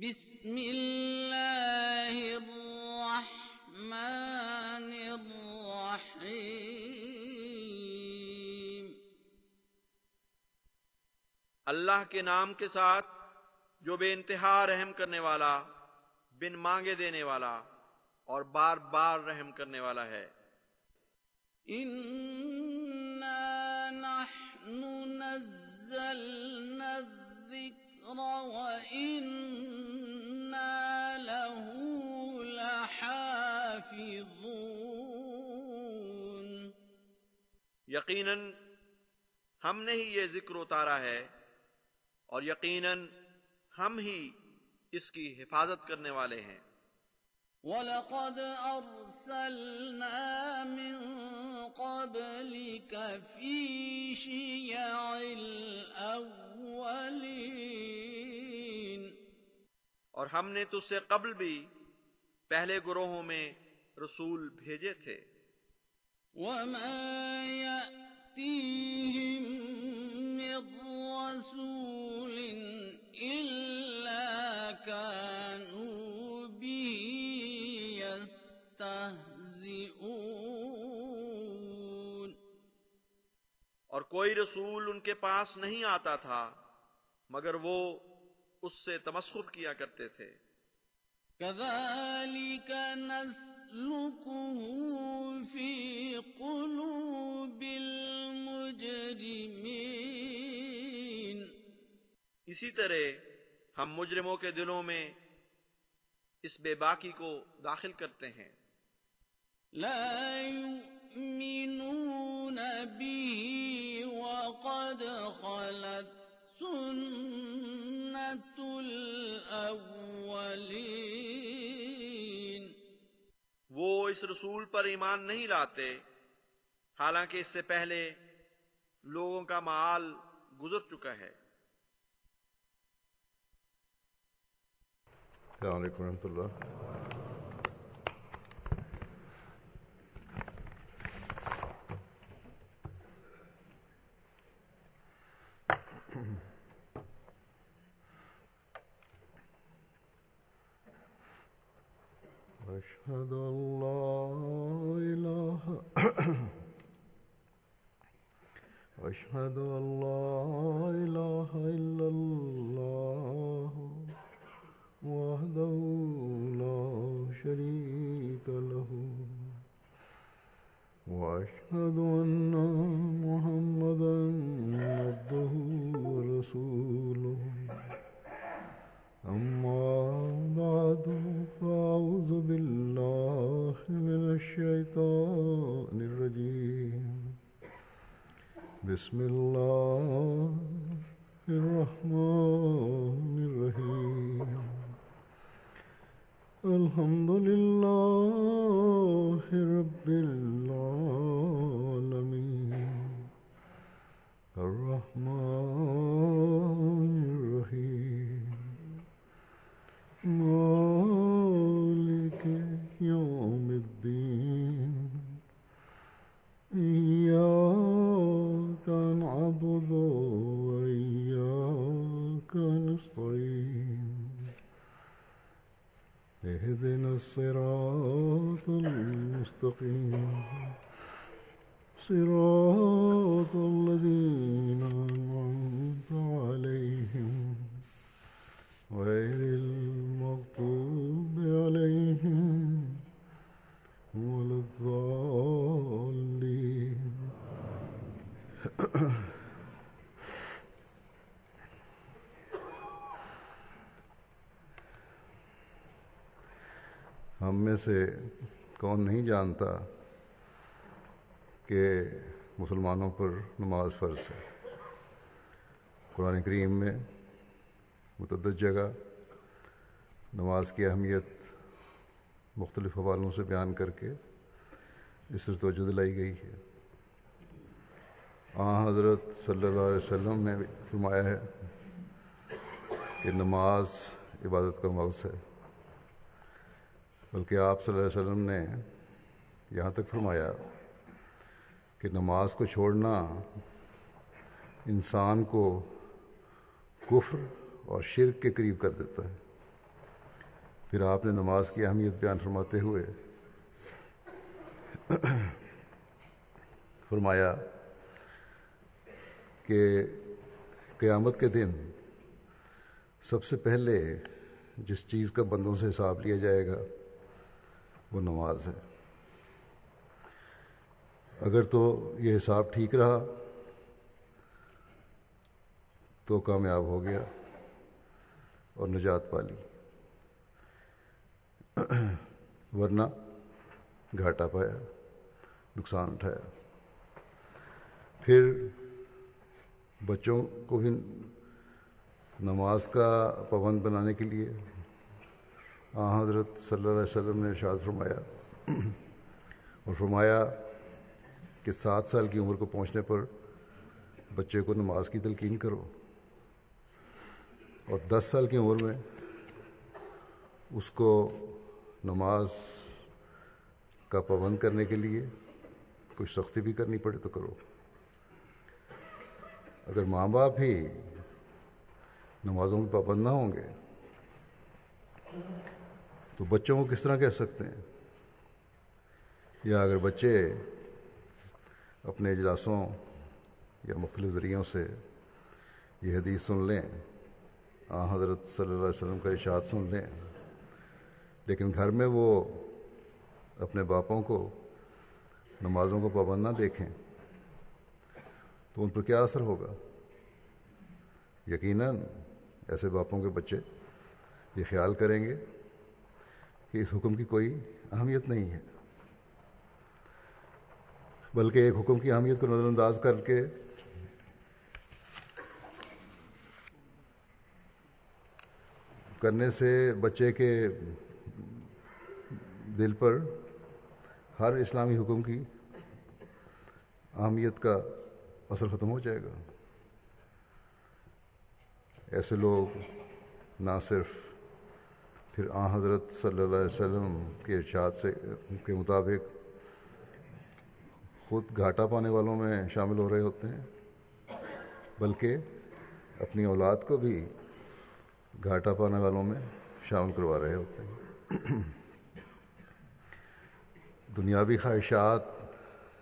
بسم الله الرحمن الرحيم. اللہ کے نام کے ساتھ جو بے انتہا رحم کرنے والا بن مانگے دینے والا اور بار بار رحم کرنے والا ہے۔ إنا نحن نزلنا الذكر وإنا له لحافظون یقیناً ہم نے ہی یہ ذکر اتارا ہے اور یقیناً ہم ہی اس کی حفاظت کرنے والے ہیں۔ وَلَقَدْ أَرْسَلْنَا مِن قَبْلِكَ فِي شِيَعِ الْأَوَّلِينَ اور ہم نے تجھ سے قبل بھی پہلے گروہوں میں رسول بھیجے تھے۔ وَمَا يَأْتِيهِم مِّن رَّسُولٍ إِلَّا كَانُوا بِهِ يَسْتَهْزِئُونَ۔ اور کوئی رسول ان کے پاس نہیں آتا تھا مگر وہ اس سے تمسخر کیا کرتے تھے۔ كَذَلِكَ نَسْلُكُهُ فِي قُلُوبِ الْمُجْرِمِينَ اسی طرح ہم مجرموں کے دلوں میں اس بے باکی کو داخل کرتے ہیں۔ لا يؤمنون به وقد خلت وہ اس رسول پر ایمان نہیں لاتے حالانکہ اس سے پہلے لوگوں کا معال گزر چکا ہے۔ السلام علیکم ورحمۃ اللہ۔ أشهد أن میں سے کون نہیں جانتا کہ مسلمانوں پر نماز فرض ہے۔ قرآن کریم میں متعدد جگہ نماز کی اہمیت مختلف حوالوں سے بیان کر کے اس سے توجہ دلائی گئی ہے۔ آ حضرت صلی اللہ علیہ وسلم نے فرمایا ہے کہ نماز عبادت کا مغز ہے۔ بلکہ آپ صلی اللہ علیہ وسلم نے یہاں تک فرمایا کہ نماز کو چھوڑنا انسان کو کفر اور شرک کے قریب کر دیتا ہے۔ پھر آپ نے نماز کی اہمیت بیان فرماتے ہوئے فرمایا کہ قیامت کے دن سب سے پہلے جس چیز کا بندوں سے حساب لیا جائے گا وہ نماز ہے۔ اگر تو یہ حساب ٹھیک رہا تو کامیاب ہو گیا اور نجات پالی۔ ورنہ گھاٹا پایا، نقصان اٹھایا۔ پھر بچوں کو بھی نماز کا پابند بنانے کے لیے ہاں، حضرت صلی اللہ علیہ وسلم نے ارشاد فرمایا اور فرمایا کہ سات سال کی عمر کو پہنچنے پر بچے کو نماز کی تلقین کرو اور دس سال کی عمر میں اس کو نماز کا پابند کرنے کے لیے کچھ سختی بھی کرنی پڑے تو کرو۔ اگر ماں باپ ہی نمازوں کے پابند نہ ہوں گے تو بچوں کو کس طرح کہہ سکتے ہیں؟ یا اگر بچے اپنے اجلاسوں یا مختلف ذریعوں سے یہ حدیث سن لیں، آ، حضرت صلی اللہ علیہ وسلم کا ارشاد سن لیں، لیکن گھر میں وہ اپنے باپوں کو، نمازوں کو پابند نہ دیکھیں، تو ان پر کیا اثر ہوگا؟ یقیناً ایسے باپوں کے بچے یہ خیال کریں گے۔ کہ اس حکم کی کوئی اہمیت نہیں ہے۔ بلکہ ایک حکم کی اہمیت کو نظر انداز کر کے کرنے سے بچے کے دل پر ہر اسلامی حکم کی اہمیت کا اثر ختم ہو جائے گا۔ ایسے لوگ نہ صرف پھر آ حضرت صلی اللہ علیہ وسلم کے ارشاد سے کے مطابق خود گھاٹا پانے والوں میں شامل ہو رہے ہوتے ہیں، بلکہ اپنی اولاد کو بھی گھاٹا پانے والوں میں شامل کروا رہے ہوتے ہیں۔ دنیاوی خواہشات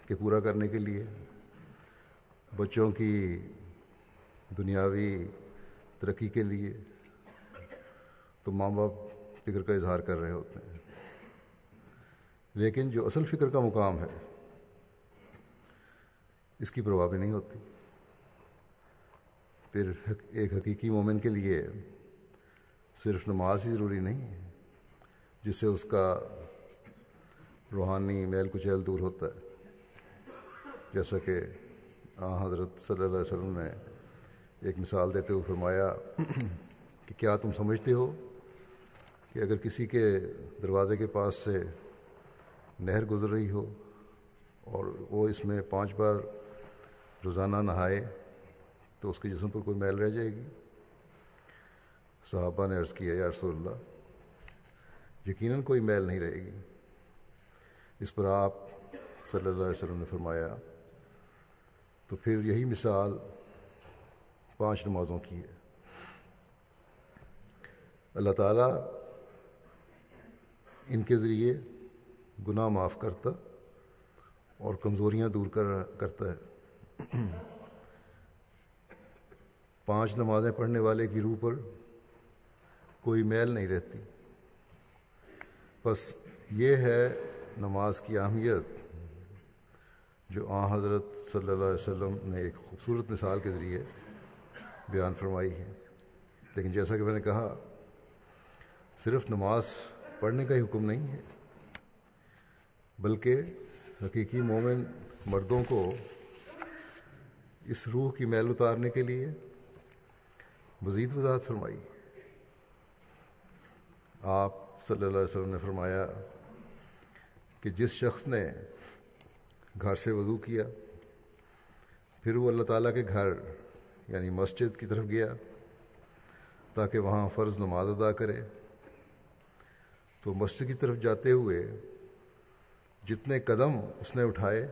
کے پورا کرنے کے لیے بچوں کی دنیاوی ترقی کے لیے تو ماں باپ فکر کا اظہار کر رہے ہوتے ہیں۔ لیکن جو اصل فکر کا مقام ہے، اس کی پرواہ بھی نہیں ہوتی۔ پھر ایک حقیقی مومن کے لیے صرف نماز ہی ضروری نہیں ہے، جس سے اس کا روحانی میل کچیل دور ہوتا ہے۔ جیسا کہ آ حضرت صلی اللہ علیہ وسلم نے ایک مثال دیتے ہوئے فرمایا کہ کیا تم سمجھتے ہو کہ اگر کسی کے دروازے کے پاس سے نہر گزر رہی ہو اور وہ اس میں پانچ بار روزانہ نہائے تو اس کے جسم پر کوئی میل رہ جائے گی؟ صحابہ نے عرض کیا، یا رسول اللہ، یقیناً کوئی میل نہیں رہے گی. اس پر آپ صلی اللہ علیہ وسلم نے فرمایا، تو پھر یہی مثال پانچ نمازوں کی ہے۔ اللہ تعالیٰ ان کے ذریعے گناہ معاف کرتا اور کمزوریاں دور کر، کرتا ہے۔ پانچ نمازیں پڑھنے والے کی روح پر کوئی میل نہیں رہتی۔ بس یہ ہے نماز کی اہمیت، جو آ حضرت صلی اللہ علیہ وسلم نے ایک خوبصورت مثال کے ذریعے بیان فرمائی ہے۔ لیکن جیسا کہ میں نے کہا، صرف نماز پڑھنے کا ہی حکم نہیں ہے۔ بلکہ حقیقی مومن مردوں کو اس روح کی میل اتارنے کے لیے مزید وضاحت فرمائی۔ آپ صلی اللہ علیہ وسلم نے فرمایا کہ جس شخص نے گھر سے وضو کیا، پھر وہ اللہ تعالیٰ کے گھر یعنی مسجد کی طرف گیا تاکہ وہاں فرض نماز ادا کرے۔ تو مسجد کی طرف جاتے ہوئے جتنے قدم اس نے اٹھائے،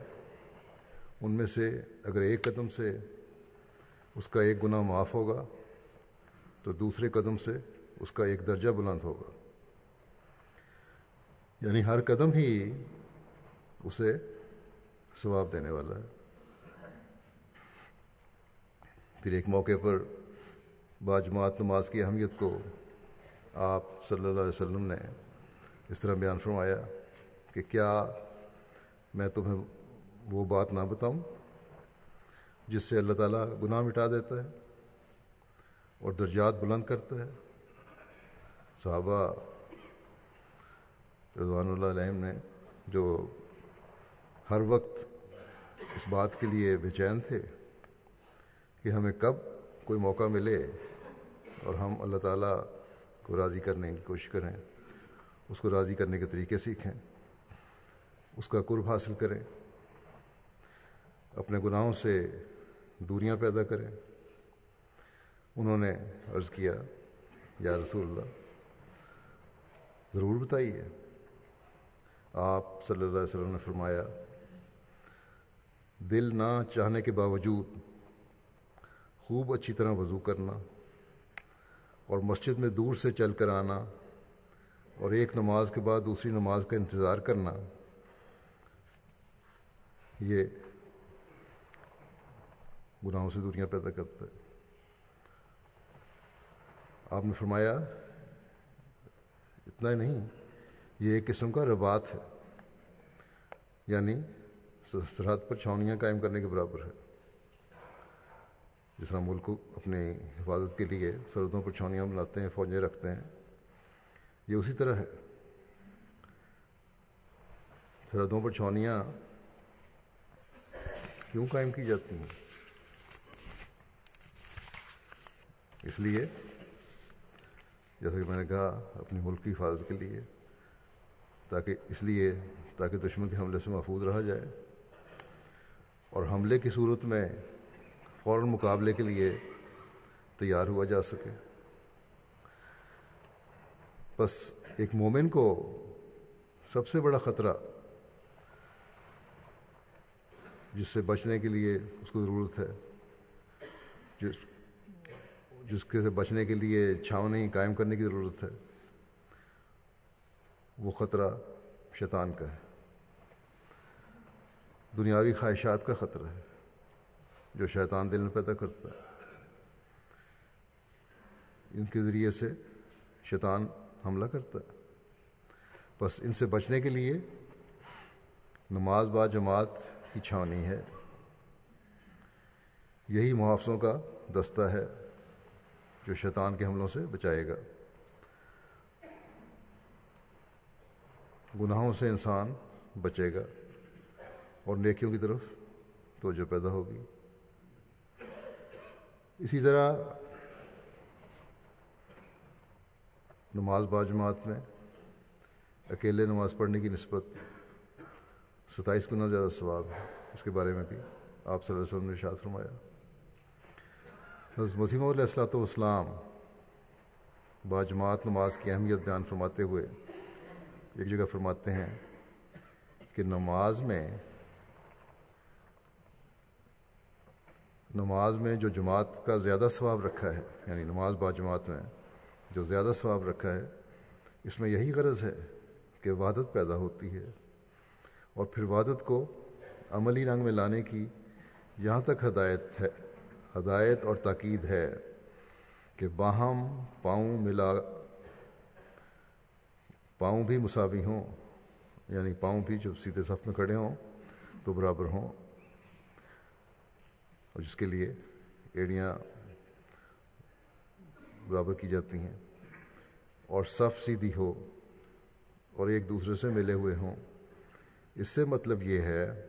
ان میں سے اگر ایک قدم سے اس کا ایک گناہ معاف ہوگا، تو دوسرے قدم سے اس کا ایک درجہ بلند ہوگا۔ یعنی ہر قدم ہی اسے ثواب دینے والا ہے۔ پھر ایک موقع پر باجماعت نماز کی اہمیت کو آپ صلی اللہ علیہ وسلم نے اس طرح بیان فرمایا کہ کیا میں تمہیں وہ بات نہ بتاؤں جس سے اللہ تعالیٰ گناہ مٹا دیتا ہے اور درجات بلند کرتا ہے؟ صحابہ رضوان اللہ علیہ نے جو ہر وقت اس بات کے لیے بے چین تھے کہ ہمیں کب کوئی موقع ملے اور ہم اللہ تعالیٰ کو راضی کرنے کی کوشش کریں۔ اس کو راضی کرنے کے طریقے سیکھیں، اس کا قرب حاصل کریں، اپنے گناہوں سے دوریاں پیدا کریں۔ انہوں نے عرض کیا، یا رسول اللہ، ضرور بتائیے۔ آپ صلی اللہ علیہ وسلم نے فرمایا، دل نہ چاہنے کے باوجود خوب اچھی طرح وضو کرنا اور مسجد میں دور سے چل کر آنا اور ایک نماز کے بعد دوسری نماز کا انتظار کرنا، یہ گناہوں سے دوریاں پیدا کرتا ہے۔ آپ نے فرمایا، اتنا ہی نہیں، یہ ایک قسم کا ربات ہے یعنی سرحد پر چھاونیاں قائم کرنے کے برابر ہے۔ جس طرح ملک اپنی حفاظت کے لیے سرحدوں پر چھاونیاں بناتے ہیں، فوجیں رکھتے ہیں یہ اسی طرح ہے۔ سرحدوں پر چھاونیاں کیوں قائم کی جاتی ہیں؟ اس لیے، جیسا کہ میں نے کہا، اپنی ملک کی حفاظت کے لیے، تاکہ اس لیے، تاکہ دشمن کے حملے سے محفوظ رہا جائے۔ اور حملے کی صورت میں فوراً مقابلے کے لیے تیار ہوا جا سکے۔ بس ایک مومن کو سب سے بڑا خطرہ جس سے بچنے کے لیے اس کو ضرورت ہے، جس جس کے سے بچنے کے لیے چھاونی قائم کرنے کی ضرورت ہے، وہ خطرہ شیطان کا ہے۔ دنیاوی خواہشات کا خطرہ ہے، جو شیطان دل میں پیدا کرتا ہے۔ ان کے ذریعے سے شیطان حملہ کرتا ہے۔ بس ان سے بچنے کے لیے نماز با جماعت کی چھاونی ہے۔ یہی محافظوں کا دستہ ہے جو شیطان کے حملوں سے بچائے گا۔ گناہوں سے انسان بچے گا اور نیکیوں کی طرف توجہ پیدا ہوگی۔ اسی طرح نماز باجماعت میں، اکیلے نماز پڑھنے کی نسبت ستائیس گنا زیادہ ثواب ہے۔ اس کے بارے میں بھی آپ صلی اللہ علیہ وسلم نے ارشاد فرمایا۔ حضرت مسیم علیہ السلاۃ والسلام باجماعت نماز کی اہمیت بیان فرماتے ہوئے ایک جگہ فرماتے ہیں کہ نماز میں نماز میں جو جماعت کا زیادہ ثواب رکھا ہے یعنی نماز باجماعت میں جو زیادہ ثواب رکھا ہے، اس میں یہی غرض ہے کہ وحدت پیدا ہوتی ہے اور پھر وحدت کو عملی رنگ میں لانے کی یہاں تک ہدایت ہے، ہدایت اور تاکید ہے کہ باہم پاؤں ملا، پاؤں بھی مساوی ہوں یعنی پاؤں بھی جب سیدھے صف میں کھڑے ہوں تو برابر ہوں۔ اور جس کے لیے ایڑیاں برابر کی جاتی ہیں اور صف سیدھی ہو اور ایک دوسرے سے ملے ہوئے ہوں۔ اس سے مطلب یہ ہے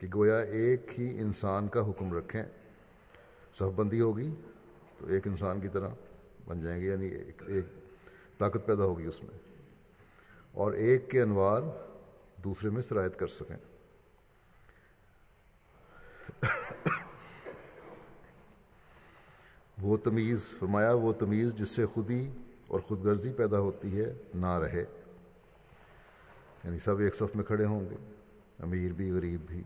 کہ گویا ایک ہی انسان کا حکم رکھیں۔ صف بندی ہوگی تو ایک انسان کی طرح بن جائیں گے یعنی ایک ایک طاقت پیدا ہوگی اس میں۔ اور ایک کے انوار دوسرے میں سرایت کر سکیں۔ وہ تمیز فرمایا، وہ تمیز جس سے خودی اور خود غرضی پیدا ہوتی ہے، نہ رہے۔ یعنی سب ایک صف میں کھڑے ہوں گے، امیر بھی، غریب بھی۔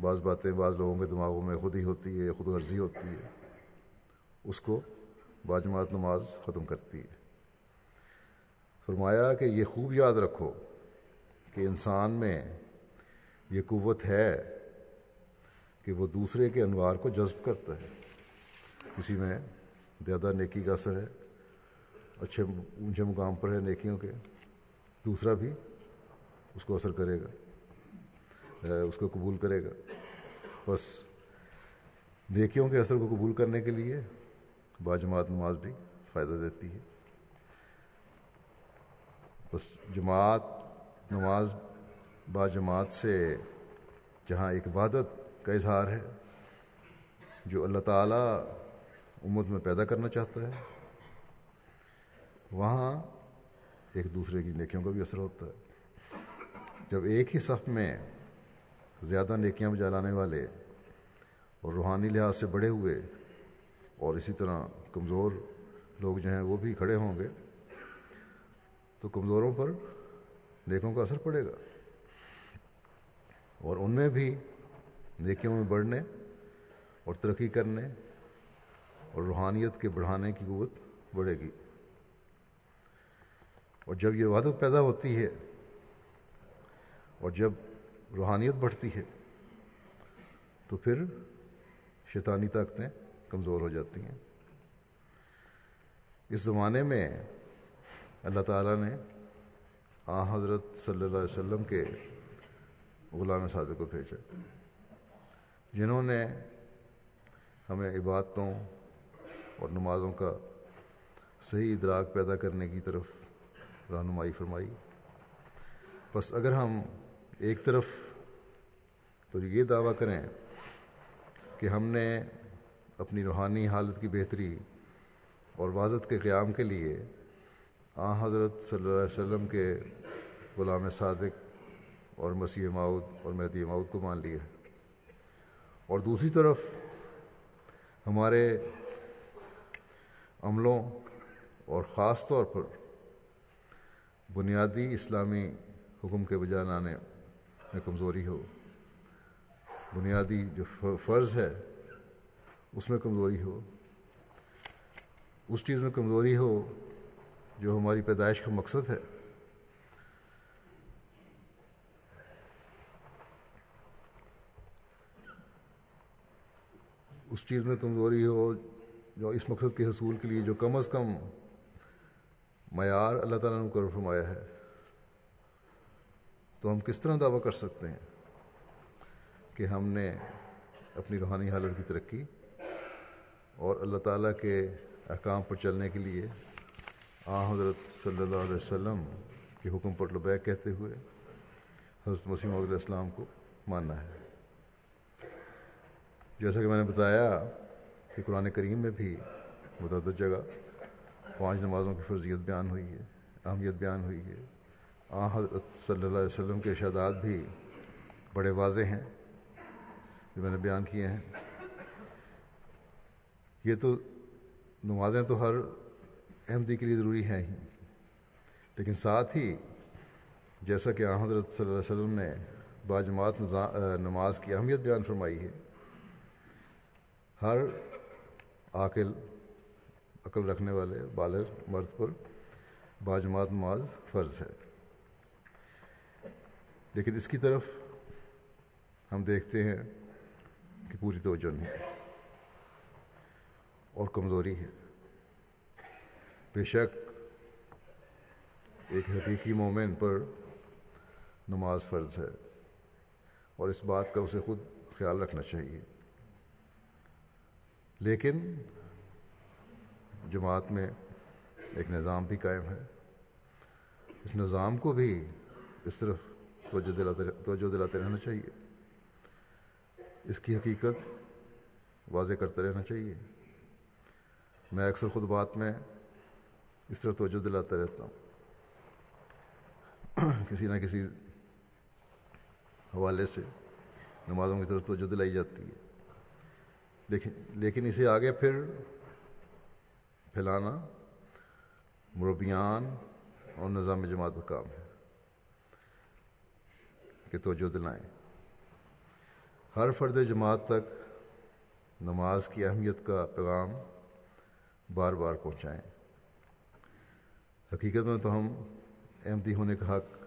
بعض باتیں بعض لوگوں کے دماغوں میں خود ہی ہوتی ہے خود غرضی ہوتی ہے، اس کو باجماعت نماز ختم کرتی ہے۔ فرمایا کہ یہ خوب یاد رکھو کہ انسان میں یہ قوت ہے کہ وہ دوسرے کے انوار کو جذب کرتا ہے۔ کسی میں زیادہ نیکی کا اثر ہے، اچھے اونچے مقام پر ہے نیکیوں کے۔ دوسرا بھی اس کو اثر کرے گا اس کو قبول کرے گا۔ بس نیکیوں کے اثر کو قبول کرنے کے لیے باجماعت نماز بھی فائدہ دیتی ہے۔ بس جماعت نماز باجماعت سے جہاں ایک عبادت کا اظہار ہے، جو اللہ تعالیٰ امت میں پیدا کرنا چاہتا ہے۔ وہاں ایک دوسرے کی نیکیوں کا بھی اثر ہوتا ہے۔ جب ایک ہی صف میں زیادہ نیکیاں بجا لانے والے اور روحانی لحاظ سے بڑے ہوئے اور اسی طرح کمزور لوگ جو ہیں وہ بھی کھڑے ہوں گے تو کمزوروں پر نیکوں کا اثر پڑے گا۔ اور ان میں بھی نیکیوں میں بڑھنے اور ترقی کرنے اور روحانیت کے بڑھانے کی قوت بڑھے گی۔ اور جب یہ وعدت پیدا ہوتی ہے اور جب روحانیت بڑھتی ہے تو پھر شیطانی طاقتیں کمزور ہو جاتی ہیں۔ اس زمانے میں اللہ تعالیٰ نے آ حضرت صلی اللہ علیہ وسلم کے غلام صادق کو بھیجا، جنہوں نے ہمیں عبادتوں اور نمازوں کا صحیح ادراک پیدا کرنے کی طرف رہنمائی فرمائی۔ بس اگر ہم ایک طرف تو یہ دعویٰ کریں کہ ہم نے اپنی روحانی حالت کی بہتری اور وادت کے قیام کے لیے آ حضرت صلی اللہ علیہ وسلم کے غلام صادق اور مسیح ماؤد اور مہدی ماؤد کو مان لیا اور دوسری طرف ہمارے عملوں اور خاص طور پر بنیادی اسلامی حکم کے بجا لانے میں کمزوری ہو، بنیادی جو فرض ہے اس میں کمزوری ہو، اس چیز میں کمزوری ہو جو ہماری پیدائش کا مقصد ہے۔ اس چیز میں کمزوری ہو جو اس مقصد کے حصول کے لیے جو کم از کم معیار اللہ تعالیٰ نے مقرر فرمایا ہے، تو ہم کس طرح دعویٰ کر سکتے ہیں کہ ہم نے اپنی روحانی حالت کی ترقی اور اللہ تعالیٰ کے احکام پر چلنے کے لیے آ حضرت صلی اللہ علیہ وسلم کے حکم پر لبیک کہتے ہوئے حضرت مسیم علیہ السلام کو ماننا ہے۔ جیسا کہ میں نے بتایا کہ قرآن کریم میں بھی متعدد جگہ پانچ نمازوں کی فرضیت بیان ہوئی ہے، اہمیت بیان ہوئی ہے۔ آ، حضرت صلی اللہ علیہ وسلم کے ارشادات بھی بڑے واضح ہیں جو میں نے بیان کیے ہیں۔ یہ تو نمازیں تو ہر احمدی کے لیے ضروری ہیں ہی، لیکن ساتھ ہی جیسا کہ آ، حضرت صلی اللہ علیہ وسلم نے باجماعت نماز کی اہمیت بیان فرمائی ہے، ہر عاقل، عقل رکھنے والے، بالغ، مرد پر باجماعت نماز فرض ہے۔ لیکن اس کی طرف ہم دیکھتے ہیں کہ پوری توجہ نہیں۔ اور کمزوری ہے۔ بے شک ایک حقیقی مومن پر نماز فرض ہے اور اس بات کا اسے خود خیال رکھنا چاہیے۔ لیکن جماعت میں ایک نظام بھی قائم ہے۔ اس نظام کو بھی اس طرف توجہ دلاتے توجہ دلاتے رہنا چاہیے۔ اس کی حقیقت واضح کرتے رہنا چاہیے۔ میں اکثر خود بات میں اس طرح توجہ دلاتا رہتا ہوں۔ کسی نہ کسی حوالے سے نمازوں کی طرف توجہ دلائی جاتی ہے۔ لیکن لیکن اسے آگے پھر پھیلانا مربیان اور نظام جماعت کا کام ہے کہ توجہ دلائیں۔ ہر فرد جماعت تک نماز کی اہمیت کا پیغام بار بار پہنچائیں۔ حقیقت میں تو ہم احمدی ہونے کا حق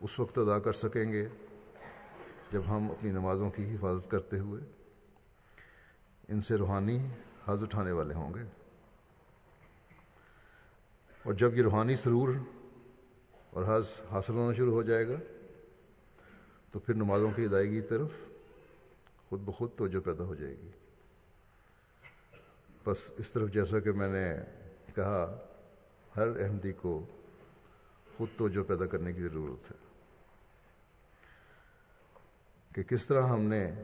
اس وقت ادا کر سکیں گے جب ہم اپنی نمازوں کی حفاظت کرتے ہوئے ان سے روحانی حض اٹھانے والے ہوں گے۔ اور جب یہ روحانی سرور اور حض حاصل ہونا شروع ہو جائے گا، تو پھر نمازوں کی ادائیگی کی طرف خود بخود توجہ پیدا ہو جائے گی۔ بس اس طرف جیسا کہ میں نے کہا، ہر احمدی کو خود توجہ پیدا کرنے کی ضرورت ہے۔ کہ کس طرح ہم نے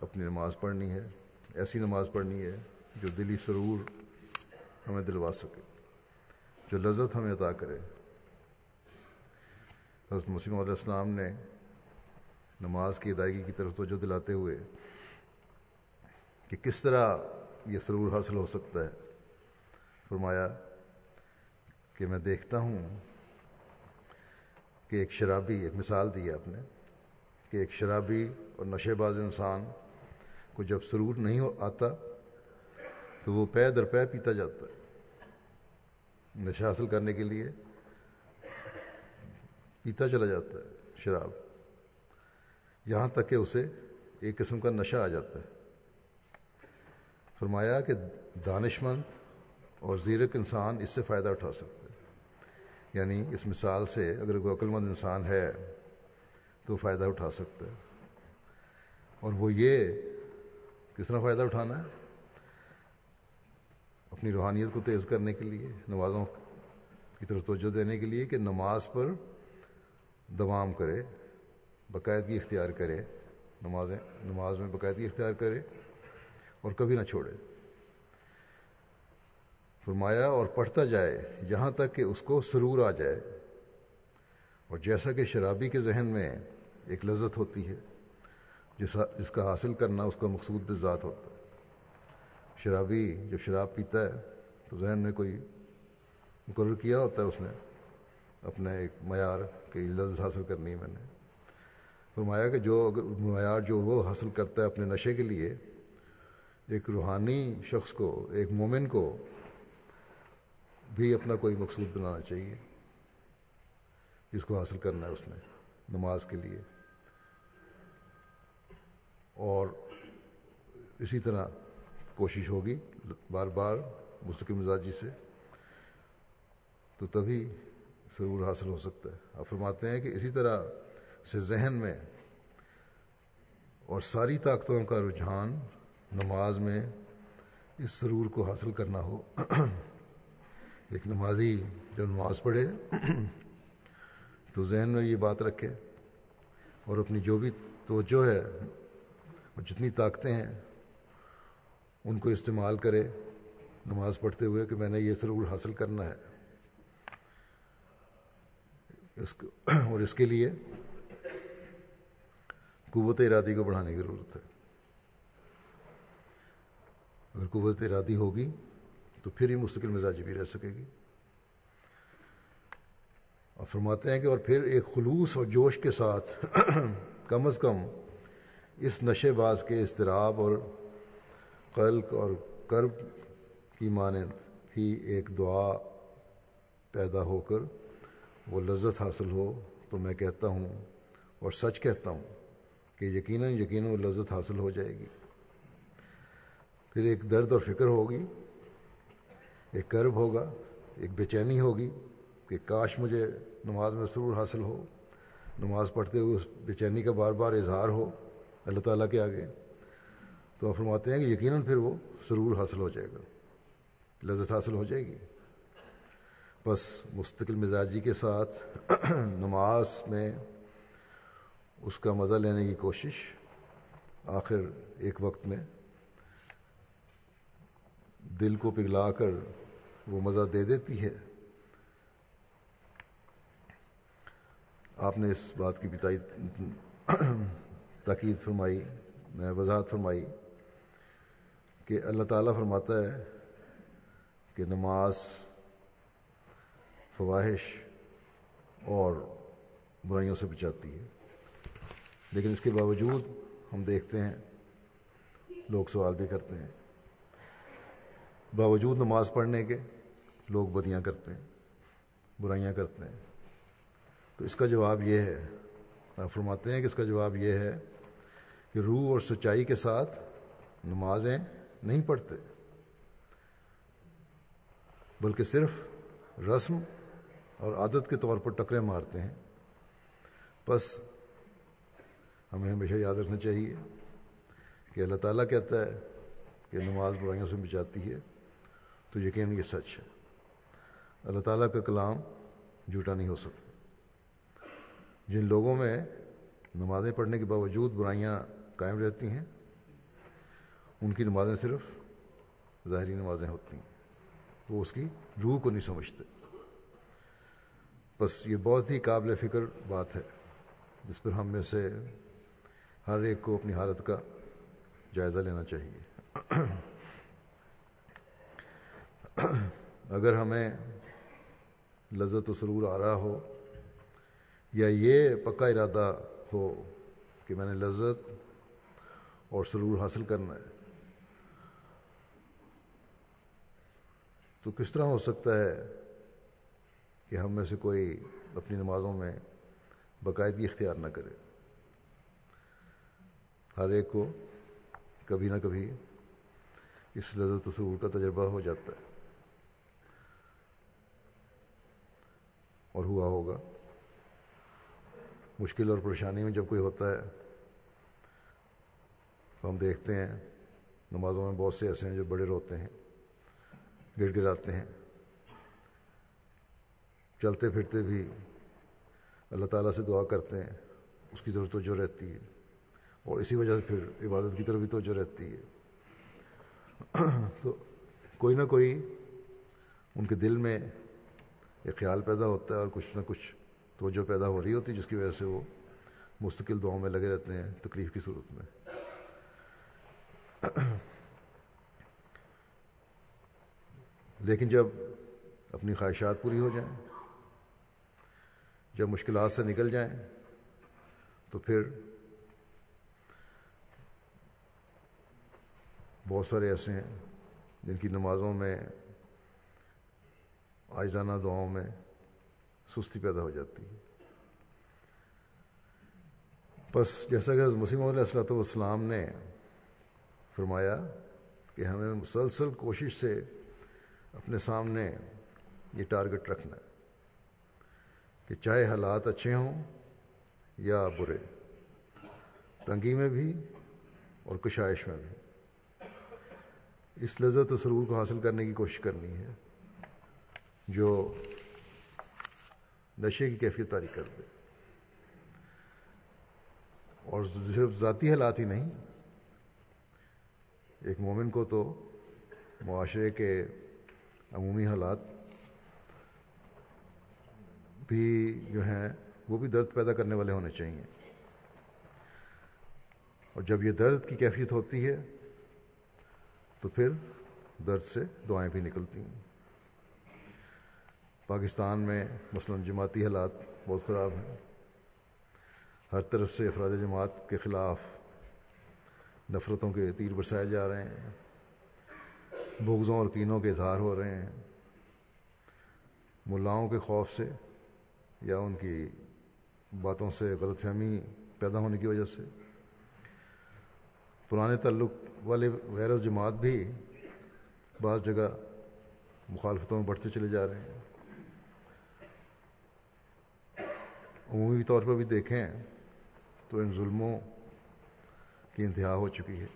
اپنی نماز پڑھنی ہے، ایسی نماز پڑھنی ہے جو دلی سرور ہمیں دلوا سکے، جو لذت ہمیں عطا کرے۔ حضرت مسیم علیہ السلام نے نماز کی ادائیگی کی طرف توجہ دلاتے ہوئے کہ کس طرح یہ سرور حاصل ہو سکتا ہے، فرمایا کہ میں دیکھتا ہوں کہ ایک شرابی، ایک مثال دی ہے آپ نے، کہ ایک شرابی اور نشے باز انسان کو جب سرور نہیں آتا، تو وہ پے در پے پیتا جاتا ہے۔ نشہ حاصل کرنے کے لیے پیتا چلا جاتا ہے شراب۔ یہاں تک کہ اسے ایک قسم کا نشہ آ جاتا ہے۔ فرمایا کہ دانش مند اور زیرک انسان اس سے فائدہ اٹھا سکتا ہے یعنی اس مثال سے اگر کوئی عقل مند انسان ہے تو فائدہ اٹھا سکتا ہے۔ اور وہ یہ کس طرح فائدہ اٹھانا ہے؟ اپنی روحانیت کو تیز کرنے کے لیے، نمازوں کی طرف توجہ دینے کے لیے کہ نماز پر دوام کرے باقاعدگی اختیار کرے، نمازیں، نماز میں باقاعدگی اختیار کرے اور کبھی نہ چھوڑے۔ فرمایا، اور پڑھتا جائے یہاں تک کہ اس کو سرور آ جائے۔ اور جیسا کہ شرابی کے ذہن میں ایک لذت ہوتی ہے جس جس کا حاصل کرنا، اس کا مقصود بھی ذات ہوتا ہے۔ شرابی جب شراب پیتا ہے، تو ذہن میں کوئی مقرر کیا ہوتا ہے اس نے؟ اپنے ایک معیار کی لذت حاصل کرنی ہے میں نے۔ فرمایا کہ جو اگر معیار جو وہ حاصل کرتا ہے اپنے نشے کے لیے، ایک روحانی شخص کو، ایک مومن کو بھی اپنا کوئی مقصود بنانا چاہیے، جس کو حاصل کرنا ہے اس نے نماز کے لیے۔ اور اسی طرح کوشش ہوگی بار بار مستقل مزاجی سے، تو تبھی سرور حاصل ہو سکتا ہے۔ آپ فرماتے ہیں کہ اسی طرح سے ذہن میں اور ساری طاقتوں کا رجحان نماز میں اس سرور کو حاصل کرنا ہو۔ ایک نمازی جب نماز پڑھے تو ذہن میں یہ بات رکھے اور اپنی جو بھی توجہ ہے اور جتنی طاقتیں ہیں، ان کو استعمال کرے نماز پڑھتے ہوئے کہ میں نے یہ سرور حاصل کرنا ہے۔ اس کو اور اس کے لیے قوت ارادی کو بڑھانے کی ضرورت ہے۔ اگر قوت ارادی ہوگی تو پھر ہی مستقل مزاجی بھی رہ سکے گی۔ اور فرماتے ہیں کہ اور پھر ایک خلوص اور جوش کے ساتھ کم از کم اس نشے باز کے اضطراب اور قلق اور کرب کی مانند ہی ایک دعا پیدا ہو کر وہ لذت حاصل ہو، تو میں کہتا ہوں اور سچ کہتا ہوں کہ یقیناً یقیناً وہ لذت حاصل ہو جائے گی۔ پھر ایک درد اور فکر ہوگی، ایک کرب ہوگا، ایک بے چینی ہوگی کہ کاش مجھے نماز میں سرور حاصل ہو۔ نماز پڑھتے ہوئے اس بے چینی کا بار بار اظہار ہو۔ اللہ تعالیٰ کے آگے۔ تو آپ فرماتے ہیں کہ یقیناً پھر وہ سرور حاصل ہو جائے گا، لذت حاصل ہو جائے گی۔ بس مستقل مزاجی کے ساتھ نماز میں اس کا مزہ لینے کی کوشش آخر ایک وقت میں دل کو پگھلا کر وہ مزہ دے دیتی ہے۔ آپ نے اس بات کی بھی تاکید فرمائی وضاحت فرمائی کہ اللہ تعالیٰ فرماتا ہے کہ نماز فواہش اور برائیوں سے بچاتی ہے۔ لیکن اس کے باوجود ہم دیکھتے ہیں، لوگ سوال بھی کرتے ہیں۔ باوجود نماز پڑھنے کے لوگ بدیاں کرتے ہیں، برائیاں کرتے ہیں۔ تو اس کا جواب یہ ہے، آپ فرماتے ہیں کہ اس کا جواب یہ ہے کہ روح اور سچائی کے ساتھ نمازیں نہیں پڑھتے، بلکہ صرف رسم اور عادت کے طور پر ٹکرے مارتے ہیں۔ بس ہمیں ہمیشہ یاد رکھنا چاہیے کہ اللہ تعالیٰ کہتا ہے کہ نماز برائیوں سے بچاتی ہے، تو یقین یہ سچ ہے۔ اللہ تعالیٰ کا کلام جھوٹا نہیں ہو سکتا۔ جن لوگوں میں نمازیں پڑھنے کے باوجود برائیاں قائم رہتی ہیں، ان کی نمازیں صرف ظاہری نمازیں ہوتی ہیں، وہ اس کی روح کو نہیں سمجھتے۔ بس یہ بہت ہی قابل فکر بات ہے، جس پر ہم میں سے ہر ایک کو اپنی حالت کا جائزہ لینا چاہیے۔ اگر ہمیں لذت و سرور آ رہا ہو یا یہ پکا ارادہ ہو کہ میں نے لذت اور سرور حاصل کرنا ہے۔ تو کس طرح ہو سکتا ہے کہ ہم میں سے کوئی اپنی نمازوں میں باقاعدگی اختیار نہ کرے؟ ہر ایک کو کبھی نہ کبھی اس لذت و سرور کا تجربہ ہو جاتا ہے۔ اور ہوا ہوگا۔ مشکل اور پریشانی میں جب کوئی ہوتا ہے تو ہم دیکھتے ہیں، نمازوں میں بہت سے ایسے ہیں جو بڑے روتے ہیں گڑ گڑاتے ہیں۔ چلتے پھرتے بھی اللہ تعالیٰ سے دعا کرتے ہیں، اس کی ضرورت توجہ رہتی ہے۔ اور اسی وجہ سے پھر عبادت کی طرف بھی توجہ رہتی ہے۔ تو کوئی نہ کوئی ان کے دل میں ایک خیال پیدا ہوتا ہے اور کچھ نہ کچھ توجہ پیدا ہو رہی ہوتی ہے، جس کی وجہ سے وہ مستقل دعاؤں میں لگے رہتے ہیں، تکلیف کی صورت میں۔ لیکن جب اپنی خواہشات پوری ہو جائیں، جب مشکلات سے نکل جائیں، تو پھر بہت سارے ایسے ہیں جن کی نمازوں میں، آئزانہ دعاؤں میں سستی پیدا ہو جاتی ہے۔ بس جیسا کہ مسیم علیہ السلۃ والسلام نے فرمایا کہ ہمیں مسلسل کوشش سے اپنے سامنے یہ ٹارگٹ رکھنا ہے کہ چاہے حالات اچھے ہوں یا برے، تنگی میں بھی اور کشائش میں بھی۔ اس لذت و سرور کو حاصل کرنے کی کوشش کرنی ہے جو نشے کی کیفیت تاریخ کر دے۔ اور صرف ذاتی حالات ہی نہیں ایک مومن کو تو معاشرے کے عمومی حالات بھی جو ہیں وہ بھی درد پیدا کرنے والے ہونے چاہیے۔ اور جب یہ درد کی کیفیت ہوتی ہے تو پھر درد سے دعائیں بھی نکلتی ہیں۔ پاکستان میں مثلا جماعتی حالات بہت خراب ہیں۔ ہر طرف سے افراد جماعت کے خلاف نفرتوں کے تیر برسائے جا رہے ہیں، بغضوں اور کینوں کے اظہار ہو رہے ہیں۔ ملاؤں کے خوف سے یا ان کی باتوں سے غلط فہمی پیدا ہونے کی وجہ سے۔ پرانے تعلق والے غیر جماعت بھی بعض جگہ مخالفتوں میں بڑھتے چلے جا رہے ہیں۔ عمومی طور پر بھی دیکھیں تو ان ظلموں کی انتہا ہو چکی ہے۔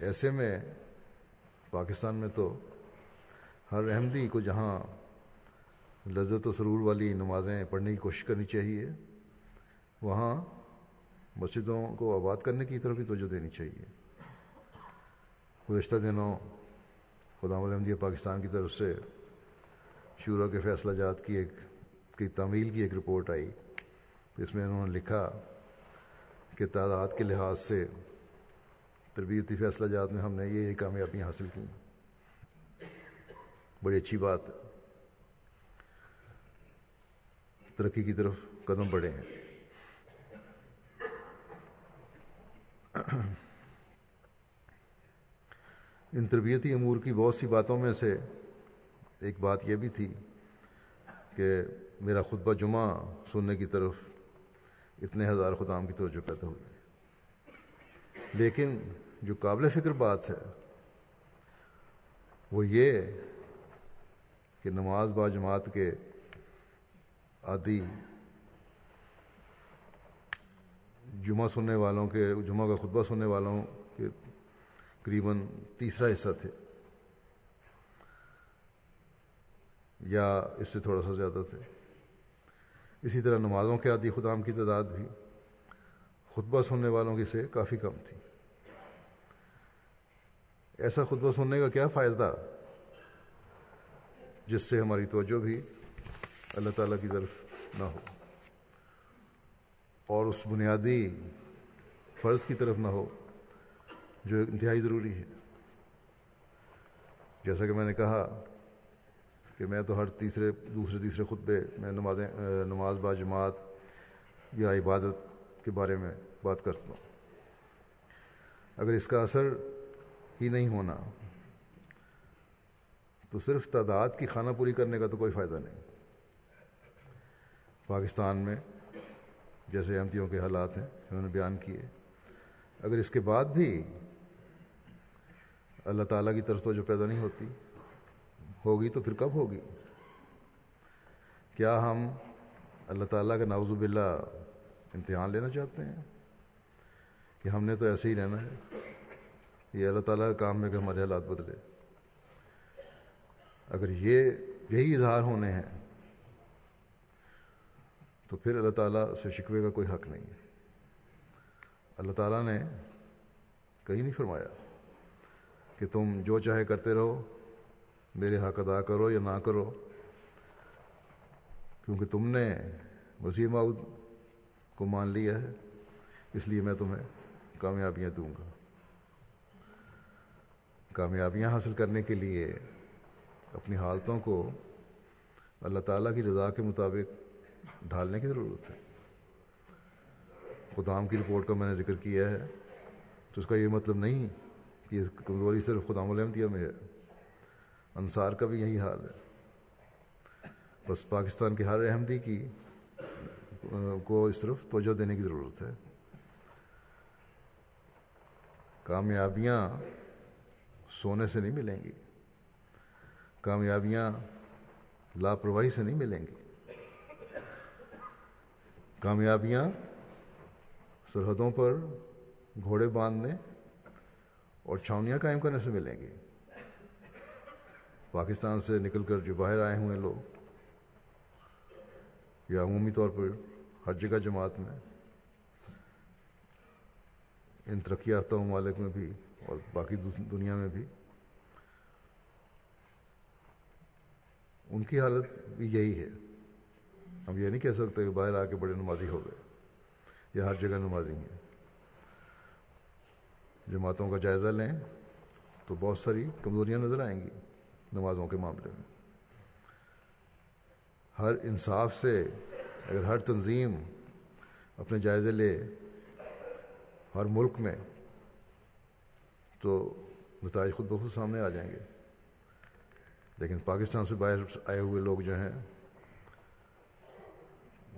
ایسے میں پاکستان میں تو ہر احمدی کو جہاں لذت و سرور والی نمازیں پڑھنے کی کوشش کرنی چاہیے، وہاں مسجدوں کو آباد کرنے کی طرف بھی توجہ دینی چاہیے۔ گزشتہ دنوں خدا الحمدیہ پاکستان کی طرف سے شورا کے فیصلہ جات کی ایک، کی تعمیل کی ایک رپورٹ آئی۔ اس میں انہوں نے لکھا کہ تعداد کے لحاظ سے تربیتی فیصلہ جات میں ہم نے یہ کامیابیاں حاصل کی بڑی اچھی بات۔ ترقی کی طرف قدم بڑھے ہیں۔ ان تربیتی امور کی بہت سی باتوں میں سے ایک بات یہ بھی تھی کہ میرا خطبہ جمعہ سننے کی طرف اتنے ہزار خدام کی توجہ پیدا ہوئی لیکن جو قابل فکر بات ہے، وہ یہ کہ نماز با جماعت کے عادی جمعہ سننے والوں کے، جمعہ کا خطبہ سننے والوں کے قریباً تیسرا حصہ تھے۔ یا اس سے تھوڑا سا زیادہ تھے۔ اسی طرح نمازوں کے عادی خدام کی تعداد بھی خطبہ سننے والوں کی سے کافی کم تھی۔ ایسا خطبہ سننے کا کیا فائدہ؟ جس سے ہماری توجہ بھی اللہ تعالیٰ کی طرف نہ ہو اور اس بنیادی فرض کی طرف نہ ہو، جو انتہائی ضروری ہے۔ جیسا کہ میں نے کہا کہ میں تو ہر تیسرے، دوسرے، تیسرے خطبے میں نمازیں نماز با جماعت یا عبادت کے بارے میں بات کرتا ہوں۔ اگر اس کا اثر ہی نہیں ہونا تو صرف تعداد کی کھانا پوری کرنے کا تو کوئی فائدہ نہیں۔ پاکستان میں جیسے احمدیوں کے حالات ہیں، انہوں نے بیان کیے۔ اگر اس کے بعد بھی اللہ تعالیٰ کی طرف تو جو پیدا نہیں ہوتی ہوگی تو پھر کب ہوگی؟ کیا ہم اللہ تعالیٰ کا ناوز باللہ امتحان لینا چاہتے ہیں؟ کہ ہم نے تو ایسے ہی رہنا ہے۔ یہ اللہ تعالیٰ کا کام ہے کہ ہمارے حالات بدلے۔ اگر یہ یہی اظہار ہونے ہیں، تو پھر اللہ تعالیٰ سے شکوے کا کوئی حق نہیں ہے۔ اللہ تعالیٰ نے کہیں نہیں فرمایا کہ تم جو چاہے کرتے رہو۔ میرے حق ادا کرو یا نہ کرو، کیونکہ تم نے وسیع ماؤد کو مان لیا ہے، اس لیے میں تمہیں کامیابیاں دوں گا۔ کامیابیاں حاصل کرنے کے لیے اپنی حالتوں کو اللہ تعالیٰ کی رضا کے مطابق ڈھالنے کی ضرورت ہے۔ خدام کی رپورٹ کا میں نے ذکر کیا ہے، تو اس کا یہ مطلب نہیں کہ کمزوری صرف خدام الحمدیہ میں ہے۔ انصار کا بھی یہی حال ہے۔ بس پاکستان کے ہر احمدی کی، کو اس طرف توجہ دینے کی ضرورت ہے۔ کامیابیاں سونے سے نہیں ملیں گی۔ کامیابیاں لاپرواہی سے نہیں ملیں گی۔ کامیابیاں سرحدوں پر گھوڑے باندھنے اور چھاونیاں قائم کرنے سے ملیں گی۔ پاکستان سے نکل کر جو باہر آئے ہوئے لوگ، یا عمومی طور پر ہر جگہ جماعت میں، ان ترقی یافتہ ممالک میں بھی اور باقی دنیا میں بھی، ان کی حالت بھی یہی ہے۔ ہم یہ نہیں کہہ سکتے کہ باہر آ کے بڑے نمازی ہو گئے یا ہر جگہ نمازی ہیں۔ جماعتوں کا جائزہ لیں تو بہت ساری کمزوریاں نظر آئیں گی۔ نمازوں کے معاملے میں۔ ہر انصاف سے اگر ہر تنظیم اپنے جائزے لے ہر ملک میں، تو نتائج خود بخود سامنے آ جائیں گے۔ لیکن پاکستان سے باہر آئے ہوئے لوگ جو ہیں،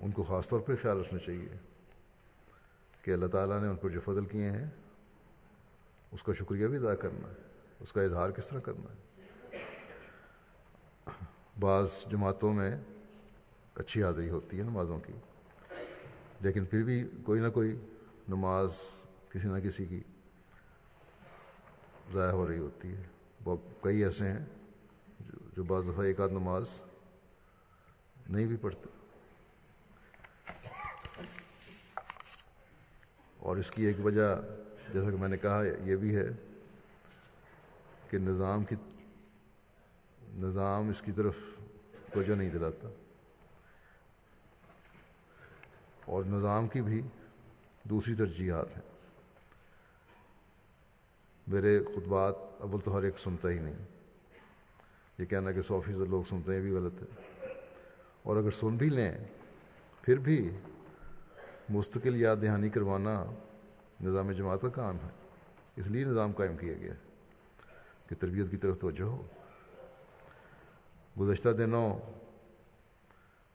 ان کو خاص طور پہ خیال رکھنا چاہیے کہ اللہ تعالیٰ نے ان پر جو فضل کیے ہیں، اس کا شکریہ بھی ادا کرنا ہے، اس کا اظہار کس طرح کرنا ہے۔ بعض جماعتوں میں اچھی حاضری ہوتی ہے نمازوں کی، لیکن پھر بھی کوئی نہ کوئی نماز کسی نہ کسی کی ضائع ہو رہی ہوتی ہے۔ بہت کئی ایسے ہیں جو بعض دفعہ ایک آدھ نماز نہیں بھی پڑھتے۔ اور اس کی ایک وجہ، جیسا کہ میں نے کہا، یہ بھی ہے کہ نظام کی نظام اس کی طرف توجہ نہیں دلاتا۔ اور نظام کی بھی دوسری ترجیحات ہیں۔ میرے خطبات اول تو ہر ایک سنتا ہی نہیں۔ یہ کہنا کہ سو فیصد لوگ سنتے ہیں بھی غلط ہے۔ اور اگر سن بھی لیں، پھر بھی مستقل یاد دہانی کروانا نظام جماعت کا کام ہے۔ اس لیے نظام قائم کیا گیا ہے کہ تربیت کی طرف توجہ ہو۔ گزشتہ دنوں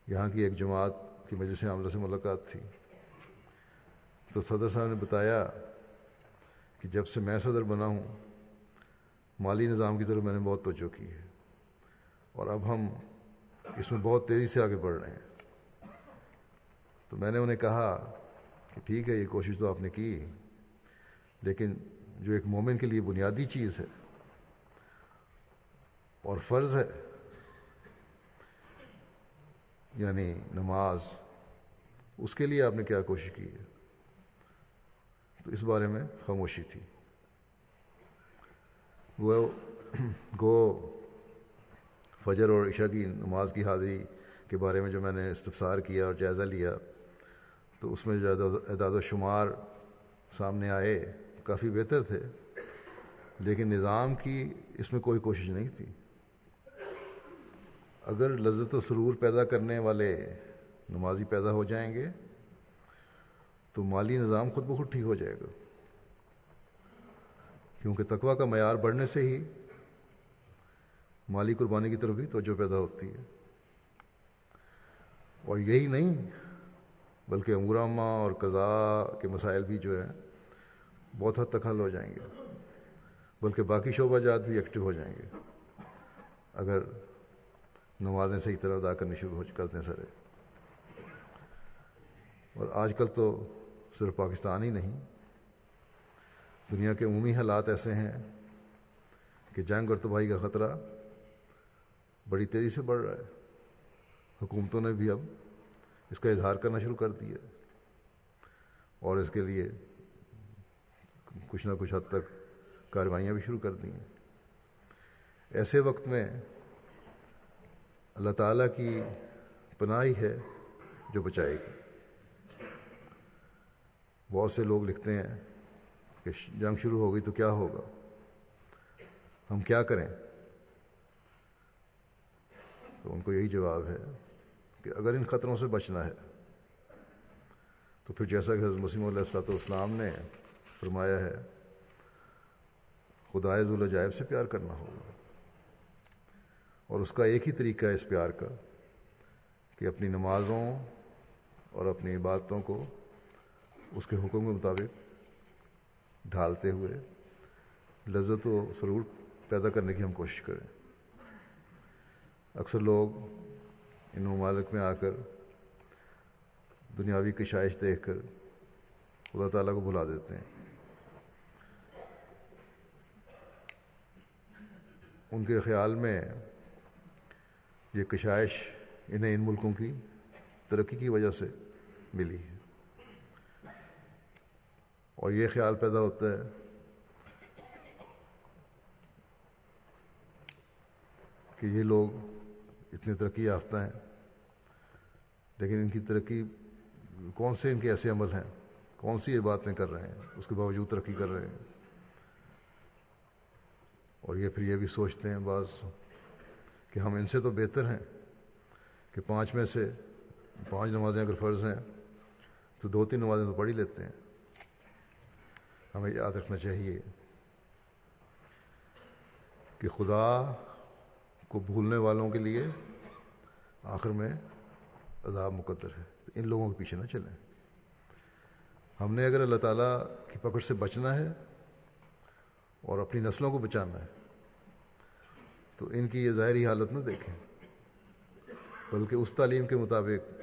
یہاں کی ایک جماعت کی مجلس عاملہ سے ملاقات تھی۔ تو صدر صاحب نے بتایا کہ جب سے میں صدر بنا ہوں، مالی نظام کی طرف میں نے بہت توجہ کی ہے اور اب ہم اس میں بہت تیزی سے آگے بڑھ رہے ہیں۔ تو میں نے انہیں کہا کہ ٹھیک ہے، یہ کوشش تو آپ نے کی، لیکن جو ایک مومن کے لیے بنیادی چیز ہے اور فرض ہے یعنی نماز، اس کے لیے آپ نے کیا کوشش کی؟ ہے تو اس بارے میں خاموشی تھی۔ وہ گو فجر اور عشاء کی نماز کی حاضری کے بارے میں جو میں نے استفسار کیا اور جائزہ لیا، تو اس میں جو اعداد و شمار سامنے آئے، کافی بہتر تھے، لیکن نظام کی اس میں کوئی کوشش نہیں تھی۔ اگر لذت و سرور پیدا کرنے والے نمازی پیدا ہو جائیں گے، تو مالی نظام خود بخود ٹھیک ہو جائے گا۔ کیونکہ تقوی کا معیار بڑھنے سے ہی مالی قربانی کی طرف بھی توجہ پیدا ہوتی ہے۔ اور یہی نہیں، بلکہ امورامہ اور قضاء کے مسائل بھی جو ہیں، بہت حد تک حل ہو جائیں گے۔ بلکہ باقی شعبہ جات بھی ایکٹیو ہو جائیں گے۔ اگر نمازیں صحیح طرح ادا کرنی شروع ہو کرتے ہیں سرے اور آج کل تو صرف پاکستان ہی نہیں، دنیا کے عمومی حالات ایسے ہیں کہ جنگ اور تباہی کا خطرہ بڑی تیزی سے بڑھ رہا ہے۔ حکومتوں نے بھی اب اس کا اظہار کرنا شروع کر دیا اور اس کے لیے کچھ نہ کچھ حد تک کاروائیاں بھی شروع کر دی ہیں۔ ایسے وقت میں اللہ تعالیٰ کی پناہی ہے جو بچائے گی۔ بہت سے لوگ لکھتے ہیں کہ جنگ شروع ہو گئی تو کیا ہوگا؟ ہم کیا کریں؟ تو ان کو یہی جواب ہے کہ اگر ان خطروں سے بچنا ہے، تو پھر جیسا کہ حضرت مسیم علیہ السلۃ والسلام نے فرمایا ہے، خدائے ذوالجائب سے پیار کرنا ہوگا۔ اور اس کا ایک ہی طریقہ ہے اس پیار کا، کہ اپنی نمازوں اور اپنی عبادتوں کو اس کے حکم کے مطابق ڈھالتے ہوئے لذت و سرور پیدا کرنے کی ہم کوشش کریں۔ اکثر لوگ ان ممالک میں آ کر دنیاوی کشائش دیکھ کر خدا تعالیٰ کو بلا دیتے ہیں۔ ان کے خیال میں یہ کشائش انہیں ان ملکوں کی ترقی کی وجہ سے ملی ہے۔ اور یہ خیال پیدا ہوتا ہے کہ یہ لوگ اتنے ترقی یافتہ ہیں، لیکن ان کی ترقی کون سے ان کے ایسے عمل ہیں؟ کون سی یہ باتیں کر رہے ہیں؟ اس کے باوجود ترقی کر رہے ہیں۔ اور یہ پھر یہ بھی سوچتے ہیں بعض کہ ہم ان سے تو بہتر ہیں کہ پانچ میں سے پانچ نمازیں اگر فرض ہیں تو دو تین نمازیں تو پڑھ ہی لیتے ہیں۔ ہمیں یاد رکھنا چاہیے کہ خدا کو بھولنے والوں کے لیے آخر میں عذاب مقدر ہے۔ ان لوگوں کے پیچھے نہ چلیں۔ ہم نے اگر اللہ تعالیٰ کی پکڑ سے بچنا ہے اور اپنی نسلوں کو بچانا ہے تو ان کی یہ ظاہری حالت نہ دیکھیں، بلکہ اس تعلیم کے مطابق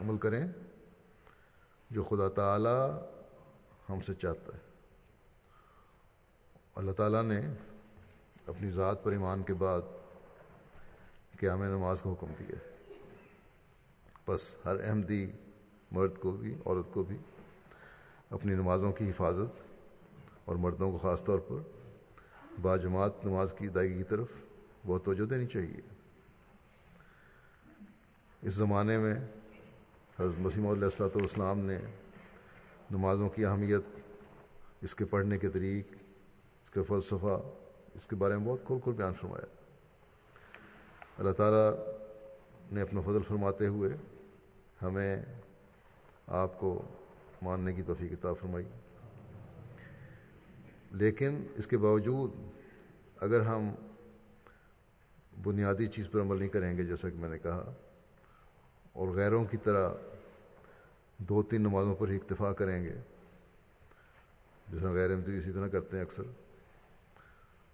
عمل کریں جو خدا تعالیٰ ہم سے چاہتا ہے۔ اللہ تعالیٰ نے اپنی ذات پر ایمان کے بعد قیام نماز کا حکم دیا۔ ہے بس ہر احمدی مرد کو بھی، عورت کو بھی اپنی نمازوں کی حفاظت اور مردوں کو خاص طور پر باجماعت نماز کی ادائیگی کی طرف بہت توجہ دینی چاہیے۔ اس زمانے میں حضرت مسیم علیہ السلاۃ والسلام نے نمازوں کی اہمیت، اس کے پڑھنے کے طریق، اس کے فلسفہ، اس کے بارے میں بہت کھول کھول بیان فرمایا۔ اللہ تعالیٰ نے اپنا فضل فرماتے ہوئے ہمیں آپ کو ماننے کی توفیق کتاب فرمائی۔ لیکن اس کے باوجود اگر ہم بنیادی چیز پر عمل نہیں کریں گے، جیسا کہ میں نے کہا۔ اور غیروں کی طرح دو تین نمازوں پر ہی اکتفا کریں گے، جس میں غیر امتی اسی طرح کرتے ہیں اکثر۔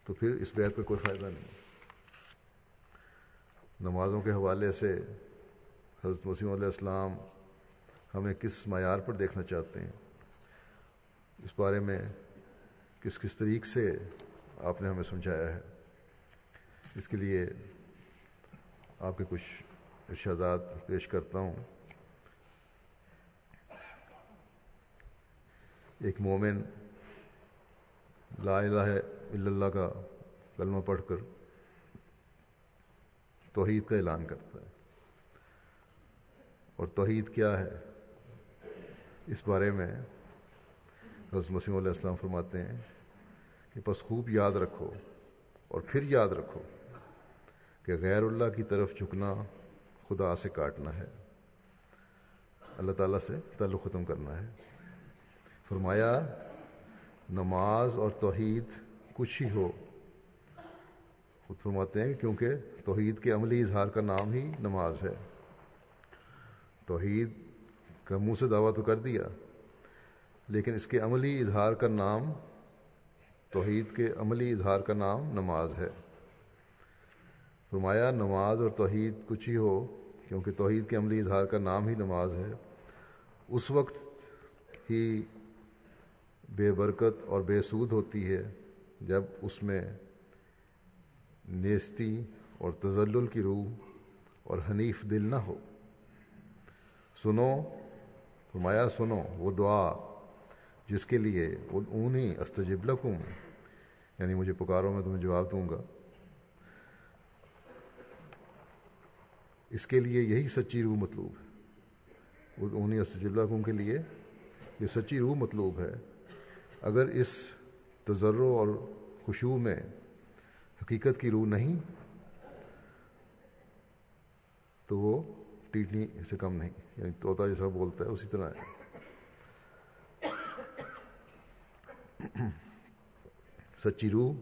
تو پھر اس بیت کا کوئی فائدہ نہیں۔ نمازوں کے حوالے سے حضرت مسیم علیہ السلام ہمیں کس معیار پر دیکھنا چاہتے ہیں؟ اس بارے میں کس کس طریق سے آپ نے ہمیں سمجھایا ہے؟ اس کے لیے آپ کے کچھ ارشادات پیش کرتا ہوں۔ ایک مومن لا الہ الا اللہ کا کلمہ پڑھ کر توحید کا اعلان کرتا ہے۔ اور توحید کیا ہے؟ اس بارے میں حضرت مسیم علیہ السلام فرماتے ہیں کہ بس خوب یاد رکھو اور پھر یاد رکھو۔ کہ غیر اللہ کی طرف جھکنا خدا سے کاٹنا ہے۔ اللہ تعالیٰ سے تعلق ختم کرنا ہے۔ فرمایا، نماز اور توحید کچھ ہی ہو۔ خود فرماتے ہیں کیونکہ توحید کے عملی اظہار کا نام ہی نماز ہے۔ توحید کا منہ سے دعویٰ تو کر دیا، لیکن اس کے عملی اظہار کا نام، توحید کے عملی اظہار کا نام نماز ہے۔ فرمایا، نماز اور توحید کچھ ہی ہو، کیونکہ توحید کے عملی اظہار کا نام ہی نماز ہے۔ اس وقت ہی بے برکت اور بے سود ہوتی ہے، جب اس میں نیستی اور تزلل کی روح اور حنیف دل نہ ہو۔ سنو، فرمایا، سنو، وہ دعا جس کے لیے، وہ اونی، استجب لکم یعنی مجھے پکاروں میں تمہیں جواب دوں گا۔ اس کے لیے یہی سچی روح مطلوب ہے۔ وہ اونی کے لیے یہ سچی روح مطلوب ہے۔ اگر اس تجرو اور خوشبو میں حقیقت کی روح نہیں، تو وہ ٹیٹنی سے کم نہیں۔ یعنی طوطا جس طرح بولتا ہے، اسی طرح ہے۔ سچی روح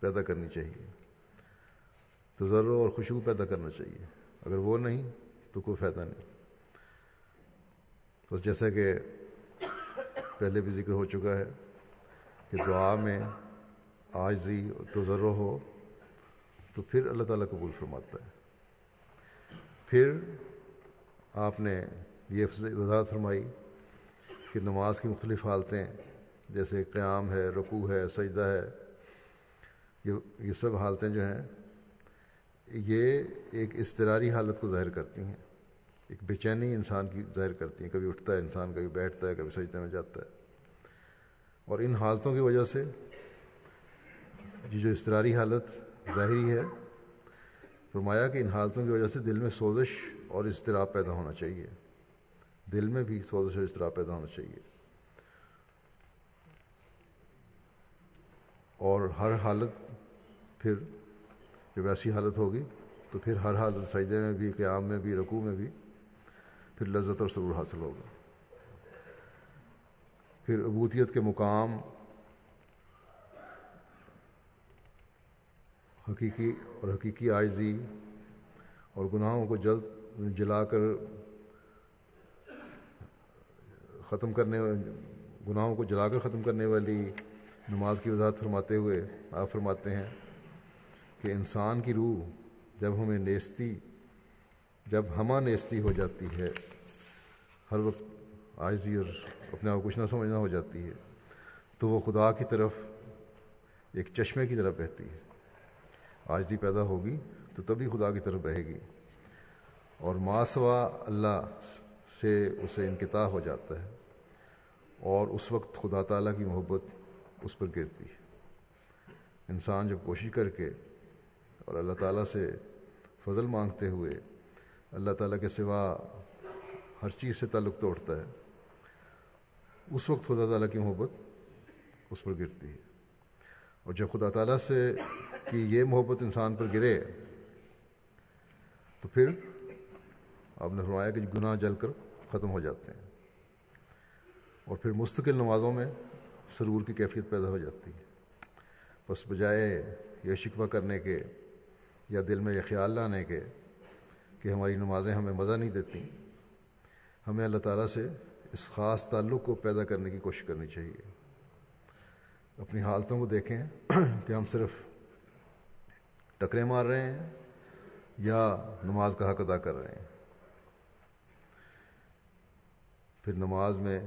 پیدا کرنی چاہیے۔ تجرو اور خوشبو پیدا کرنا چاہیے۔ اگر وہ نہیں تو کوئی فائدہ نہیں۔ بس جیسا کہ پہلے بھی ذکر ہو چکا ہے کہ دعا میں آجزی اور تجرو ہو تو پھر اللہ تعالیٰ قبول فرماتا ہے۔ پھر آپ نے یہ وضاحت فرمائی کہ نماز کی مختلف حالتیں جیسے قیام ہے، رکوع ہے، سجدہ ہے، یہ یہ سب حالتیں جو ہیں یہ ایک استراری حالت کو ظاہر کرتی ہیں۔ ایک بے چینی انسان کی ظاہر کرتی ہیں۔ کبھی اٹھتا ہے انسان، کبھی بیٹھتا ہے، کبھی سجدے میں جاتا ہے۔ اور ان حالتوں کی وجہ سے یہ جو استراری حالت ظاہری ہے، فرمایا کہ ان حالتوں کی وجہ سے دل میں سوزش اور اضطراب پیدا ہونا چاہیے۔ دل میں بھی سوزش اور اضطراب پیدا ہونا چاہیے۔ اور ہر حالت پھر جب ایسی حالت ہوگی تو پھر ہر حالت سجدے میں بھی، قیام میں بھی، رکوع میں بھی پھر لذت اور سرور حاصل ہوگا۔ پھر عبودیت کے مقام، حقیقی اور حقیقی آئزی اور گناہوں کو جلد جلا کر ختم کرنے، گناہوں کو جلا کر ختم کرنے والی نماز کی وضاحت فرماتے ہوئے آپ فرماتے ہیں کہ انسان کی روح جب ہمیں نیستی، جب ہمہ نیستی ہو جاتی ہے، ہر وقت آجزی اور اپنے آپ کچھ نہ سمجھنا ہو جاتی ہے، تو وہ خدا کی طرف، ایک چشمے کی طرف بہتی ہے۔ آجزی پیدا ہوگی تو تبھی خدا کی طرف بہے گی۔ اور ماسوا اللہ سے اسے انقطاع ہو جاتا ہے اور اس وقت خدا تعالیٰ کی محبت اس پر گرتی ہے۔ انسان جب کوشش کر کے اور اللہ تعالیٰ سے فضل مانگتے ہوئے اللہ تعالیٰ کے سوا ہر چیز سے تعلق توڑتا ہے۔ اس وقت خدا تعالیٰ کی محبت اس پر گرتی ہے۔ اور جب خدا تعالیٰ سے کی یہ محبت انسان پر گرے، تو پھر آپ نے فرمایا کہ گناہ جل کر ختم ہو جاتے ہیں۔ اور پھر مستقل نمازوں میں سرور کی کیفیت پیدا ہو جاتی ہے۔ بس بجائے یہ شکوہ کرنے کے یا دل میں یہ خیال لانے کے کہ ہماری نمازیں ہمیں مزہ نہیں دیتی، ہمیں اللہ تعالیٰ سے اس خاص تعلق کو پیدا کرنے کی کوشش کرنی چاہیے۔ اپنی حالتوں کو دیکھیں کہ ہم صرف ٹکرے مار رہے ہیں یا نماز کا حق ادا کر رہے ہیں۔ پھر نماز میں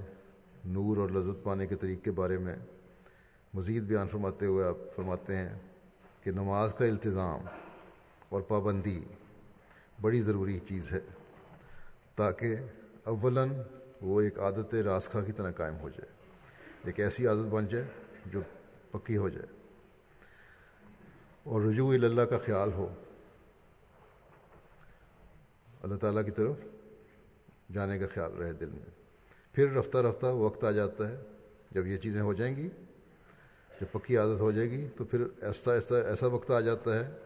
نور اور لذت پانے کے طریق کے بارے میں مزید بیان فرماتے ہوئے آپ فرماتے ہیں کہ نماز کا التظام اور پابندی بڑی ضروری چیز ہے تاکہ اولاً وہ ایک عادت راسخہ کی طرح قائم ہو جائے، ایک ایسی عادت بن جائے جو پکی ہو جائے۔ اور رجوع اللہ کا خیال ہو، اللہ تعالیٰ کی طرف جانے کا خیال رہے دل میں۔ پھر رفتہ رفتہ وقت آ جاتا ہے، جب یہ چیزیں ہو جائیں گی، جب پکی عادت ہو جائے گی، تو پھر ایسا ایسا ایسا وقت آ جاتا ہے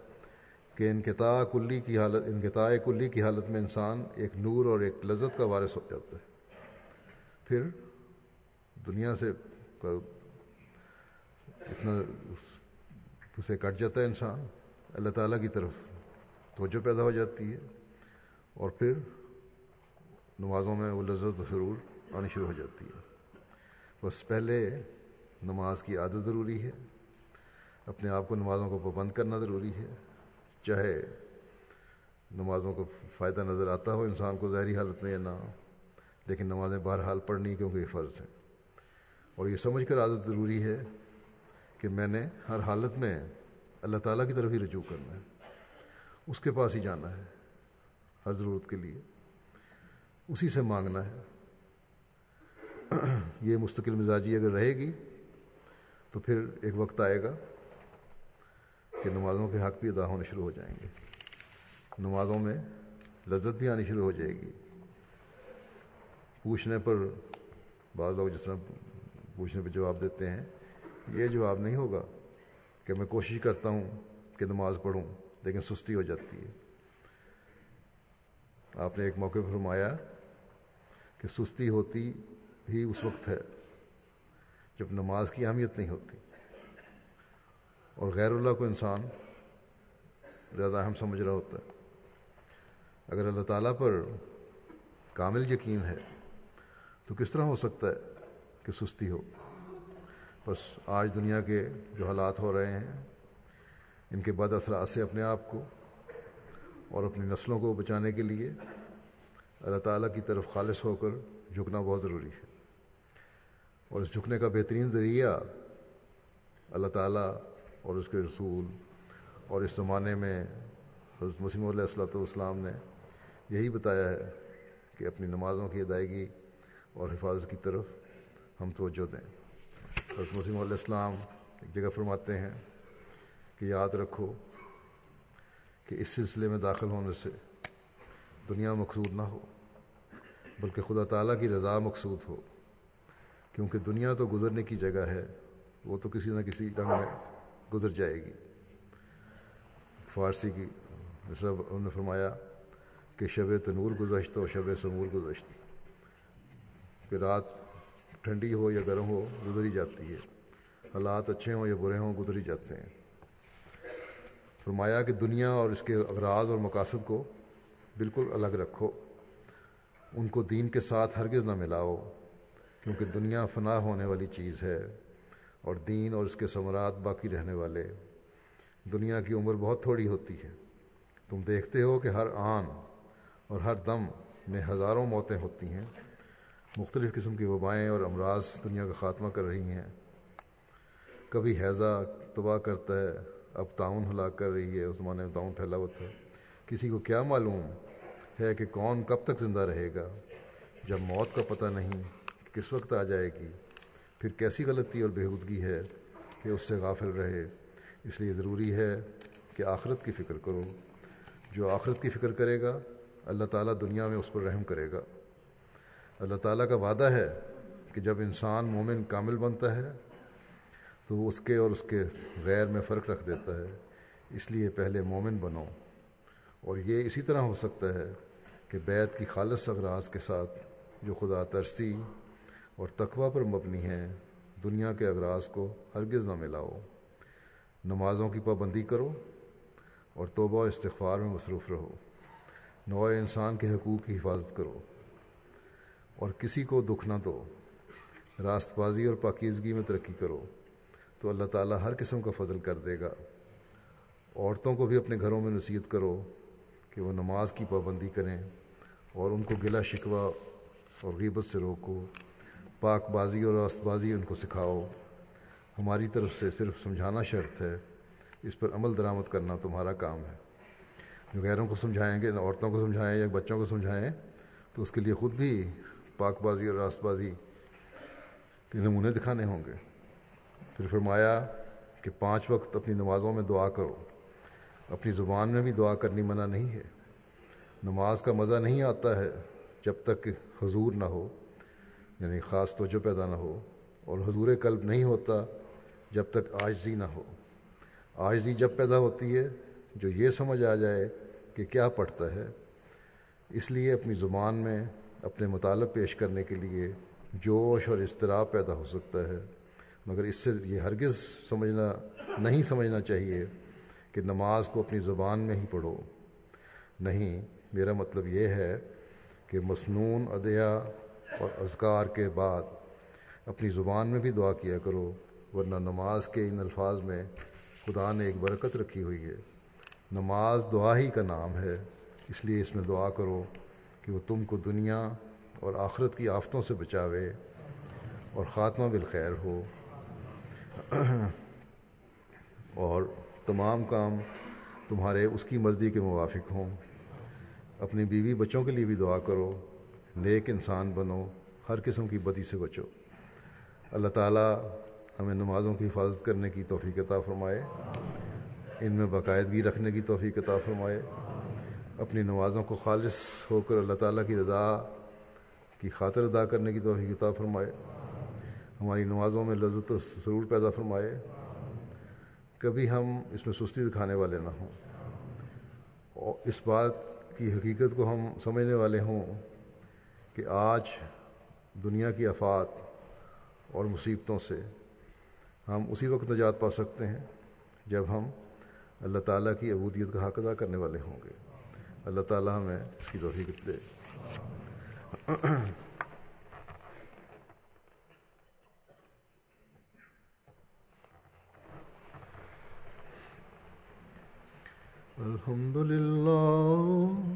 کہ انقطاع کلی کی حالت، انقطاع کلی کی حالت میں انسان ایک نور اور ایک لذت کا وارث ہو جاتا ہے۔ پھر دنیا سے اتنا اسے کٹ جاتا ہے انسان۔ اللہ تعالیٰ کی طرف توجہ پیدا ہو جاتی ہے۔ اور پھر نمازوں میں وہ لذت و سرور آنی شروع ہو جاتی ہے۔ بس پہلے نماز کی عادت ضروری ہے۔ اپنے آپ کو نمازوں کو پابند کرنا ضروری ہے۔ چاہے نمازوں کو فائدہ نظر آتا ہو، انسان کو ظاہری حالت میں یا نہ، لیکن نمازیں بہرحال پڑھنی کیونکہ یہ فرض ہیں۔ اور یہ سمجھ کر عادت ضروری ہے کہ میں نے ہر حالت میں اللہ تعالیٰ کی طرف ہی رجوع کرنا ہے۔ اس کے پاس ہی جانا ہے، ہر ضرورت کے لیے۔ اسی سے مانگنا ہے۔ یہ مستقل مزاجی اگر رہے گی تو پھر ایک وقت آئے گا کہ نمازوں کے حق بھی ادا ہونے شروع ہو جائیں گے۔ نمازوں میں لذت بھی آنی شروع ہو جائے گی۔ پوچھنے پر بعض لوگ جس طرح پوچھنے پہ جواب دیتے ہیں، یہ جواب نہیں ہوگا کہ میں کوشش کرتا ہوں کہ نماز پڑھوں، لیکن سستی ہو جاتی ہے۔ آپ نے ایک موقع پر فرمایا کہ سستی ہوتی ہی اس وقت ہے جب نماز کی اہمیت نہیں ہوتی۔ اور غیر اللہ کو انسان زیادہ اہم سمجھ رہا ہوتا ہے۔ اگر اللہ تعالیٰ پر کامل یقین ہے، تو کس طرح ہو سکتا ہے کہ سستی ہو؟ بس آج دنیا کے جو حالات ہو رہے ہیں، ان کے بعد اثرات سے اپنے آپ کو اور اپنی نسلوں کو بچانے کے لیے اللہ تعالیٰ کی طرف خالص ہو کر جھکنا بہت ضروری ہے۔ اور اس جھکنے کا بہترین ذریعہ اللہ تعالیٰ اور اس کے رسول اور اس زمانے میں حضرت مسیم علیہ السلۃ والسلام نے یہی بتایا ہے کہ اپنی نمازوں کی ادائیگی اور حفاظت کی طرف ہم توجہ دیں۔ حضرت مسیم علیہ السلام ایک جگہ فرماتے ہیں کہ یاد رکھو کہ اس سلسلے میں داخل ہونے سے دنیا مقصود نہ ہو، بلکہ خدا تعالیٰ کی رضا مقصود ہو۔ کیونکہ دنیا تو گزرنے کی جگہ ہے، وہ تو کسی نہ کسی ڈنگ میں گزر جائے گی۔ فارسی کی مثلا انہوں نے فرمایا کہ شب تنور گزشت و شب سمور گزشت۔ کہ رات ٹھنڈی ہو یا گرم ہو، گزری جاتی ہے۔ حالات اچھے ہوں یا برے ہوں، گزری جاتے ہیں۔ فرمایا کہ دنیا اور اس کے اغراض اور مقاصد کو بالکل الگ رکھو۔ ان کو دین کے ساتھ ہرگز نہ ملاؤ، کیونکہ دنیا فنا ہونے والی چیز ہے۔ اور دین اور اس کے ثمرات باقی رہنے والے۔ دنیا کی عمر بہت تھوڑی ہوتی ہے۔ تم دیکھتے ہو کہ ہر آن اور ہر دم میں ہزاروں موتیں ہوتی ہیں۔ مختلف قسم کی وبائیں اور امراض دنیا کا خاتمہ کر رہی ہیں۔ کبھی حیضہ تباہ کرتا ہے، اب تعاون ہلاک کر رہی ہے۔ اس زمانے میں تعاون پھیلا ہوا تھا۔ کسی کو کیا معلوم ہے کہ کون کب تک زندہ رہے گا؟ جب موت کا پتہ نہیں کس وقت آ جائے گی۔ پھر کیسی غلطی اور بےحودگی ہے کہ اس سے غافل رہے؟ اس لیے ضروری ہے کہ آخرت کی فکر کرو۔ جو آخرت کی فکر کرے گا، اللہ تعالیٰ دنیا میں اس پر رحم کرے گا۔ اللہ تعالیٰ کا وعدہ ہے کہ جب انسان مومن کامل بنتا ہے، تو وہ اس کے اور اس کے غیر میں فرق رکھ دیتا ہے۔ اس لیے پہلے مومن بنو۔ اور یہ اسی طرح ہو سکتا ہے کہ بیت کی خالص اغراض کے ساتھ جو خدا ترسی اور تقوی پر مبنی ہیں دنیا کے اغراض کو ہرگز نہ ملاؤ۔ نمازوں کی پابندی کرو اور توبہ و استغفار میں مصروف رہو۔ نوع انسان کے حقوق کی حفاظت کرو۔ اور کسی کو دکھ نہ دو۔ راست بازی اور پاکیزگی میں ترقی کرو۔ تو اللہ تعالیٰ ہر قسم کا فضل کر دے گا۔ عورتوں کو بھی اپنے گھروں میں نصیحت کرو کہ وہ نماز کی پابندی کریں اور ان کو گلا شکوہ اور غیبت سے روکو۔ پاک بازی اور راست بازی ان کو سکھاؤ۔ ہماری طرف سے صرف سمجھانا شرط ہے، اس پر عمل درآمد کرنا تمہارا کام ہے۔ جو غیروں کو سمجھائیں گے، عورتوں کو سمجھائیں یا بچوں کو سمجھائیں، تو اس کے لیے خود بھی پاک بازی اور راست بازی کے نمونے دکھانے ہوں گے۔ پھر فرمایا کہ پانچ وقت اپنی نمازوں میں دعا کرو۔ اپنی زبان میں بھی دعا کرنی منع نہیں ہے۔ نماز کا مزہ نہیں آتا ہے جب تک کہ حضور نہ ہو۔ یعنی خاص توجہ پیدا نہ ہو اور حضور قلب نہیں ہوتا جب تک آجزی نہ ہو۔ آجزی جب پیدا ہوتی ہے، جو یہ سمجھ آ جائے کہ کیا پڑھتا ہے۔ اس لیے اپنی زبان میں اپنے مطالب پیش کرنے کے لیے جوش اور اضطراب پیدا ہو سکتا ہے۔ مگر اس سے یہ ہرگز سمجھنا، نہیں سمجھنا چاہیے کہ نماز کو اپنی زبان میں ہی پڑھو۔ نہیں، میرا مطلب یہ ہے کہ مصنون ادیا اور اذکار کے بعد اپنی زبان میں بھی دعا کیا کرو، ورنہ نماز کے ان الفاظ میں خدا نے ایک برکت رکھی ہوئی ہے۔ نماز دعا ہی کا نام ہے، اس لیے اس میں دعا کرو کہ وہ تم کو دنیا اور آخرت کی آفتوں سے بچاوے اور خاتمہ بالخیر ہو۔ اور تمام کام تمہارے اس کی مرضی کے موافق ہوں۔ اپنی بیوی بچوں کے لیے بھی دعا کرو نیک انسان بنو، ہر قسم کی بدی سے بچو۔ اللہ تعالیٰ ہمیں نمازوں کی حفاظت کرنے کی توفیق عطا فرمائے، ان میں باقاعدگی رکھنے کی توفیق عطا فرمائے۔ اپنی نمازوں کو خالص ہو کر اللہ تعالیٰ کی رضا کی خاطر ادا کرنے کی توفیق عطا فرمائے۔ ہماری نمازوں میں لذت و سرور پیدا فرمائے۔ کبھی ہم اس میں سستی دکھانے والے نہ ہوں۔ اور اس بات کی حقیقت کو ہم سمجھنے والے ہوں۔ کہ آج دنیا کی آفات اور مصیبتوں سے ہم اسی وقت نجات پا سکتے ہیں جب ہم اللہ تعالیٰ کی عبودیت کا حق ادا کرنے والے ہوں گے۔ اللہ تعالیٰ ہمیں اس کی توفیق دے۔ الحمد لله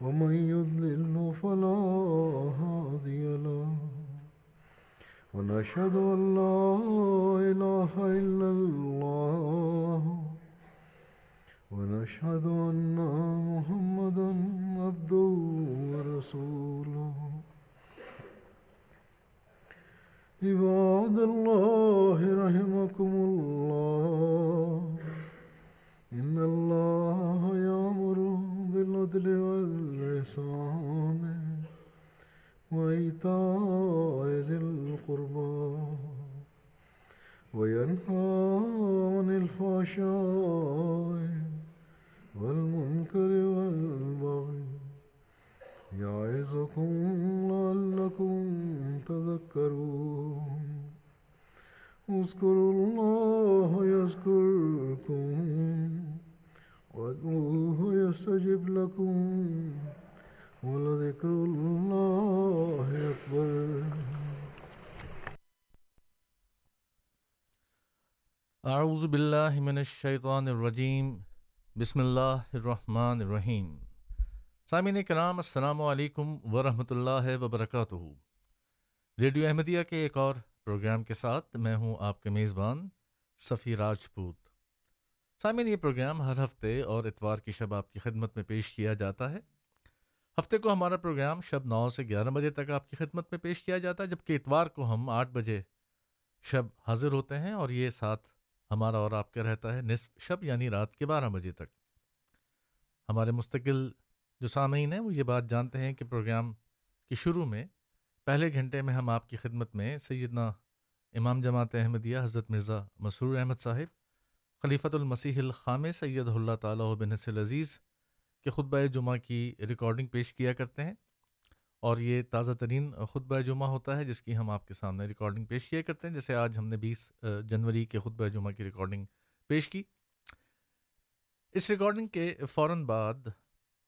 ومن يضلل فلا هادي له ونشهد أن لا إله إلا الله ونشهد أن محمدا عبده ورسوله عباد الله رحمكم الله إن الله يأمر بالعدل والإحسان وإيتاء ذي القربى وينهى عن الفحشاء والمنكر والبغي يعظكم لعلكم تذكرون اذكروا الله يذكركم وادعوه يستجب لكم ولذكر الله أكبر اعوذ باللہ من الشیطان الرجیم بسم اللہ الرحمن الرحیم سامعین کرام، السلام علیکم ورحمۃ اللہ وبرکاتہ. ریڈیو احمدیہ کے ایک اور پروگرام کے ساتھ میں ہوں آپ کے میزبان صفی راجپوت. سامعین، یہ پروگرام ہر ہفتے اور اتوار کی شب آپ کی خدمت میں پیش کیا جاتا ہے۔ ہفتے کو ہمارا پروگرام شب نو سے گیارہ بجے تک آپ کی خدمت میں پیش کیا جاتا ہے، جبکہ اتوار کو ہم آٹھ بجے شب حاضر ہوتے ہیں اور یہ ساتھ ہمارا اور آپ کا رہتا ہے نصف شب یعنی رات کے بارہ بجے تک۔ ہمارے مستقل جو سامعین ہیں، وہ یہ بات جانتے ہیں کہ پروگرام کے شروع میں پہلے گھنٹے میں ہم آپ کی خدمت میں سیدنا امام جماعت احمدیہ حضرت مرزا مسرور احمد صاحب خلیفۃ المسیح الخام سید اللہ تعالیٰ بن نسل عزیز کے خطبہ جمعہ کی ریکارڈنگ پیش کیا کرتے ہیں اور یہ تازہ ترین خطبہ جمعہ ہوتا ہے جس کی ہم آپ کے سامنے ریکارڈنگ پیش کیا کرتے ہیں، جیسے آج ہم نے بیس جنوری کے خطبہ جمعہ کی ریکارڈنگ پیش کی۔ اس ریکارڈنگ کے فوراً بعد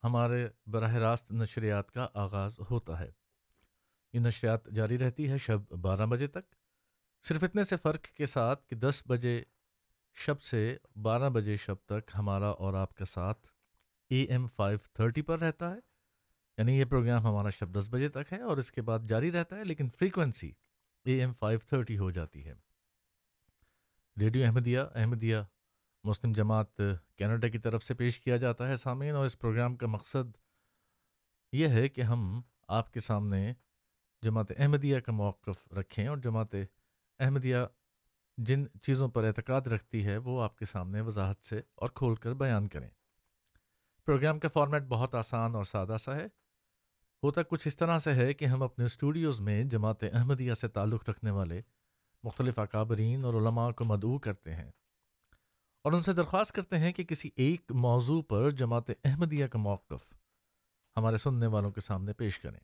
ہمارے براہ راست نشریات کا آغاز ہوتا ہے۔ یہ نشریات جاری رہتی ہے شب بارہ بجے تک۔ صرف اتنے سے فرق کے ساتھ کہ دس بجے شب سے بارہ بجے شب تک ہمارا اور آپ کا ساتھ اے ایم فائیو تھرٹی پر رہتا ہے۔ یعنی یہ پروگرام ہمارا شب دس بجے تک ہے اور اس کے بعد جاری رہتا ہے، لیکن frequency A M five thirty ہو جاتی ہے۔ ریڈیو احمدیہ احمدیہ مسلم جماعت کینیڈا کی طرف سے پیش کیا جاتا ہے سامعین، اور اس پروگرام کا مقصد یہ ہے کہ ہم آپ کے سامنے جماعت احمدیہ کا موقف رکھیں اور جماعت احمدیہ جن چیزوں پر اعتقاد رکھتی ہے، وہ آپ کے سامنے وضاحت سے اور کھول کر بیان کریں۔ پروگرام کا فارمیٹ بہت آسان اور سادہ سا ہے۔ ہوتا کچھ اس طرح سے ہے کہ ہم اپنے اسٹوڈیوز میں جماعت احمدیہ سے تعلق رکھنے والے مختلف اکابرین اور علماء کو مدعو کرتے ہیں اور ان سے درخواست کرتے ہیں کہ کسی ایک موضوع پر جماعت احمدیہ کا موقف ہمارے سننے والوں کے سامنے پیش کریں۔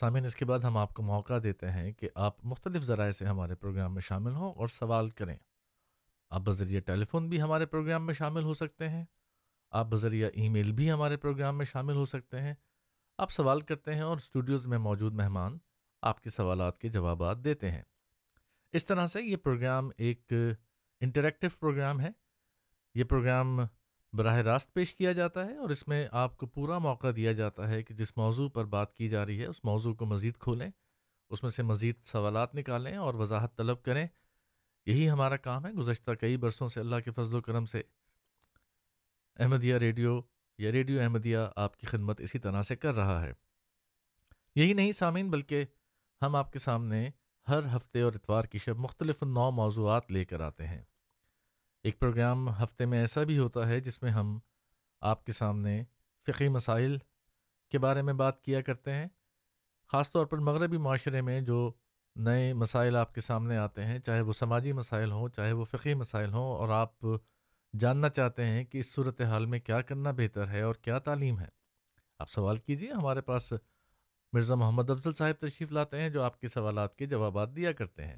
سامعین، اس کے بعد ہم آپ کو موقع دیتے ہیں کہ آپ مختلف ذرائع سے ہمارے پروگرام میں شامل ہوں اور سوال کریں۔ آپ بذریعہ ٹیلی فون بھی ہمارے پروگرام میں شامل ہو سکتے ہیں۔ آپ بذریعہ ای میل بھی ہمارے پروگرام میں شامل ہو سکتے ہیں۔ آپ سوال کرتے ہیں اور اسٹوڈیوز میں موجود مہمان آپ کے سوالات کے جوابات دیتے ہیں۔ اس طرح سے یہ پروگرام ایک انٹریکٹیو پروگرام ہے۔ یہ پروگرام براہ راست پیش کیا جاتا ہے اور اس میں آپ کو پورا موقع دیا جاتا ہے کہ جس موضوع پر بات کی جا رہی ہے، اس موضوع کو مزید کھولیں، اس میں سے مزید سوالات نکالیں اور وضاحت طلب کریں۔ یہی ہمارا کام ہے گزشتہ کئی برسوں سے اللہ کے فضل و کرم سے۔ احمدیہ ریڈیو یا ریڈیو احمدیہ آپ کی خدمت اسی طرح سے کر رہا ہے۔ یہی نہیں سامعین، بلکہ ہم آپ کے سامنے ہر ہفتے اور اتوار کی شب مختلف نو موضوعات لے کر آتے ہیں۔ ایک پروگرام ہفتے میں ایسا بھی ہوتا ہے جس میں ہم آپ کے سامنے فقی مسائل کے بارے میں بات کیا کرتے ہیں، خاص طور پر مغربی معاشرے میں جو نئے مسائل آپ کے سامنے آتے ہیں، چاہے وہ سماجی مسائل ہوں، چاہے وہ فقی مسائل ہوں، اور آپ جاننا چاہتے ہیں کہ اس صورت حال میں کیا کرنا بہتر ہے اور کیا تعلیم ہے۔ آپ سوال کیجیے ہمارے پاس مرزا محمد افضل صاحب تشریف لاتے ہیں جو آپ کے سوالات کے جوابات دیا کرتے ہیں۔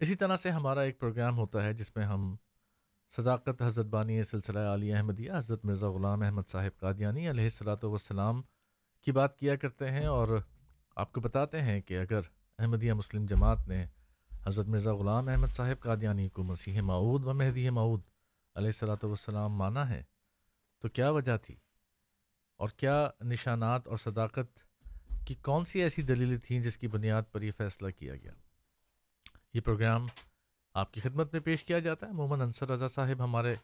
اسی طرح سے ہمارا ایک پروگرام ہوتا ہے جس میں ہم صداقت حضرت بانی سلسلہ علی احمدیہ، حضرت مرزا غلام احمد صاحب قادیانی علیہ السلاۃ والسلام کی بات کیا کرتے ہیں اور آپ کو بتاتے ہیں کہ اگر احمدیہ مسلم جماعت نے حضرت مرزا غلام احمد صاحب قادیانی کو مسیح معود و مہدی معود علیہ السلاۃ والسلام مانا ہے تو کیا وجہ تھی؟ اور کیا نشانات اور صداقت کی کون سی ایسی دلیلیں تھیں جس کی بنیاد پر یہ فیصلہ کیا گیا؟ یہ پروگرام آپ کی خدمت میں پیش کیا جاتا ہے۔ محمد انصر رضا صاحب ہمارے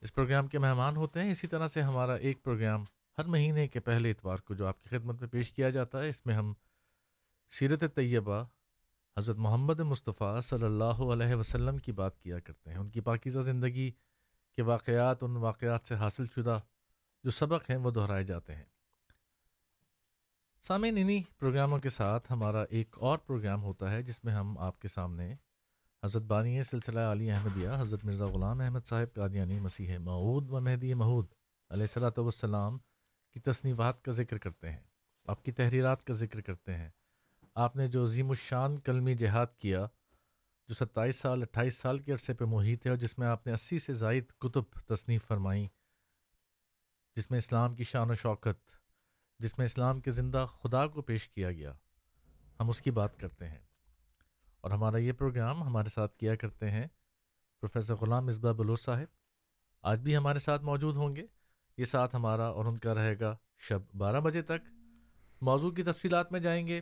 اس پروگرام کے مہمان ہوتے ہیں۔ اسی طرح سے ہمارا ایک پروگرام ہر مہینے کے پہلے اتوار کو جو آپ کی خدمت میں پیش کیا جاتا ہے، اس میں ہم سیرت طیبہ حضرت محمد مصطفیٰ صلی اللہ علیہ وسلم کی بات کیا کرتے ہیں۔ ان کی پاکیزہ زندگی کے واقعات، ان واقعات سے حاصل شدہ جو سبق ہیں، وہ دہرائے جاتے ہیں۔ سامعین، انہی پروگراموں کے ساتھ ہمارا ایک اور پروگرام ہوتا ہے، جس میں ہم آپ کے سامنے حضرت بانی سلسلہ علی احمدیہ، حضرت مرزا غلام احمد صاحب، قادیانی مسیح معود و مہدی مہود علیہ صلاۃ والسلام کی تصنیفات کا ذکر کرتے ہیں، آپ کی تحریرات کا ذکر کرتے ہیں۔ آپ نے جو عظیم الشان کلمی جہاد کیا، جو ستائیس سال، اٹھائیس سال کے عرصے پہ محیط ہے اور جس میں آپ نے اسی سے زائد کتب تصنیف فرمائیں، جس میں اسلام کی شان و شوکت، جس میں اسلام کے زندہ خدا کو پیش کیا گیا، ہم اس کی بات کرتے ہیں۔ اور ہمارا یہ پروگرام ہمارے ساتھ کیا کرتے ہیں پروفیسر غلام مصباح بلوچ صاحب۔ آج بھی ہمارے ساتھ موجود ہوں گے۔ یہ ساتھ ہمارا اور ان کا رہے گا شب بارہ بجے تک۔ موضوع کی تفصیلات میں جائیں گے۔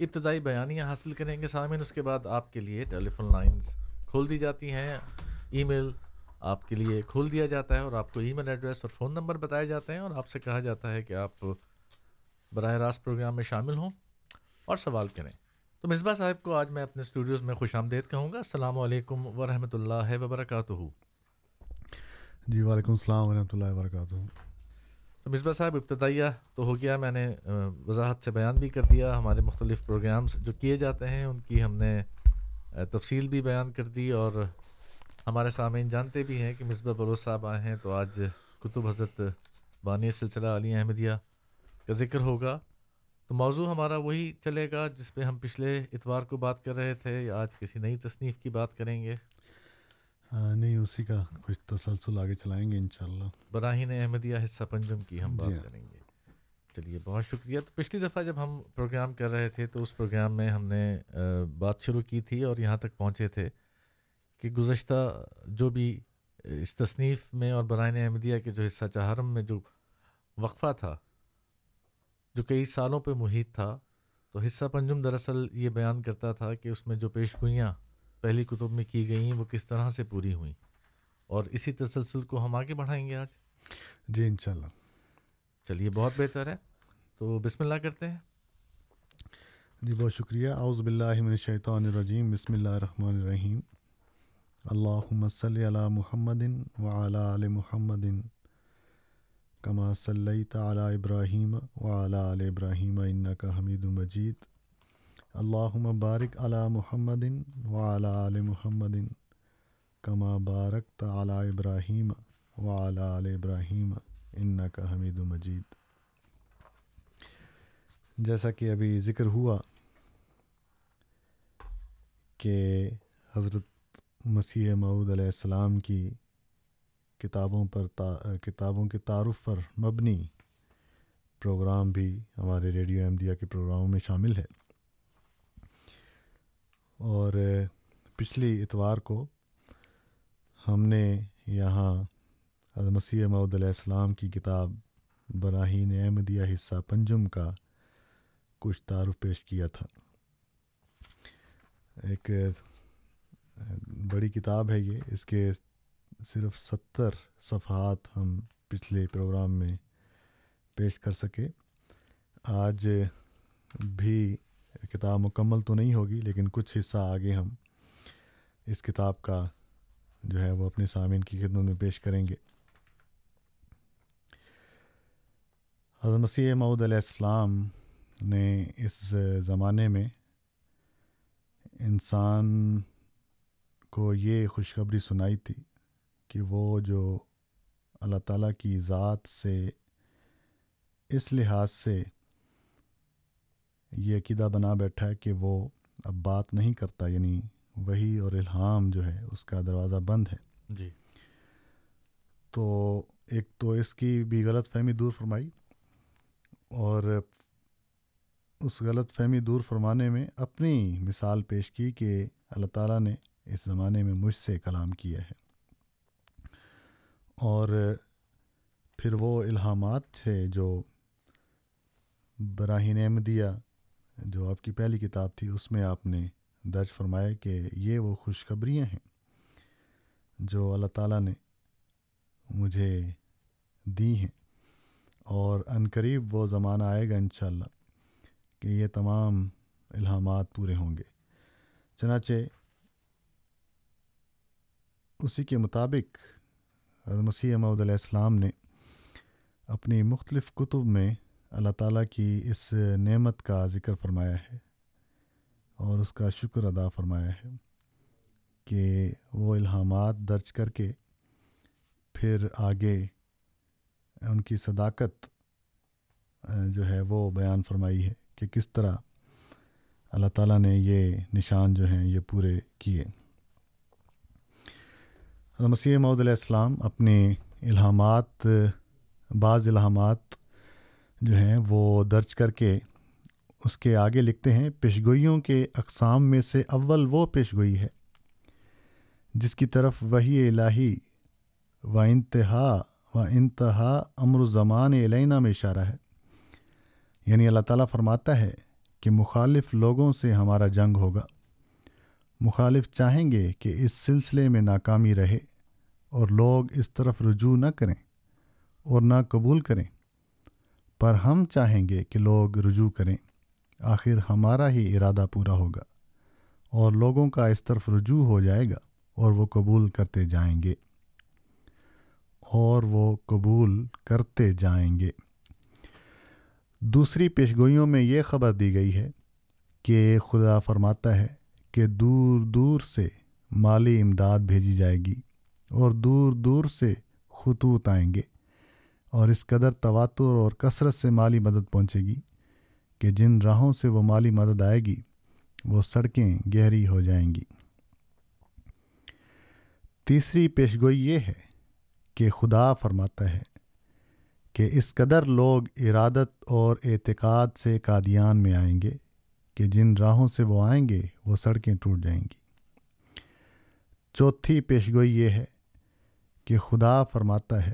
ابتدائی بیانیاں حاصل کریں گے سامعین۔ اس کے بعد آپ کے لیے ٹیلی فون لائنز کھول دی جاتی ہیں۔ ای میل آپ کے لیے کھول دیا جاتا ہے اور آپ کو ای میل ایڈریس اور فون نمبر بتائے جاتے ہیں اور آپ سے کہا جاتا ہے کہ آپ براہ راست پروگرام میں شامل ہوں اور سوال کریں۔ تو مصباح صاحب کو آج میں اپنے اسٹوڈیوز میں خوش آمدید کہوں گا۔ السلام علیکم ورحمۃ اللہ وبرکاتہ۔ جی وعلیکم السلام ورحمۃ اللہ وبرکاتہ۔ تو مصباح صاحب ابتدائیہ تو ہو گیا میں نے وضاحت سے بیان بھی کر دیا۔ ہمارے مختلف پروگرامز جو کیے جاتے ہیں ان کی ہم نے تفصیل بھی بیان کر دی۔ اور ہمارے سامعین جانتے بھی ہیں کہ مصباح بلوچ صاحب آئے ہیں تو آج کتب حضرت بانی سلسلہ علی احمدیہ کا ذکر ہوگا۔ تو موضوع ہمارا وہی چلے گا جس پہ ہم پچھلے اتوار کو بات کر رہے تھے یا آج کسی نئی تصنیف کی بات کریں گے۔ نہیں اسی کا کچھ تسلسل آگے چلائیں گے انشاءاللہ۔ براہین احمدیہ حصہ پنجم کی ہم بات جی ہاں۔ کریں گے۔ چلیے بہت شکریہ۔ تو پچھلی دفعہ جب ہم پروگرام کر رہے تھے تو اس پروگرام میں ہم نے بات شروع کی تھی اور یہاں تک پہنچے تھے کہ گزشتہ جو بھی اس تصنیف میں اور برائن احمدیہ کے جو حصہ چہارم میں جو وقفہ تھا جو کئی سالوں پہ محیط تھا تو حصہ پنجم دراصل یہ بیان کرتا تھا کہ اس میں جو پیش گوئیاں پہلی کتب میں کی گئیں وہ کس طرح سے پوری ہوئیں۔ اور اسی تسلسل کو ہم آگے بڑھائیں گے آج۔ جی انشاءاللہ۔ چلیے بہت بہتر ہے۔ تو بسم اللہ کرتے ہیں۔ جی بہت شکریہ۔ اعوذ باللہ من الشیطان الرجیم۔ بسم اللہ الرحمن الرحیم۔ اللہم صلی علی محمد وعلی آل محمد۔ کما صلیت علی ابراہیم وعلی آل ابراہیم انکا حمید مجید۔ اللہم بارک علی محمد وعلی آل محمد کما بارکت علی ابراہیم وعلی آل ابراہیم انکا حمید مجید۔ جیسا کہ ابھی ذکر ہوا کہ حضرت مسیح معود علیہ السلام کی کتابوں پر تا، کتابوں کے تعارف پر مبنی پروگرام بھی ہمارے ریڈیو احمدیہ کے پروگراموں میں شامل ہے۔ اور پچھلی اتوار کو ہم نے یہاں مسیح معود علیہ السلام کی کتاب براہین احمدیہ حصہ پنجم کا کچھ تعارف پیش کیا تھا۔ ایک بڑی کتاب ہے یہ، اس کے صرف ستر صفحات ہم پچھلے پروگرام میں پیش کر سکے۔ آج بھی کتاب مکمل تو نہیں ہوگی، لیکن کچھ حصہ آگے ہم اس کتاب کا جو ہے وہ اپنے سامعین کی خدمت میں پیش کریں گے۔ حضرت مسیح معود علیہ السلام نے اس زمانے میں انسان کو یہ خوشخبری سنائی تھی کہ وہ جو اللہ تعالیٰ کی ذات سے اس لحاظ سے یہ عقیدہ بنا بیٹھا ہے کہ وہ اب بات نہیں کرتا یعنی وہی اور الہام جو ہے اس کا دروازہ بند ہے۔ جی۔ تو ایک تو اس کی بھی غلط فہمی دور فرمائی اور اس غلط فہمی دور فرمانے میں اپنی مثال پیش کی کہ اللہ تعالیٰ نے اس زمانے میں مجھ سے کلام کیا ہے۔ اور پھر وہ الہامات تھے جو براہین احمدیہ جو آپ کی پہلی کتاب تھی، اس میں آپ نے درج فرمایا کہ یہ وہ خوشخبریاں ہیں جو اللہ تعالیٰ نے مجھے دی ہیں۔ اور عنقریب وہ زمانہ آئے گا انشاءاللہ کہ یہ تمام الہامات پورے ہوں گے۔ چنانچہ اسی کے مطابق مسیح محدود علیہ السلام نے اپنی مختلف کتب میں اللہ تعالیٰ کی اس نعمت کا ذکر فرمایا ہے اور اس کا شکر ادا فرمایا ہے کہ وہ الہامات درج کر کے پھر آگے ان کی صداقت جو ہے وہ بیان فرمائی ہے کہ کس طرح اللہ تعالیٰ نے یہ نشان جو ہیں یہ پورے کیے۔ مسیح محدود علیہ السلام اپنے الہامات، بعض الہامات جو ہیں وہ درج کر کے اس کے آگے لکھتے ہیں، پیشگوئیوں کے اقسام میں سے اول وہ پیشگوئی ہے جس کی طرف وہی الہی و انتہا و انتہا امر زمان علینا میں اشارہ ہے۔ یعنی اللہ تعالیٰ فرماتا ہے کہ مخالف لوگوں سے ہمارا جنگ ہوگا۔ مخالف چاہیں گے کہ اس سلسلے میں ناکامی رہے اور لوگ اس طرف رجوع نہ کریں اور نہ قبول کریں۔ پر ہم چاہیں گے کہ لوگ رجوع کریں۔ آخر ہمارا ہی ارادہ پورا ہوگا اور لوگوں کا اس طرف رجوع ہو جائے گا اور وہ قبول کرتے جائیں گے۔ اور وہ قبول کرتے جائیں گے۔ دوسری پیشگوئیوں میں یہ خبر دی گئی ہے کہ خدا فرماتا ہے کہ دور دور سے مالی امداد بھیجی جائے گی اور دور دور سے خطوط آئیں گے اور اس قدر تواتر اور کثرت سے مالی مدد پہنچے گی کہ جن راہوں سے وہ مالی مدد آئے گی، وہ سڑکیں گہری ہو جائیں گی۔ تیسری پیشگوئی یہ ہے کہ خدا فرماتا ہے کہ اس قدر لوگ ارادت اور اعتقاد سے قادیان میں آئیں گے کہ جن راہوں سے وہ آئیں گے، وہ سڑکیں ٹوٹ جائیں گی۔ چوتھی پیشگوئی یہ ہے کہ خدا فرماتا ہے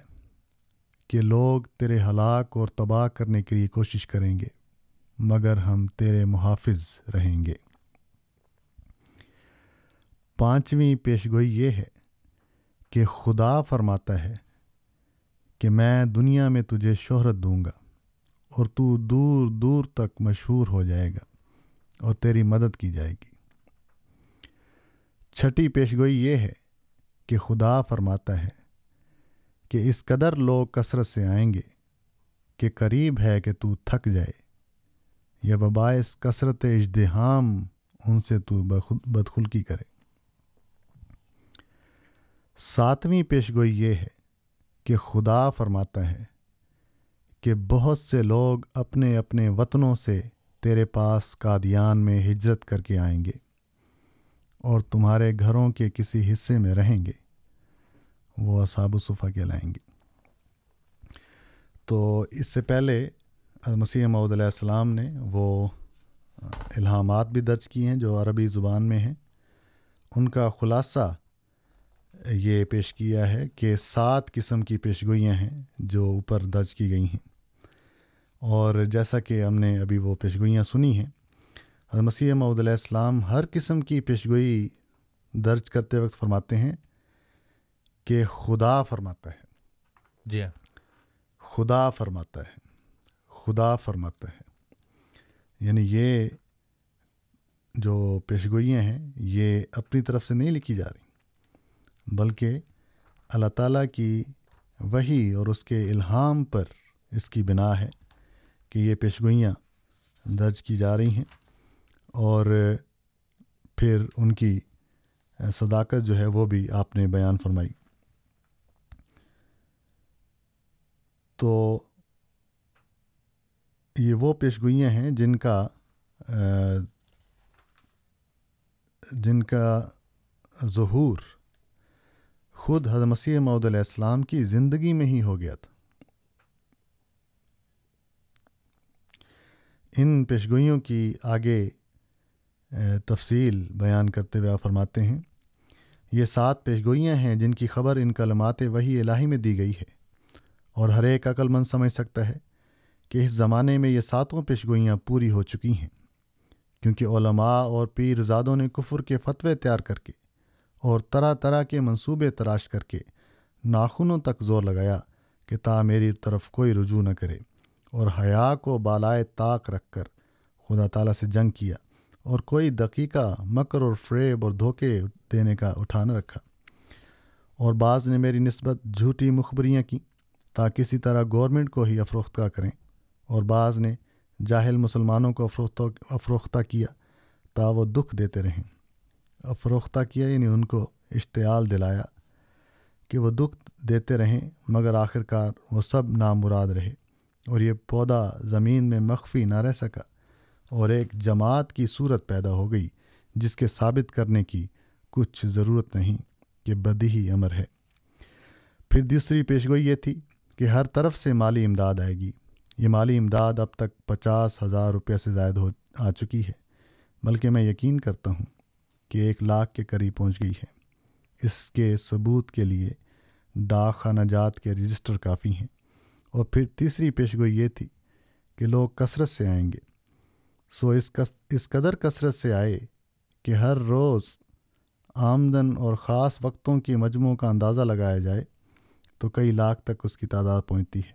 کہ لوگ تیرے ہلاک اور تباہ کرنے کے لیے کوشش کریں گے، مگر ہم تیرے محافظ رہیں گے۔ پانچویں پیشگوئی یہ ہے کہ خدا فرماتا ہے کہ میں دنیا میں تجھے شہرت دوں گا اور تو دور دور تک مشہور ہو جائے گا۔ اور تیری مدد کی جائے گی۔ چھٹی پیشگوئی یہ ہے کہ خدا فرماتا ہے کہ اس قدر لوگ کثرت سے آئیں گے کہ قریب ہے کہ تو تھک جائے۔ یا بباعث کثرت اجتحام ان سے تو بدخلکی کرے۔ ساتویں پیشگوئی یہ ہے کہ خدا فرماتا ہے کہ بہت سے لوگ اپنے اپنے وطنوں سے تیرے پاس قادیان میں ہجرت کر کے آئیں گے اور تمہارے گھروں کے کسی حصے میں رہیں گے، وہ اصاب و صفحہ کہلائیں گے۔ تو اس سے پہلے مسیح محدود علیہ السلام نے وہ الہامات بھی درج کی ہیں جو عربی زبان میں ہیں۔ ان کا خلاصہ یہ پیش کیا ہے کہ سات قسم کی پیشگوئیاں ہیں جو اوپر درج کی گئی ہیں۔ اور جیسا کہ ہم نے ابھی وہ پیشگوئیاں سنی ہیں مسیح محدود علیہ السلام ہر قسم کی پیشگوئی درج کرتے وقت فرماتے ہیں کہ خدا فرماتا ہے۔ جی ہاں۔ خدا فرماتا ہے۔ خدا فرماتا ہے۔ یعنی یہ جو پیشگوئیاں ہیں یہ اپنی طرف سے نہیں لکھی جا رہی بلکہ اللہ تعالیٰ کی وہی اور اس کے الہام پر اس کی بنا ہے۔ کہ یہ پیشگوئیاں درج کی جا رہی ہیں اور پھر ان کی صداقت جو ہے وہ بھی آپ نے بیان فرمائی۔ تو یہ وہ پیشگوئیاں ہیں جن کا جن کا ظہور خود حضرت مسیح معود علیہ السلام کی زندگی میں ہی ہو گیا تھا۔ ان پیشگوئیوں کی آگے تفصیل بیان کرتے ہوئے آپ فرماتے ہیں، یہ سات پیشگوئیاں ہیں جن کی خبر ان کلمات وہی الہی میں دی گئی ہے اور ہر ایک عقل مند سمجھ سکتا ہے کہ اس زمانے میں یہ ساتوں پیشگوئیاں پوری ہو چکی ہیں، کیونکہ علماء اور پیر زادوں نے کفر کے فتوے تیار کر کے اور طرح طرح کے منصوبے تراش کر کے ناخنوں تک زور لگایا کہ تا میری طرف کوئی رجوع نہ کرے۔ اور حیا کو بالائے طاق رکھ کر خدا تعالیٰ سے جنگ کیا اور کوئی دقیقہ مکر اور فریب اور دھوکے دینے کا اٹھا نہ رکھا۔ اور بعض نے میری نسبت جھوٹی مخبریاں کیں تا کسی طرح گورنمنٹ کو ہی افروختہ کریں۔ اور بعض نے جاہل مسلمانوں کو افروختہ افروختہ کیا تا وہ دکھ دیتے رہیں۔ افروختہ کیا یعنی ان کو اشتعال دلایا کہ وہ دکھ دیتے رہیں مگر آخر کار وہ سب نامراد رہے۔ اور یہ پودا زمین میں مخفی نہ رہ سکا اور ایک جماعت کی صورت پیدا ہو گئی، جس کے ثابت کرنے کی کچھ ضرورت نہیں کہ بدی ہی امر ہے۔ پھر دوسری پیشگوئی یہ تھی کہ ہر طرف سے مالی امداد آئے گی۔ یہ مالی امداد اب تک پچاس ہزار روپے سے زائد ہو، آ چکی ہے۔ بلکہ میں یقین کرتا ہوں کہ ایک لاکھ کے قریب پہنچ گئی ہے۔ اس کے ثبوت کے لیے ڈاک خانہ جات کے رجسٹر کافی ہیں۔ اور پھر تیسری پیشگوئی یہ تھی کہ لوگ کثرت سے آئیں گے۔ سو اس کس، اس قدر کثرت سے آئے کہ ہر روز آمدن اور خاص وقتوں کی مجموعوں کا اندازہ لگایا جائے تو کئی لاکھ تک اس کی تعداد پہنچتی ہے۔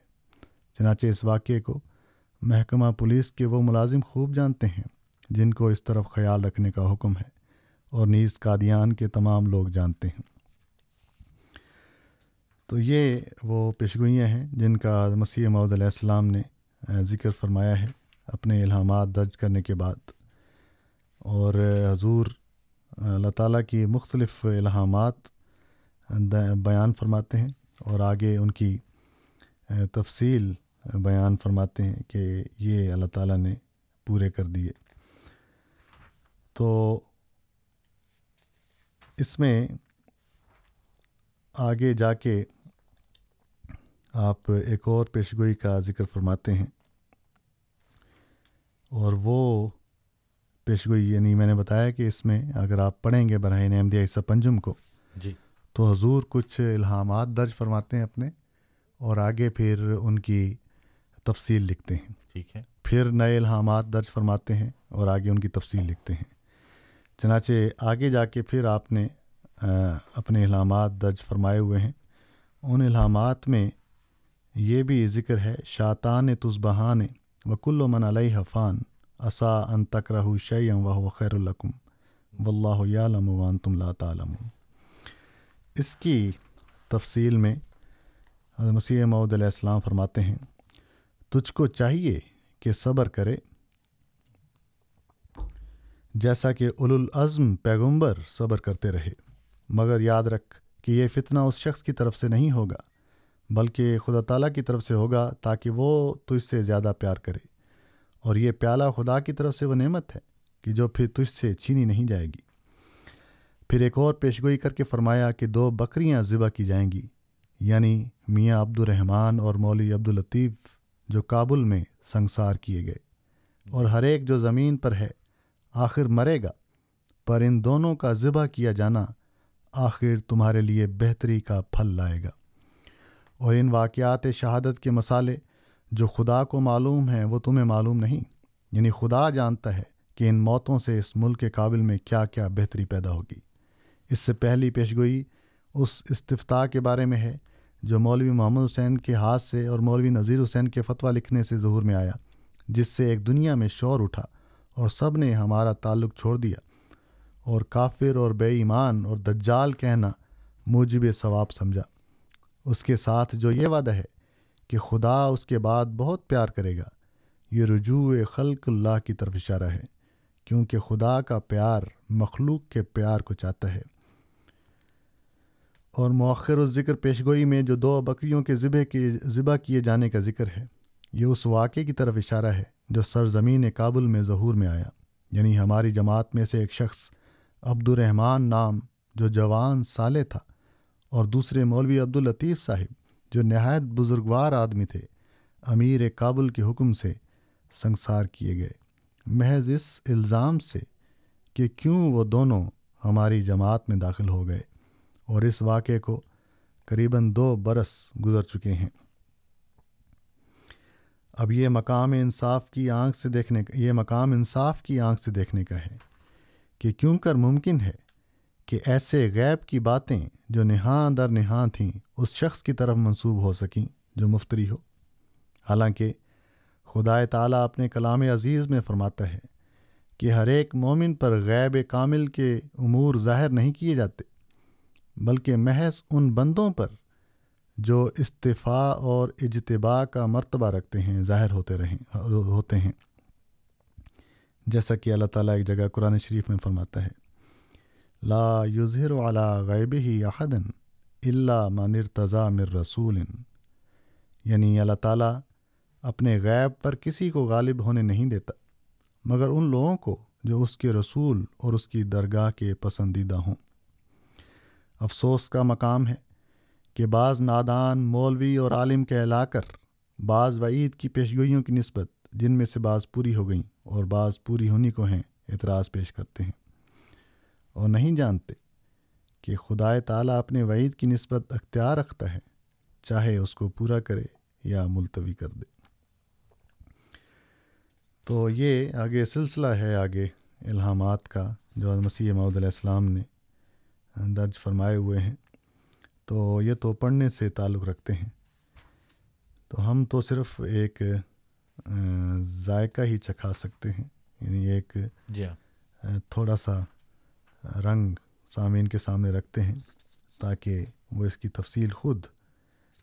چنانچہ اس واقعے کو محکمہ پولیس کے وہ ملازم خوب جانتے ہیں جن کو اس طرف خیال رکھنے کا حکم ہے اور نیز قادیان کے تمام لوگ جانتے ہیں۔ تو یہ وہ پیشگوئیاں ہیں جن کا مسیح محدود علیہ السلام نے ذکر فرمایا ہے اپنے الہامات درج کرنے کے بعد۔ اور حضور اللہ تعالیٰ کی مختلف الہامات بیان فرماتے ہیں اور آگے ان کی تفصیل بیان فرماتے ہیں کہ یہ اللہ تعالیٰ نے پورے کر دیے۔ تو اس میں آگے جا کے آپ ایک اور پیشگوئی کا ذکر فرماتے ہیں۔ اور وہ پیشگوئی یعنی میں نے بتایا کہ اس میں اگر آپ پڑھیں گے براہ احمدیہ عیسیٰ پنجم کو جی۔ تو حضور کچھ الہامات درج فرماتے ہیں اپنے اور آگے پھر ان کی تفصیل لکھتے ہیں۔ ٹھیک ہے۔ پھر نئے الہامات درج فرماتے ہیں اور آگے ان کی تفصیل لکھتے ہیں۔ چنانچہ آگے جا کے پھر آپ نے اپنے الہامات درج فرمائے ہوئے ہیں۔ ان الہامات میں یہ بھی ذکر ہے، شاطان تزبہان و کل من علیہ فان اسا ان تکرہ شیئم و خیر الکم و اللہ یعلم وان تم لا تعلمون۔ اس کی تفصیل میں حضرت مسیح معود علیہ السلام فرماتے ہیں، تجھ کو چاہیے کہ صبر کرے۔ جیسا کہ اول العزم پیغمبر صبر کرتے رہے، مگر یاد رکھ کہ یہ فتنہ اس شخص کی طرف سے نہیں ہوگا۔ بلکہ خدا تعالیٰ کی طرف سے ہوگا تاکہ وہ تجھ سے زیادہ پیار کرے۔ اور یہ پیالہ خدا کی طرف سے وہ نعمت ہے کہ جو پھر تجھ سے چھینی نہیں جائے گی۔ پھر ایک اور پیشگوئی کر کے فرمایا کہ دو بکریاں ذبح کی جائیں گی یعنی میاں عبد الرحمن اور مولوی عبداللطیف، جو کابل میں سنسار کیے گئے۔ اور ہر ایک جو زمین پر ہے، آخر مرے گا، پر ان دونوں کا ذبح کیا جانا آخر تمہارے لیے بہتری کا پھل لائے گا۔ اور ان واقعات شہادت کے مسالے جو خدا کو معلوم ہیں وہ تمہیں معلوم نہیں۔ یعنی خدا جانتا ہے کہ ان موتوں سے اس ملک کے قابل میں کیا کیا بہتری پیدا ہوگی۔ اس سے پہلی پیشگوئی اس استفتاح کے بارے میں ہے جو مولوی محمد حسین کے ہاتھ سے اور مولوی نذیر حسین کے فتویٰ لکھنے سے ظہور میں آیا، جس سے ایک دنیا میں شور اٹھا اور سب نے ہمارا تعلق چھوڑ دیا۔ اور کافر اور بے ایمان اور دجال کہنا موجب ثواب سمجھا۔ اس کے ساتھ جو یہ وعدہ ہے کہ خدا اس کے بعد بہت پیار کرے گا، یہ رجوع خلق اللہ کی طرف اشارہ ہے، کیونکہ خدا کا پیار مخلوق کے پیار کو چاہتا ہے۔ اور مؤخر و ذکر پیشگوئی میں جو دو بکریوں کے ذبح کے ذبح کیے جانے کا ذکر ہے، یہ اس واقعے کی طرف اشارہ ہے جو سرزمین کابل میں ظہور میں آیا۔ یعنی ہماری جماعت میں سے ایک شخص عبد الرحمن نام جو جوان سالے تھا۔ اور دوسرے مولوی عبداللطیف صاحب، جو نہایت بزرگوار آدمی تھے، امیر کابل کے حکم سے سنسار کیے گئے۔ محض اس الزام سے کہ کیوں وہ دونوں ہماری جماعت میں داخل ہو گئے اور اس واقعے کو قریباً دو برس گزر چکے ہیں۔ اب یہ مقام انصاف کی آنکھ سے دیکھنے کا یہ مقام انصاف کی آنکھ سے دیکھنے کا ہے کہ کیوں کر ممکن ہے کہ ایسے غیب کی باتیں جو نہاں در نہاں تھیں، اس شخص کی طرف منسوب ہو سکیں جو مفتری ہو۔ حالانکہ خدا تعالیٰ اپنے کلام عزیز میں فرماتا ہے کہ ہر ایک مومن پر غیب کامل کے امور ظاہر نہیں کیے جاتے، بلکہ محض ان بندوں پر جو استفاع اور اجتباع کا مرتبہ رکھتے ہیں، ظاہر ہوتے رہیں، ہوتے ہیں۔ جیسا کہ اللہ تعالیٰ ایک جگہ قرآن شریف میں فرماتا ہے لا یظہر علی غیب ہی احدن اللہ من ارتضا مر رسول. یعنی اللہ تعالیٰ اپنے غیب پر کسی کو غالب ہونے نہیں دیتا، مگر ان لوگوں کو جو اس کے رسول اور اس کی درگاہ کے پسندیدہ ہوں۔ افسوس کا مقام ہے کہ بعض نادان مولوی اور عالم کہلا کر بعض وعید کی پیشگوئیوں کی نسبت جن میں سے بعض پوری ہو گئیں اور بعض پوری ہونی کو ہیں، اعتراض پیش کرتے ہیں۔ اور نہیں جانتے کہ خدا تعالیٰ اپنے وعید کی نسبت اختیار رکھتا ہے چاہے اس کو پورا کرے یا ملتوی کر دے۔ تو یہ آگے سلسلہ ہے آگے الہامات کا جو مسیح معود علیہ السلام نے درج فرمائے ہوئے ہیں۔ تو یہ تو پڑھنے سے تعلق رکھتے ہیں۔ تو ہم تو صرف ایک ذائقہ ہی چکھا سکتے ہیں۔ یعنی ایک جی ہاں۔ تھوڑا سا رنگ سامعین کے سامنے رکھتے ہیں تاکہ وہ اس کی تفصیل خود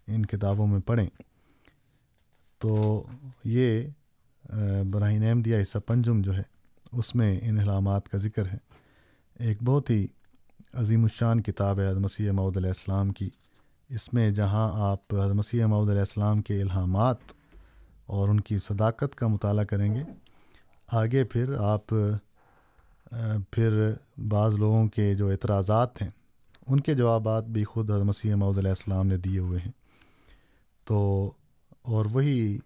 ان کتابوں میں پڑھیں۔ تو یہ براہین احمدیہ حصہ پنجم جو ہے، اس میں ان علامات کا ذکر ہے۔ ایک بہت ہی عظیم الشان کتاب ہے مسیح معود علیہ السلام کی۔ اس میں جہاں آپ مسیح معود علیہ السلام کے الہامات اور ان کی صداقت کا مطالعہ کریں گے، آگے پھر آپ پھر بعض لوگوں کے جو اعتراضات ہیں، ان کے جوابات بھی خود حضرت مسیح معود علیہ السلام نے دیے ہوئے ہیں۔ تو، اور وہی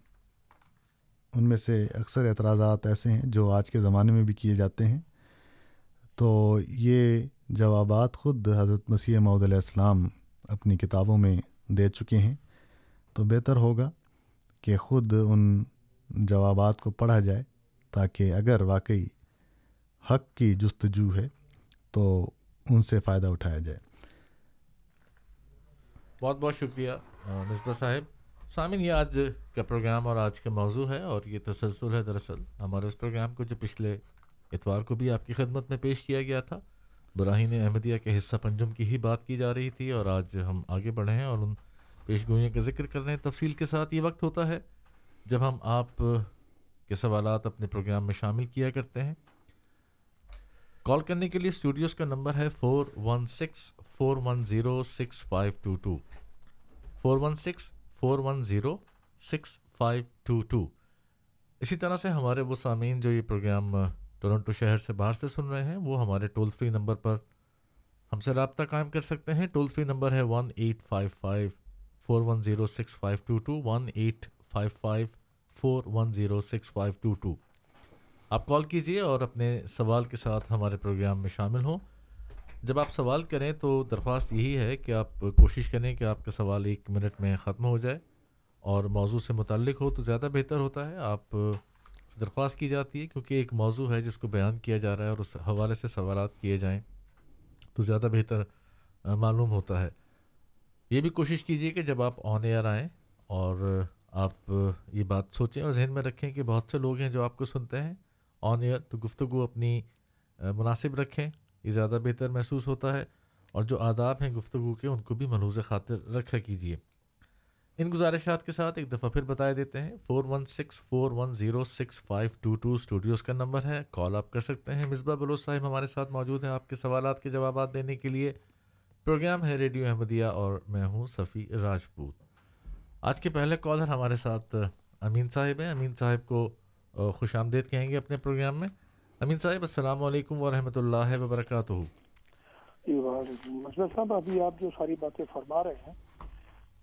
ان میں سے اکثر اعتراضات ایسے ہیں جو آج کے زمانے میں بھی کیے جاتے ہیں۔ تو یہ جوابات خود حضرت مسیح معود علیہ السلام اپنی کتابوں میں دے چکے ہیں۔ تو بہتر ہوگا کہ خود ان جوابات کو پڑھا جائے تاکہ اگر واقعی حق کی جستجو ہے تو ان سے فائدہ اٹھایا جائے۔ بہت بہت شکریہ مصباح صاحب۔ سامعین، یہ آج کا پروگرام اور آج کا موضوع ہے اور یہ تسلسل ہے۔ دراصل ہمارے اس پروگرام کو جو پچھلے اتوار کو بھی آپ کی خدمت میں پیش کیا گیا تھا، براہین احمدیہ کے حصہ پنجم کی ہی بات کی جا رہی تھی اور آج ہم آگے بڑھے ہیں اور ان پیش گوئیوں کا ذکر کر رہے ہیں۔ تفصیل کے ساتھ یہ وقت ہوتا ہے جب ہم آپ کے سوالات اپنے پروگرام میں شامل کیا کرتے ہیں۔ کال کرنے کے لیے اسٹوڈیوز کا نمبر ہے four one six four one zero six five two two four one six four one zero six five two two اسی طرح سے ہمارے وہ سامعین جو یہ پروگرام ٹورنٹو شہر سے باہر سے سن رہے ہیں، وہ ہمارے ٹول فری نمبر پر ہم سے رابطہ قائم کر سکتے ہیں۔ ٹول فری نمبر ہے one eight five five four one zero six five two two one eight five five four one zero six five two two آپ کال کیجیے اور اپنے سوال کے ساتھ ہمارے پروگرام میں شامل ہوں۔ جب آپ سوال کریں تو درخواست یہی ہے کہ آپ کوشش کریں کہ آپ کا سوال ایک منٹ میں ختم ہو جائے اور موضوع سے متعلق ہو تو زیادہ بہتر ہوتا ہے۔ آپ درخواست کی جاتی ہے کیونکہ ایک موضوع ہے جس کو بیان کیا جا رہا ہے اور اس حوالے سے سوالات کیے جائیں تو زیادہ بہتر معلوم ہوتا ہے۔ یہ بھی کوشش کیجیے کہ جب آپ آن ایئر آئیں اور آپ یہ بات سوچیں اور ذہن میں رکھیں کہ بہت سے لوگ ہیں جو آپ کو سنتے ہیں۔ آن ایئر تو گفتگو اپنی مناسب رکھیں، یہ زیادہ بہتر محسوس ہوتا ہے اور جو آداب ہیں گفتگو کے، ان کو بھی ملوز خاطر رکھا کیجیے۔ ان گزارشات کے ساتھ ایک دفعہ پھر بتائے دیتے ہیں four one six four one zero six five two two studios کا نمبر ہے۔ کال آپ کر سکتے ہیں۔ مصباح بلوچ صاحب ہمارے ساتھ موجود ہیں۔ آپ کے سوالات کے جوابات دینے کے لیے۔ پروگرام ہے ریڈیو احمدیہ اور میں ہوں صفی راجپوت۔ آج کے پہلے کالر ہمارے ساتھ امین صاحب ہیں۔ امین صاحب کو خوش آمدید کہیں گے اپنے پروگرام میں؟ امین صاحب، السلام علیکم ورحمۃ اللہ وبرکاتہ۔ جی وعلیکم۔ صاحب، ابھی آپ جو ساری باتیں فرما رہے ہیں،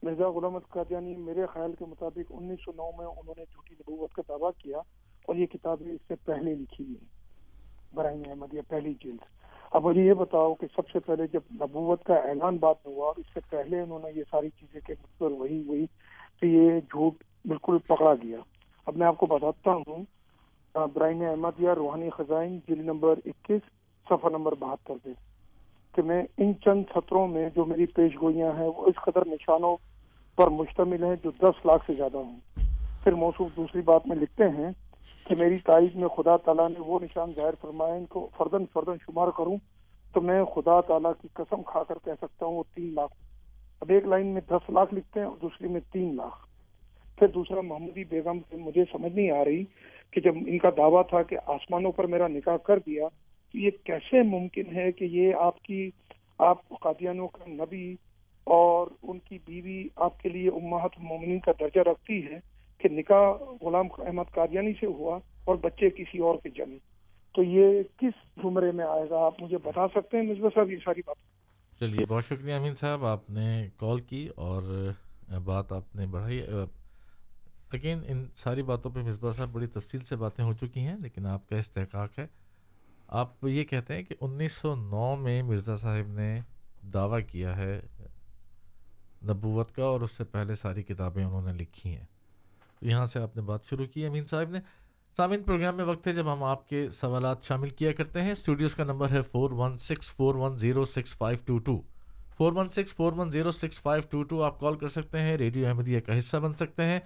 مرزا غلام قادیانی میرے خیال کے مطابق انیس سو نو میں انہوں نے جھوٹی نبوت کا دعویٰ کیا اور یہ کتابیں اس سے پہلے لکھی ہوئی ہیں براہیم احمدیہ پہلی جلد۔ اب مجھے یہ بتاؤ کہ سب سے پہلے جب نبوت کا اعلان بعد میں ہوا اور اس سے پہلے انہوں نے یہ ساری چیزیں کہ مطلب وہی وہی تو یہ جھوٹ بالکل پکڑا گیا۔ اب میں آپ کو بتاتا ہوں براہیم احمدیہ روحانی خزائن، جلد نمبر اکیس، صفحہ نمبر بہتر پہ کہ میں ان چند سطروں میں جو میری پیش گوئیاں ہیں، وہ اس قدر نشانوں پر مشتمل ہیں جو دس لاکھ سے زیادہ ہوں۔ پھر موصوف دوسری بات میں لکھتے ہیں کہ میری تائید میں خدا تعالیٰ نے وہ نشان ظاہر فرمائے، ان کو فردن فردن شمار کروں تو میں خدا تعالیٰ کی قسم کھا کر کہہ سکتا ہوں، وہ تین لاکھ اب ایک لائن میں دس لاکھ لکھتے ہیں اور دوسری میں تین لاکھ۔ پھر دوسرا محمدی بیگم سے مجھے سمجھ نہیں آ رہی کہ جب ان کا دعویٰ تھا کہ آسمانوں پر میرا نکاح کر دیا، تو یہ کیسے ممکن ہے کہ یہ آپ کی، آپ قادیانوں کا نبی اور ان کی بیوی آپ کے لیے امہات المومنین کا درجہ رکھتی ہے کہ نکاح غلام احمد قادیانی سے ہوا اور بچے کسی اور کے جمے تو یہ کس زمرے میں آئے گا؟ آپ مجھے بتا سکتے ہیں مصباح صاحب یہ ساری بات؟ چلیے، بہت شکریہ امین صاحب، آپ نے کال کی اور بات آپ نے بڑھائی اگین ان ساری باتوں پہ مصباح صاحب بڑی تفصیل سے باتیں ہو چکی ہیں، لیکن آپ کا استحقاق ہے۔ آپ یہ کہتے ہیں کہ انیس سو نو میں مرزا صاحب نے دعویٰ کیا ہے نبوت کا اور اس سے پہلے ساری کتابیں انہوں نے لکھی ہیں۔ یہاں سے آپ نے بات شروع کی، امین صاحب نے۔ سامعین، پروگرام میں وقت ہے، جب ہم آپ کے سوالات شامل کیا کرتے ہیں۔ اسٹوڈیوز کا نمبر ہے four one six four one zero six five two two. Four one six four one zero six five two two آپ کال کر سکتے ہیں، ریڈیو احمدیہ کا حصہ بن سکتے ہیں۔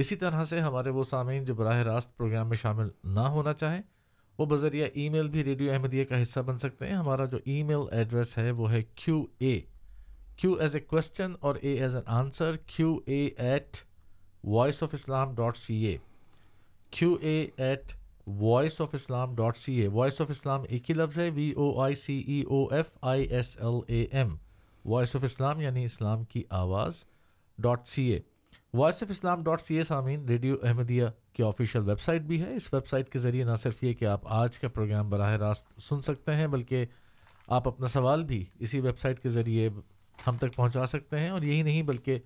اسی طرح سے ہمارے وہ سامعین جو براہ راست پروگرام میں شامل نہ ہونا چاہیں، وہ بذریعہ ای میل بھی ریڈیو احمدیہ کا حصہ بن سکتے ہیں۔ ہمارا جو ای میل ایڈریس ہے وہ ہے کیو اے، کیو ایز اے کوشچن اور a as an answer, Q A at Voice of Islam dot C A. Q A at Voice of Islam dot C A. Voice of Islam ایک ہی لفظ ہے، V O I C E O F I S L A M. Voice of Islam یعنی اسلام کی آواز dot C A. Voice of Islam dot C A سامعین، radio Ahmadiyya کی آفیشیل ویب سائٹ بھی ہے۔ اس ویب سائٹ کے ذریعے نہ صرف یہ کہ آپ آج کا پروگرام براہ راست سن سکتے ہیں، بلکہ آپ اپنا سوال بھی اسی ویب سائٹ کے ذریعے ہم تک پہنچا سکتے ہیں۔ اور یہی نہیں، بلکہ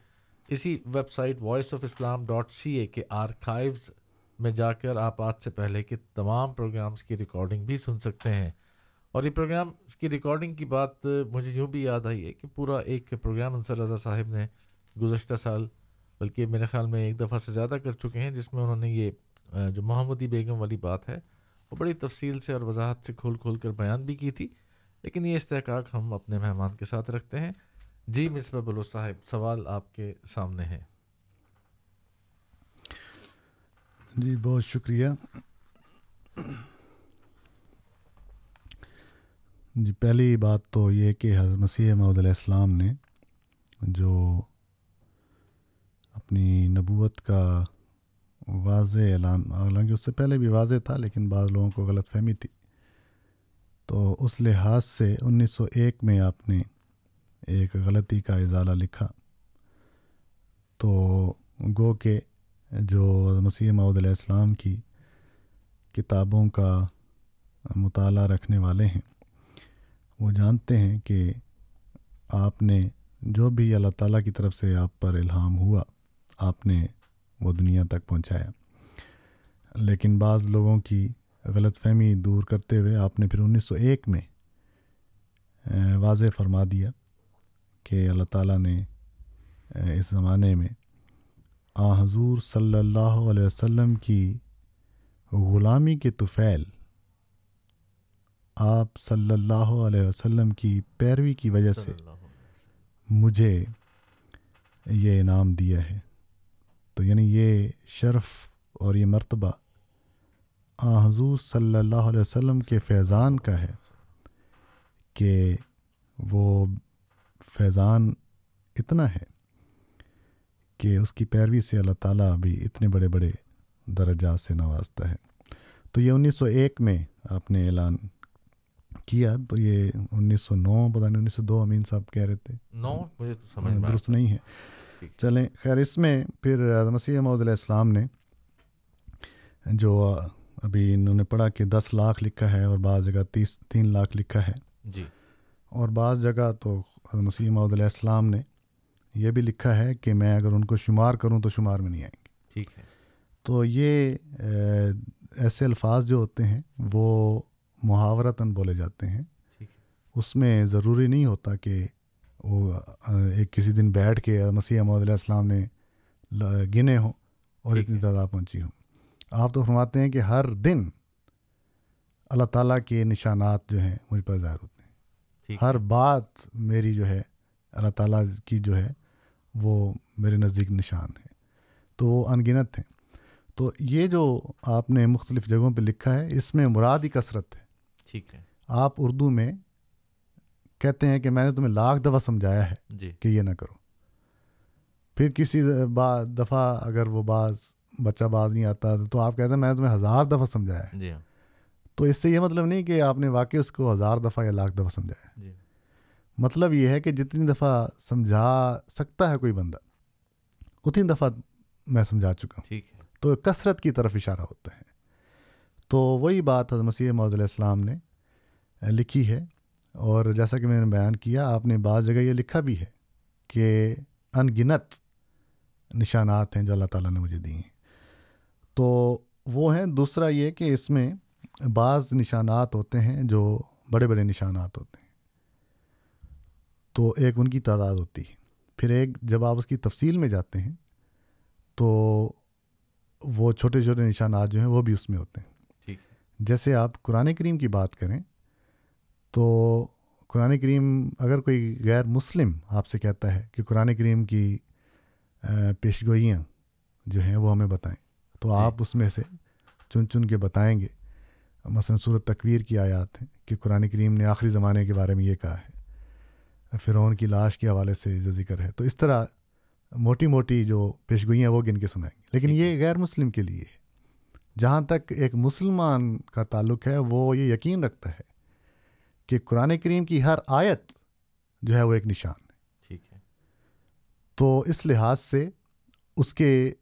اسی website Voice of Islam dot C A کے آرکائیوز میں جا کر آپ آج سے پہلے کے تمام پروگرامز کی ریکارڈنگ بھی سن سکتے ہیں۔ اور یہ پروگرام کی ریکارڈنگ کی بات مجھے یوں بھی یاد آئی ہے کہ پورا ایک پروگرام انصر رضا صاحب نے گزشتہ سال بلکہ میرے خیال میں ایک دفعہ سے زیادہ کر چکے ہیں، جس میں انہوں نے یہ جو محمودی بیگم والی بات ہے، وہ بڑی تفصیل سے اور وضاحت سے کھول کھول کر بیان بھی کی تھی۔ لیکن یہ استحقاق ہم اپنے مہمان کے ساتھ رکھتے ہیں۔ جی مصباح بلو صاحب، سوال آپ کے سامنے ہے جی بہت شکریہ۔ جی پہلی بات تو یہ کہ حضرت مسیح محدود علیہ السلام نے جو اپنی نبوت کا واضح اعلان، حالانکہ اس سے پہلے بھی واضح تھا لیکن بعض لوگوں کو غلط فہمی تھی۔ تو اس لحاظ سے انیس سو ایک میں آپ نے ایک غلطی کا ازالہ لکھا۔ تو گو کہ جو مسیح معود علیہ السلام کی کتابوں کا مطالعہ رکھنے والے ہیں، وہ جانتے ہیں کہ آپ نے جو بھی اللہ تعالیٰ کی طرف سے آپ پر الہام ہوا آپ نے وہ دنیا تک پہنچایا۔ لیکن بعض لوگوں کی غلط فہمی دور کرتے ہوئے آپ نے پھر انیس سو ایک میں واضح فرما دیا کہ اللہ تعالیٰ نے اس زمانے میں آ حضور صلی اللہ علیہ وسلم کی غلامی کے طفیل آپ صلی اللہ علیہ وسلم کی پیروی کی وجہ سے مجھے یہ انعام دیا ہے۔ تو یعنی یہ شرف اور یہ مرتبہ آ حضور صلی اللہ علیہ وسلم کے فیضان کا ہے کہ وہ فیضان اتنا ہے کہ اس کی پیروی سے اللہ تعالیٰ بھی اتنے بڑے بڑے درجات سے نوازتا ہے۔ تو یہ انیس سو ایک میں آپ نے اعلان کیا تو یہ انیس سو نو پتہ نہیں انیس سو دو امین صاحب کہہ رہے تھے۔ نو مجھے تو سمجھ درست نہیں ہے۔ چلیں خیر اس میں پھر مسیح محدود علیہ السلام نے جو ابھی انہوں نے پڑھا کہ دس لاکھ لکھا ہے اور بعض جگہ تیس تین لاکھ لکھا ہے۔ جی۔ اور بعض جگہ تو مسیح محدود علیہ السلام نے یہ بھی لکھا ہے کہ میں اگر ان کو شمار کروں تو شمار میں نہیں آئیں گے۔ ٹھیک ہے۔ تو یہ ایسے الفاظ جو ہوتے ہیں وہ محاورتاً بولے جاتے ہیں۔ اس میں ضروری نہیں ہوتا کہ وہ ایک کسی دن بیٹھ کے مسیح محمد علیہ السلام نے گنے ہوں اور اتنی۔ تعداد پہنچی ہوں۔ آپ تو فرماتے ہیں کہ ہر دن اللہ تعالیٰ کے نشانات جو ہیں مجھ پر ظاہر ہوتے ہیں۔ ہر بات میری جو ہے اللہ تعالیٰ کی جو ہے وہ میرے نزدیک نشان ہے۔ تو وہ انگنت ہیں۔ تو یہ جو آپ نے مختلف جگہوں پہ لکھا ہے اس میں مراد ہی کثرت ہے۔ ٹھیک ہے۔ آپ اردو میں کہتے ہیں کہ میں نے تمہیں لاکھ دفعہ سمجھایا ہے جی۔ کہ یہ نہ کرو۔ پھر کسی دفعہ اگر وہ باز بچہ باز نہیں آتا تو آپ کہتے ہیں میں نے تمہیں ہزار دفعہ سمجھایا ہے۔ جی ہاں۔ تو اس سے یہ مطلب نہیں کہ آپ نے واقعی اس کو ہزار دفعہ یا لاکھ دفعہ سمجھایا ہے۔ جی۔ مطلب یہ ہے کہ جتنی دفعہ سمجھا سکتا ہے کوئی بندہ اتنی دفعہ میں سمجھا چکا ہوں۔ ٹھیک ہے۔ تو کثرت کی طرف اشارہ ہوتا ہے۔ تو وہی بات حضرت مسیح محدود السلام نے لکھی ہے۔ اور جیسا کہ میں نے بیان کیا آپ نے بعض جگہ یہ لکھا بھی ہے کہ ان گنت نشانات ہیں جو اللہ تعالیٰ نے مجھے دی ہیں۔ تو وہ ہیں۔ دوسرا یہ کہ اس میں بعض نشانات ہوتے ہیں جو بڑے بڑے نشانات ہوتے ہیں۔ تو ایک ان کی تعداد ہوتی ہے۔ پھر ایک جب آپ اس کی تفصیل میں جاتے ہیں تو وہ چھوٹے چھوٹے نشانات جو ہیں وہ بھی اس میں ہوتے ہیں۔ ٹھیک جیسے آپ قرآن کریم کی بات کریں تو قرآن کریم اگر کوئی غیر مسلم آپ سے کہتا ہے کہ قرآن کریم کی پیشگوئیاں جو ہیں وہ ہمیں بتائیں تو جی۔ آپ اس میں سے چن چن کے بتائیں گے۔ مثلا صورت تکویر کی آیات ہیں کہ قرآن کریم نے آخری زمانے کے بارے میں یہ کہا ہے۔ فرعون کی لاش کے حوالے سے جو ذکر ہے۔ تو اس طرح موٹی موٹی جو پیشگوئیاں وہ گن کے سنائیں گے۔ لیکن ہے۔ یہ غیر مسلم کے لیے ہے۔ جہاں تک ایک مسلمان کا تعلق ہے وہ یہ یقین رکھتا ہے کہ قرآن کریم کی ہر آیت جو ہے وہ ایک نشان ہے۔ ٹھیک ہے۔ تو اس لحاظ سے اس کے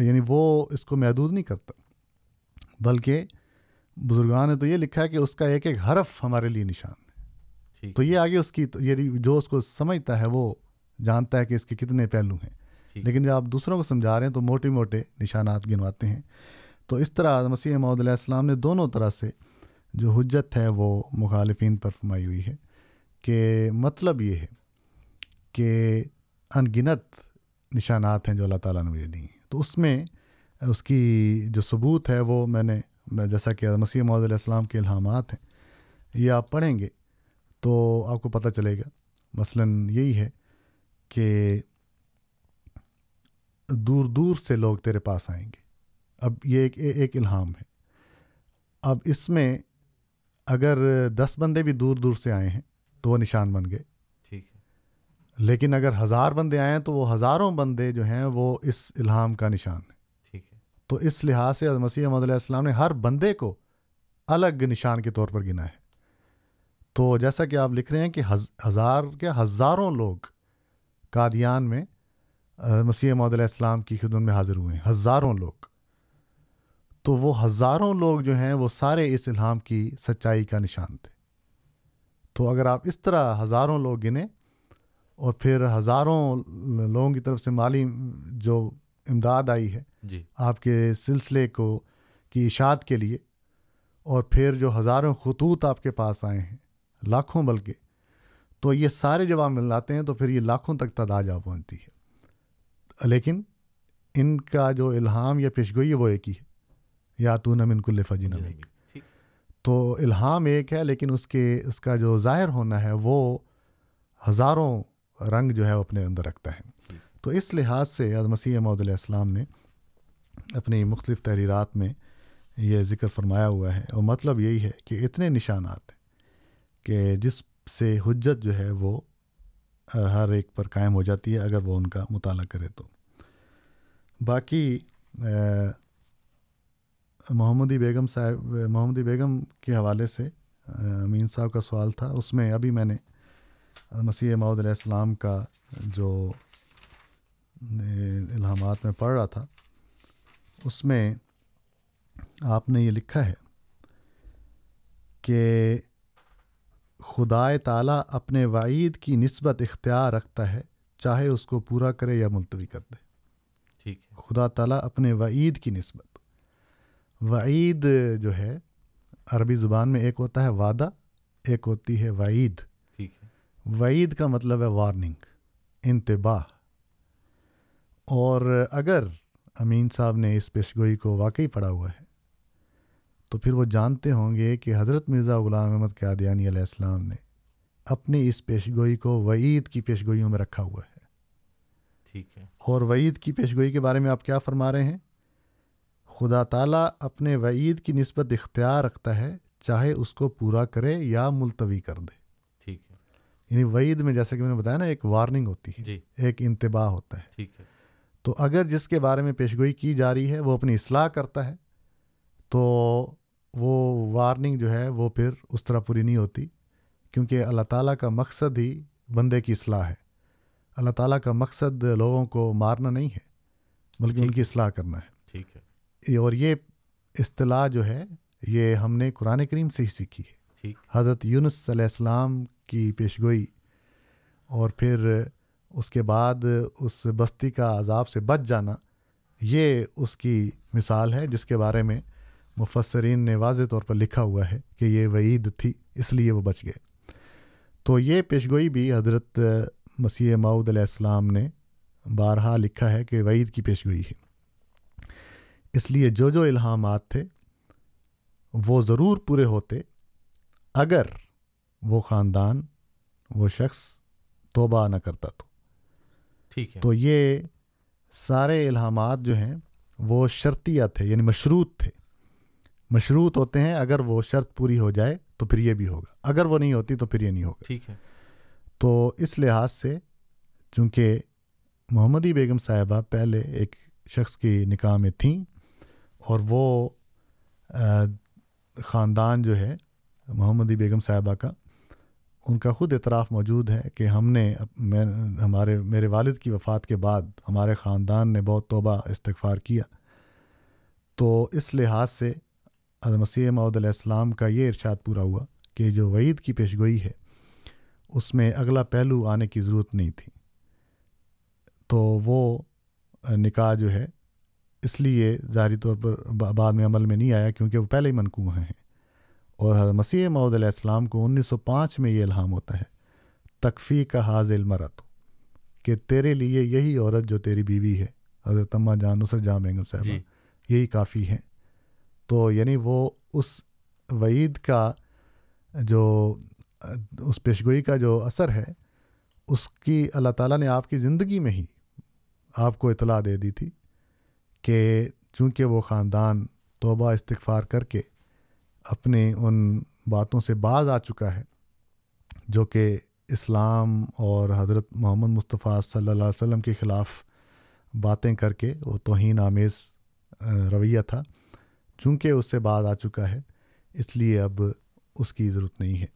یعنی وہ اس کو محدود نہیں کرتا۔ بلکہ بزرگان نے تو یہ لکھا ہے کہ اس کا ایک ایک حرف ہمارے لیے نشان ہے۔ تو یہ آگے اس کی یعنی جو اس کو سمجھتا ہے وہ جانتا ہے کہ اس کے کتنے پہلو ہیں۔ لیکن جب آپ دوسروں کو سمجھا رہے ہیں تو موٹے موٹے نشانات گنواتے ہیں۔ تو اس طرح مسیح محدود علیہ السلام نے دونوں طرح سے جو حجت ہے وہ مخالفین پر فرمائی ہوئی ہے کہ مطلب یہ ہے کہ ان گنت نشانات ہیں جو اللہ تعالیٰ نے مجھے دی ہیں۔ تو اس میں اس کی جو ثبوت ہے وہ میں نے میں جیسا کہ مسیح محدود علیہ السلام کے الہامات ہیں، یہ آپ پڑھیں گے تو آپ کو پتہ چلے گا۔ مثلا یہی ہے کہ دور دور سے لوگ تیرے پاس آئیں گے۔ اب یہ ایک ایک الہام ہے۔ اب اس میں اگر دس بندے بھی دور دور سے آئے ہیں تو وہ نشان بن گئے۔ ٹھیک ہے۔ لیکن اگر ہزار بندے آئے ہیں تو وہ ہزاروں بندے جو ہیں وہ اس الہام کا نشان ہے ٹھیک ہے۔ تو اس لحاظ سے مسیح محمد علیہ السلام نے ہر بندے کو الگ نشان کے طور پر گنا ہے۔ تو جیسا کہ آپ لکھ رہے ہیں کہ ہز ہزار کے ہزاروں لوگ قادیان میں مسیح محمد علیہ السلام کی خدمت میں حاضر ہوئے ہیں۔ ہزاروں لوگ۔ تو وہ ہزاروں لوگ جو ہیں وہ سارے اس الہام کی سچائی کا نشان تھے۔ تو اگر آپ اس طرح ہزاروں لوگ گنے اور پھر ہزاروں لوگوں کی طرف سے مالی جو امداد آئی ہے جی۔ آپ کے سلسلے کو کی اشاعت کے لیے اور پھر جو ہزاروں خطوط آپ کے پاس آئے ہیں لاکھوں بلکہ تو یہ سارے جب آپ ملاتے ہیں تو پھر یہ لاکھوں تک تعداد جا پہنچتی ہے۔ لیکن ان کا جو الہام یا پیشگوئی ہے وہ ایک ہی ہے۔ یا تو نمن کل فجی جی، نمیک تو الہام ایک ہے لیکن اس کے اس کا جو ظاہر ہونا ہے وہ ہزاروں رنگ جو ہے وہ اپنے اندر رکھتا ہے۔ تو اس لحاظ سے مسیح محدود علیہ السلام نے اپنی مختلف تحریرات میں یہ ذکر فرمایا ہوا ہے۔ اور مطلب یہی ہے کہ اتنے نشانات ہیں کہ جس سے حجت جو ہے وہ ہر ایک پر قائم ہو جاتی ہے اگر وہ ان کا مطالعہ کرے تو۔ باقی محمدی بیگم صاحب محمدی بیگم کے حوالے سے امین صاحب کا سوال تھا۔ اس میں ابھی میں نے مسیح معود علیہ السلام کا جو الہامات میں پڑھ رہا تھا اس میں آپ نے یہ لکھا ہے کہ خدائے تعالیٰ اپنے وعید کی نسبت اختیار رکھتا ہے چاہے اس کو پورا کرے یا ملتوی کر دے۔ ٹھیک ہے۔ خدا تعالیٰ اپنے وعید کی نسبت۔ وعید جو ہے عربی زبان میں ایک ہوتا ہے وعدہ ایک ہوتی ہے وعید۔ وعید کا مطلب ہے وارننگ انتباہ۔ اور اگر امین صاحب نے اس پیشگوئی کو واقعی پڑھا ہوا ہے تو پھر وہ جانتے ہوں گے کہ حضرت مرزا غلام احمد قیادیانی علیہ السلام نے اپنی اس پیشگوئی کو وعید کی پیشگوئیوں میں رکھا ہوا ہے۔ ٹھیک ہے۔ اور وعید کی پیشگوئی کے بارے میں آپ کیا فرما رہے ہیں؟ خدا تعالیٰ اپنے وعید کی نسبت اختیار رکھتا ہے چاہے اس کو پورا کرے یا ملتوی کر دے۔ ٹھیک ہے۔ یعنی وعید میں جیسے کہ میں نے بتایا نا ایک وارننگ ہوتی ہے جی۔ ایک انتباہ ہوتا ہے۔ ٹھیک ہے۔ تو اگر جس کے بارے میں پیشگوئی کی جا رہی ہے وہ اپنی اصلاح کرتا ہے تو وہ وارننگ جو ہے وہ پھر اس طرح پوری نہیں ہوتی کیونکہ اللہ تعالیٰ کا مقصد ہی بندے کی اصلاح ہے۔ اللہ تعالیٰ کا مقصد لوگوں کو مارنا نہیں ہے بلکہ ان کی اصلاح کرنا ہے۔ ٹھیک ہے۔ اور یہ اصطلاح جو ہے یہ ہم نے قرآن کریم سے ہی سیکھی ہے۔ حضرت یونس علیہ السلام کی پیشگوئی اور پھر اس کے بعد اس بستی کا عذاب سے بچ جانا یہ اس کی مثال ہے جس کے بارے میں مفسرین نے واضح طور پر لکھا ہوا ہے کہ یہ وعید تھی اس لیے وہ بچ گئے۔ تو یہ پیشگوئی بھی حضرت مسیح معود علیہ السلام نے بارہا لکھا ہے کہ وعید کی پیشگوئی ہے۔ اس لیے جو جو الہامات تھے وہ ضرور پورے ہوتے۔ اگر وہ خاندان وہ شخص توبہ نہ کرتا تو۔ ٹھیک ہے۔ تو یہ سارے الہامات جو ہیں وہ شرطیہ تھے یعنی مشروط تھے۔ مشروط ہوتے ہیں اگر وہ شرط پوری ہو جائے تو پھر یہ بھی ہوگا۔ اگر وہ نہیں ہوتی تو پھر یہ نہیں ہوگا۔ ٹھیک ہے۔ تو اس لحاظ سے چونکہ محمدی بیگم صاحبہ پہلے ایک شخص کی نکاح میں تھیں اور وہ خاندان جو ہے محمدی بیگم صاحبہ کا، ان کا خود اعتراف موجود ہے کہ ہم نے میں، ہمارے، میرے والد کی وفات کے بعد ہمارے خاندان نے بہت توبہ استغفار کیا۔ تو اس لحاظ سے مسیح معود علیہ السلام کا یہ ارشاد پورا ہوا کہ جو وعید کی پیشگوئی ہے، اس میں اگلا پہلو آنے کی ضرورت نہیں تھی۔ تو وہ نکاح جو ہے اس لیے ظاہری طور پر بعد میں عمل میں نہیں آیا کیونکہ وہ پہلے ہی منقوع ہیں۔ اور حضرت مسیح معود علیہ السلام کو انیس سو پانچ میں یہ الہام ہوتا ہے تکفی کا حاضل مرت کہ تیرے لیے یہی عورت جو تیری بیوی ہے۔ حضرت اماں جان نصر جہاں بیگم صاحبہ جی۔ یہی کافی ہیں۔ تو یعنی وہ اس وعید کا جو اس پیشگوئی کا جو اثر ہے اس کی اللہ تعالیٰ نے آپ کی زندگی میں ہی آپ کو اطلاع دے دی تھی۔ کہ چونکہ وہ خاندان توبہ استغفار کر کے اپنے ان باتوں سے باز آ چکا ہے جو کہ اسلام اور حضرت محمد مصطفیٰ صلی اللہ علیہ وسلم کے خلاف باتیں کر کے وہ توہین آمیز رویہ تھا چونکہ اس سے بعد آ چکا ہے اس لیے اب اس کی ضرورت نہیں ہے۔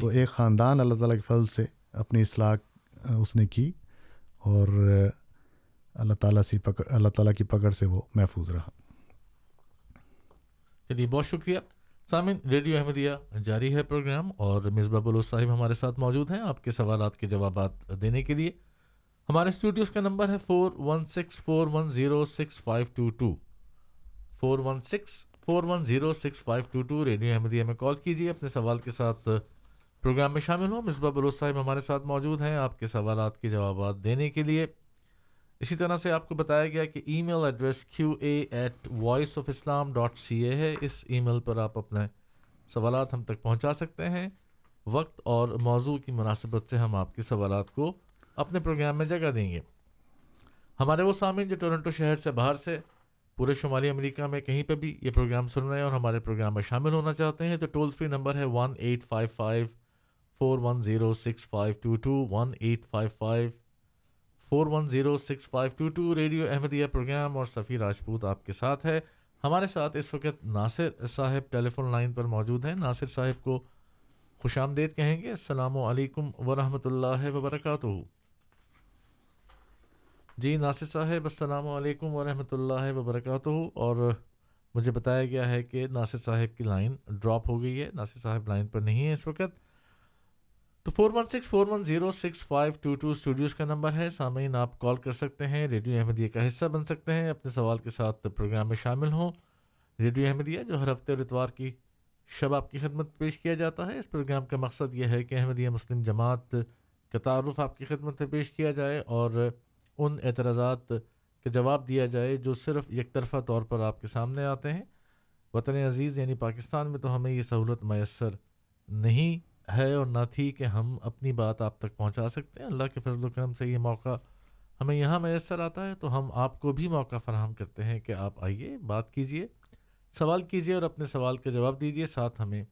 تو ایک خاندان اللہ تعالیٰ کے فضل سے اپنی اصلاح اس نے کی اور اللہ تعالیٰ سے پکڑ اللہ تعالیٰ کی پکڑ سے وہ محفوظ رہا۔ چلیے، بہت شکریہ۔ سامن ریڈیو احمدیہ جاری ہے پروگرام اور مصباح بلوچ صاحب ہمارے ساتھ موجود ہیں آپ کے سوالات کے جوابات دینے کے لیے۔ ہمارے اسٹوڈیوز کا نمبر ہے four one six four one zero six five two two four one six four one zero six five two two radio Ahmadiyya میں کال کیجیے، اپنے سوال کے ساتھ پروگرام میں شامل ہوں۔ مصباح بلوچ صاحب ہمارے ساتھ موجود ہیں آپ کے سوالات کے جوابات دینے کے لیے۔ اسی طرح سے آپ کو بتایا گیا کہ email address Q A at Voice of Islam dot C A ہے۔ اس ای میل پر آپ اپنے سوالات ہم تک پہنچا سکتے ہیں۔ وقت اور موضوع کی مناسبت سے ہم آپ کے سوالات کو اپنے پروگرام میں جگہ دیں گے۔ ہمارے وہ سامعین جو ٹورنٹو شہر سے باہر سے پورے شمالی امریکہ میں کہیں پہ بھی یہ پروگرام سن رہے ہیں اور ہمارے پروگرام میں شامل ہونا چاہتے ہیں، تو ٹول فری نمبر ہے one eight five five four one zero six five two two one eight five five four one zero six five two two radio Ahmadiyya programme اور سفیر راجپوت آپ کے ساتھ ہے۔ ہمارے ساتھ اس وقت ناصر صاحب ٹیلی فون لائن پر موجود ہیں۔ ناصر صاحب کو خوش آمدید کہیں گے۔ السلام علیکم ورحمۃ اللہ وبرکاتہ۔ جی ناصر صاحب، السلام علیکم ورحمۃ اللہ وبرکاتہ۔ اور مجھے بتایا گیا ہے کہ ناصر صاحب کی لائن ڈراپ ہو گئی ہے۔ ناصر صاحب لائن پر نہیں ہے اس وقت۔ تو four one six four one zero six five two two studios کا نمبر ہے۔ سامعین، آپ کال کر سکتے ہیں۔ ریڈیو احمدیہ کا حصہ بن سکتے ہیں۔ اپنے سوال کے ساتھ پروگرام میں شامل ہوں۔ ریڈیو احمدیہ، جو ہر ہفتے اور اتوار کی شب آپ کی خدمت پیش کیا جاتا ہے۔ اس پروگرام کا مقصد یہ ہے کہ احمدیہ مسلم جماعت کا تعارف آپ کی خدمت میں پیش کیا جائے اور ان اعتراضات کا جواب دیا جائے جو صرف یک طرفہ طور پر آپ کے سامنے آتے ہیں۔ وطن عزیز یعنی پاکستان میں تو ہمیں یہ سہولت میسر نہیں ہے اور نہ تھی کہ ہم اپنی بات آپ تک پہنچا سکتے ہیں۔ اللہ کے فضل و کرم سے یہ موقع ہمیں یہاں میسر آتا ہے، تو ہم آپ کو بھی موقع فراہم کرتے ہیں کہ آپ آئیے، بات کیجیے، سوال کیجیے اور اپنے سوال کا جواب دیجیے۔ ساتھ ہمیں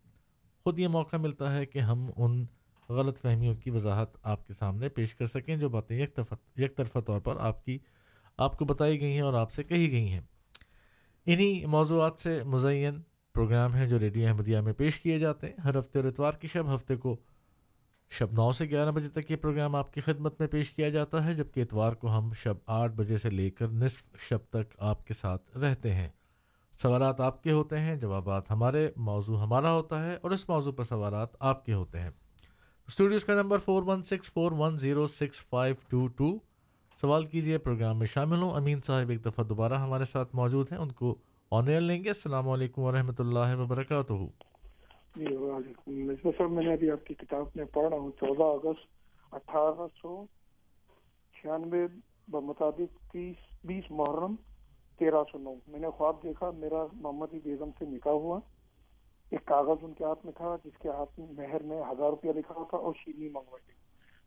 خود یہ موقع ملتا ہے کہ ہم ان غلط فہمیوں کی وضاحت آپ کے سامنے پیش کر سکیں جو باتیں یک طرفہ یک طرفہ طور پر آپ کی، آپ کو بتائی گئی ہیں اور آپ سے کہی گئی ہیں۔ انہی موضوعات سے مزین پروگرام ہیں جو ریڈیو احمدیہ میں پیش کیے جاتے ہیں۔ ہر ہفتے اور اتوار کی شب، ہفتے کو شب نو سے گیارہ بجے تک یہ پروگرام آپ کی خدمت میں پیش کیا جاتا ہے، جبکہ اتوار کو ہم شب آٹھ بجے سے لے کر نصف شب تک آپ کے ساتھ رہتے ہیں۔ سوالات آپ کے ہوتے ہیں، جوابات ہمارے، موضوع ہمارا ہوتا ہے اور اس موضوع پر سوالات آپ کے ہوتے ہیں۔ اسٹوڈیوز کا number four one six four one zero six five two two سوال کیجیے پروگرام میں شامل ہوں۔ امین صاحب ایک دفعہ دوبارہ ہمارے ساتھ موجود ہیں۔ ان کو آن ایئر لیں گے۔ السلام علیکم ورحمۃ اللہ وبرکاتہ۔ جی وعلیکم مصباح صاحب، میں نے ابھی آپ کی کتاب میں پڑھ رہا ہوں، چودہ اگست اٹھارہ سو چھیانوے بمطابق تیس، بیس محرم تیرہ سو نو۔ میں نے خواب دیکھا، میرا محمدی بیگم سے نکاح ہوا۔ ایک کاغذ ان کے ہاتھ میں تھا، جس کے ہاتھ میں مہر میں ہزار روپیہ لکھا تھا اور شیرنی منگوائی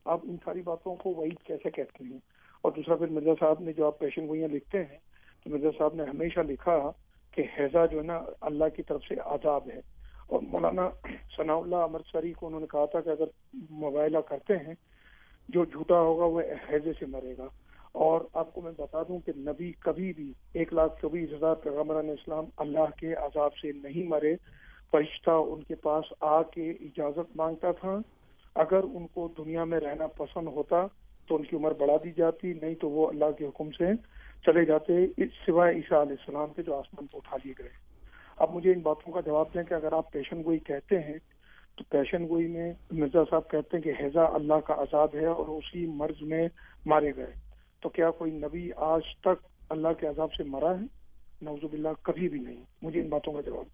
آپ ان ساری باتوں کو وہی کیسے کہتے ہیں؟ اور دوسرا، پھر مرزا صاحب نے جو آپ پیشن گوئیاں لکھتے ہیں، تو مرزا صاحب نے ہمیشہ لکھا کہ حیضہ جو ہے نا اللہ کی طرف سے عذاب ہے۔ اور مولانا ثناء اللہ امرتسری کو انہوں نے کہا تھا کہ اگر موبائلہ کرتے ہیں، جو جھوٹا ہوگا وہ حیضے سے مرے گا۔ اور آپ کو میں بتا دوں کہ نبی کبھی بھی ایک لاکھ چوبیس ہزار پیغمبران اسلام اللہ کے عذاب سے نہیں مرے۔ فرشتہ ان کے پاس آ کے اجازت مانگتا تھا۔ اگر ان کو دنیا میں رہنا پسند ہوتا تو ان کی عمر بڑھا دی جاتی، نہیں تو وہ اللہ کے حکم سے چلے جاتے اس سوائے عیسیٰ علیہ السلام کے جو آسمان پہ اٹھا لیے گئے۔ اب مجھے ان باتوں کا جواب دیں کہ اگر آپ پیشن گوئی کہتے ہیں، تو پیشن گوئی میں مرزا صاحب کہتے ہیں کہ حیضہ اللہ کا عذاب ہے اور اسی مرض میں مارے گئے۔ تو کیا کوئی نبی آج تک اللہ کے عذاب سے مرا ہے؟ نوزو باللہ، کبھی بھی نہیں۔ مجھے ان باتوں کا جواب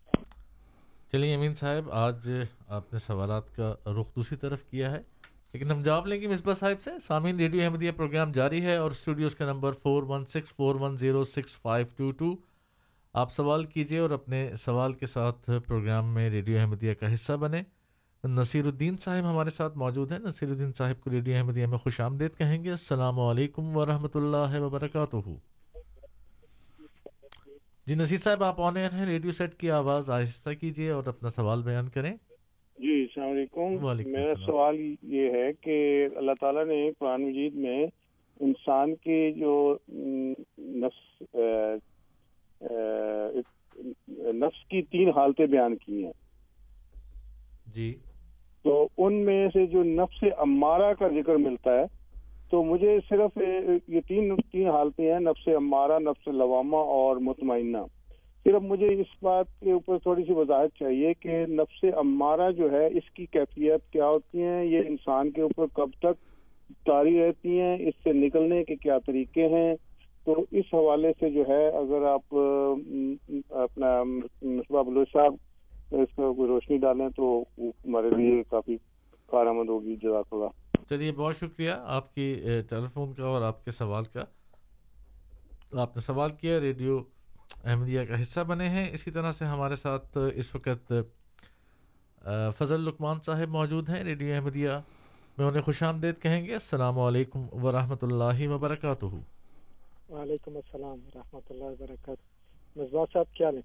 چلیے امین صاحب، آج آپ نے سوالات کا رخ دوسری طرف کیا ہے۔ لیکن ہم جواب لیں گے مصباح صاحب سے سامعین ریڈیو احمدیہ پروگرام جاری ہے اور اسٹوڈیوز کا number four one six four one zero six five two two آپ سوال کیجیے اور اپنے سوال کے ساتھ پروگرام میں ریڈیو احمدیہ کا حصہ بنے نصیر الدین صاحب ہمارے ساتھ موجود ہیں۔ نصیر الدین صاحب کو ریڈیو احمدیہ میں خوش آمدید کہیں گے۔ السلام علیکم ورحمۃ اللہ وبرکاتہ۔ جی نصیر صاحب، آپ آن ایئر ہیں۔ ریڈیو سیٹ کی آواز آہستہ کیجیے اور اپنا سوال بیان کریں۔ جی السلام علیکم۔ میرا۔ سوال یہ ہے کہ اللہ تعالیٰ نے قرآن مجید میں انسان کے جو نفس نفس کی تین حالتیں بیان کی ہیں۔ جی۔ تو ان میں سے جو نفس امارہ کا ذکر ملتا ہے تو مجھے صرف یہ تین تین حالتیں ہیں نفس امارہ نفس لوامہ اور مطمئنہ۔ صرف مجھے اس بات کے اوپر تھوڑی سی وضاحت چاہیے کہ نفس امارہ جو ہے، اس کی کیفیت کیا ہوتی ہیں؟ یہ انسان کے اوپر کب تک طاری رہتی ہیں؟ اس سے نکلنے کے کیا طریقے ہیں؟ تو اس حوالے سے جو ہے، اگر آپ اپنا مصباح بلوچ صاحب، اس پر کوئی روشنی ڈالیں تو ہمارے لیے کافی کارآمد ہوگی، جزاک اللہ۔ چلیے، بہت شکریہ آپ کی ٹیلی فون کا اور آپ کے سوال کا۔ آپ نے سوال کیا ریڈیو احمدیہ کا حصہ بنے ہیں۔ اسی طرح سے ہمارے ساتھ اس وقت فضل لکمان صاحب موجود ہیں ریڈیو احمدیہ میں۔ انہیں خوش آمدید کہیں گے۔ السلام علیکم ورحمۃ اللہ وبرکاتہ۔ وعلیکم السلام ورحمۃ اللہ وبرکاتہ۔ مصباح صاحب کیا لیں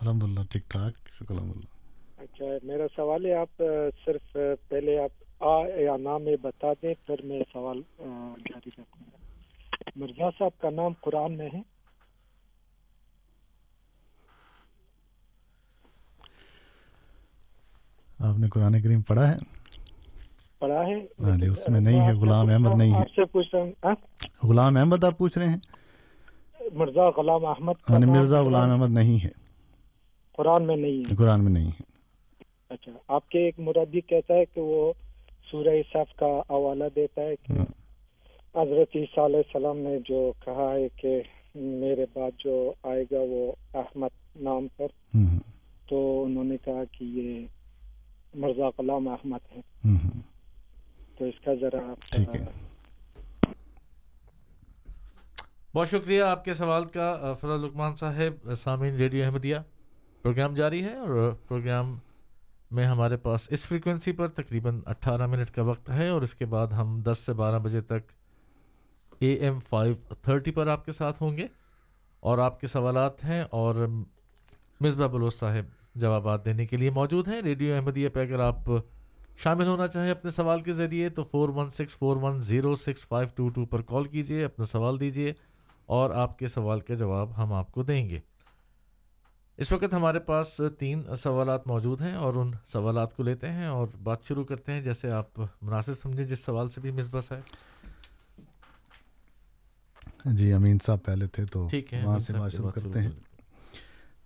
الحمد للہ ٹھیک ٹھاک شکر الحمد للہ اچھا میرا سوال ہے آپ صرف پہلے آپ آ یا نام بتا دیں پھر میں سوال جاری رکھوں گا۔ مرزا صاحب کا نام قرآن میں ہے۔ آپ نے قرآن کریم پڑھا ہے؟ پڑھا ہے۔ ہاں جی، اس میں نہیں ہے، غلام احمد نہیں ہے۔ ہاں؟ غلام احمد آپ پوچھ رہے ہیں؟ مرزا غلام احمد۔ یعنی نام مرزا غلام احمد نہیں ہے۔ قرآن میں نہیں ہے۔ قرآن میں نہیں ہے۔ اچھا آپ کے ایک مربی کہتا ہے کہ وہ سورہ صف کا حوالہ دیتا ہے کہ ہاں۔ حضرت عیسیٰ علیہ السلام نے جو کہا ہے کہ میرے بعد جو آئے گا وہ احمد نام پر تو انہوں نے کہا کہ یہ مرزا غلام احمد ہے۔ تو اس کا ذرا آپ ٹھیک ہے بہت شکریہ آپ کے سوال کا فضل لکمان صاحب سامعین ریڈیو احمدیہ پروگرام جاری ہے اور پروگرام میں ہمارے پاس اس فریکوینسی پر تقریباً اٹھارہ منٹ کا وقت ہے اور اس کے بعد ہم دس سے بارہ بجے تک اے ایم فائیو تھرٹی پر آپ کے ساتھ ہوں گے اور آپ کے سوالات ہیں اور مصباح بلوچ صاحب جوابات دینے کے لیے موجود ہیں۔ ریڈیو احمدیہ پہ اگر آپ شامل ہونا چاہیں اپنے سوال کے ذریعے تو four one six four one zero six five two two پر کال کیجیے اپنا سوال دیجیے اور آپ کے سوال کے جواب ہم آپ کو دیں گے۔ اس وقت ہمارے پاس تین سوالات موجود ہیں اور ان سوالات کو لیتے ہیں اور بات شروع کرتے ہیں۔ جیسے آپ مناسب سمجھیں جس سوال سے بھی مصباح صاحب جی امین صاحب پہلے تھے تو ٹھیک ہے وہاں امین سے صاحب بات کی شروع بات کرتے ہیں۔ کریں۔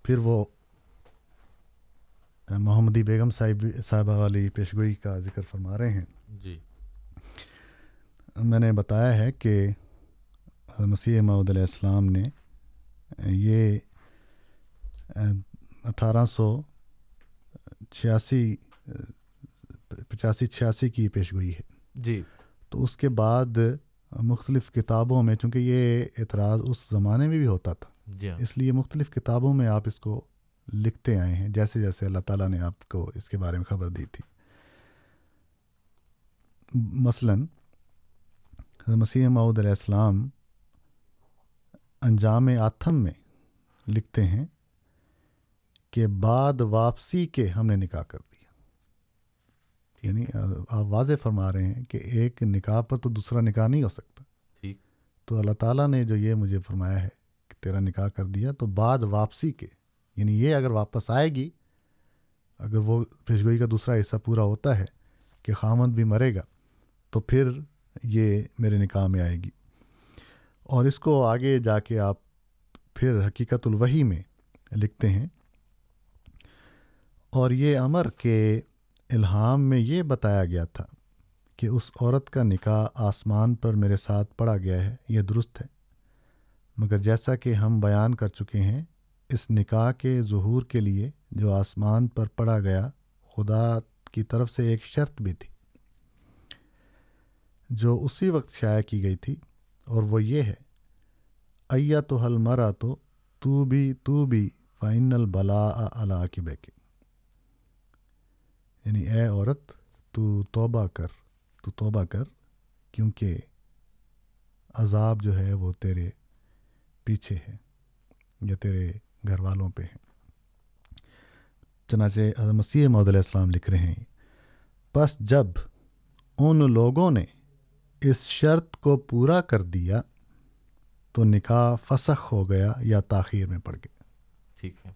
پھر وہ محمدی بیگم صاحب صاحبہ والی پیشگوئی کا ذکر فرما رہے ہیں۔ جی۔ میں نے بتایا ہے کہ مسیح معود علیہ السلام نے یہ اٹھارہ سو چھیاسی پچاسی چھیاسی کی پیشگوئی ہے۔ جی۔ تو اس کے بعد مختلف کتابوں میں چونکہ یہ اعتراض اس زمانے میں بھی ہوتا تھا جی ہاں۔ اس لیے مختلف کتابوں میں آپ اس کو لکھتے آئے ہیں جیسے جیسے اللہ تعالیٰ نے آپ کو اس کے بارے میں خبر دی تھی۔ مثلا مسیح معود علیہ السلام انجام آتھم میں لکھتے ہیں کہ بعد واپسی کے ہم نے نکاح کر دیا۔ یعنی آپ واضح فرما رہے ہیں کہ ایک نکاح پر تو دوسرا نکاح نہیں ہو سکتا۔ ٹھیک۔ تو اللہ تعالیٰ نے جو یہ مجھے فرمایا ہے کہ تیرا نکاح کر دیا تو بعد واپسی کے یعنی یہ اگر واپس آئے گی، اگر وہ پیشگوئی کا دوسرا حصہ پورا ہوتا ہے کہ خامد بھی مرے گا، تو پھر یہ میرے نکاح میں آئے گی۔ اور اس کو آگے جا کے آپ پھر حقیقت الوحی میں لکھتے ہیں۔ اور یہ امر کے الہام میں یہ بتایا گیا تھا کہ اس عورت کا نکاح آسمان پر میرے ساتھ پڑا گیا ہے، یہ درست ہے۔ مگر جیسا کہ ہم بیان کر چکے ہیں اس نکاح کے ظہور کے لیے جو آسمان پر پڑا گیا، خدا کی طرف سے ایک شرط بھی تھی۔ جو اسی وقت شائع کی گئی تھی، اور وہ یہ ہے ایا تو حل مرا تو تو بھی تو بھی فائن البلا اللہ کی کے یعنی اے عورت، تو توبہ کر، تو توبہ کر، کیونکہ عذاب جو ہے وہ تیرے پیچھے ہے یا تیرے گھر والوں پہ۔ ہے چنانچہ حضرت مسیح محدود علیہ السلام لکھ رہے ہیں بس جب ان لوگوں نے اس شرط کو پورا کر دیا تو نکاح فسخ ہو گیا یا تاخیر میں پڑ گیا۔ ٹھیک ہے۔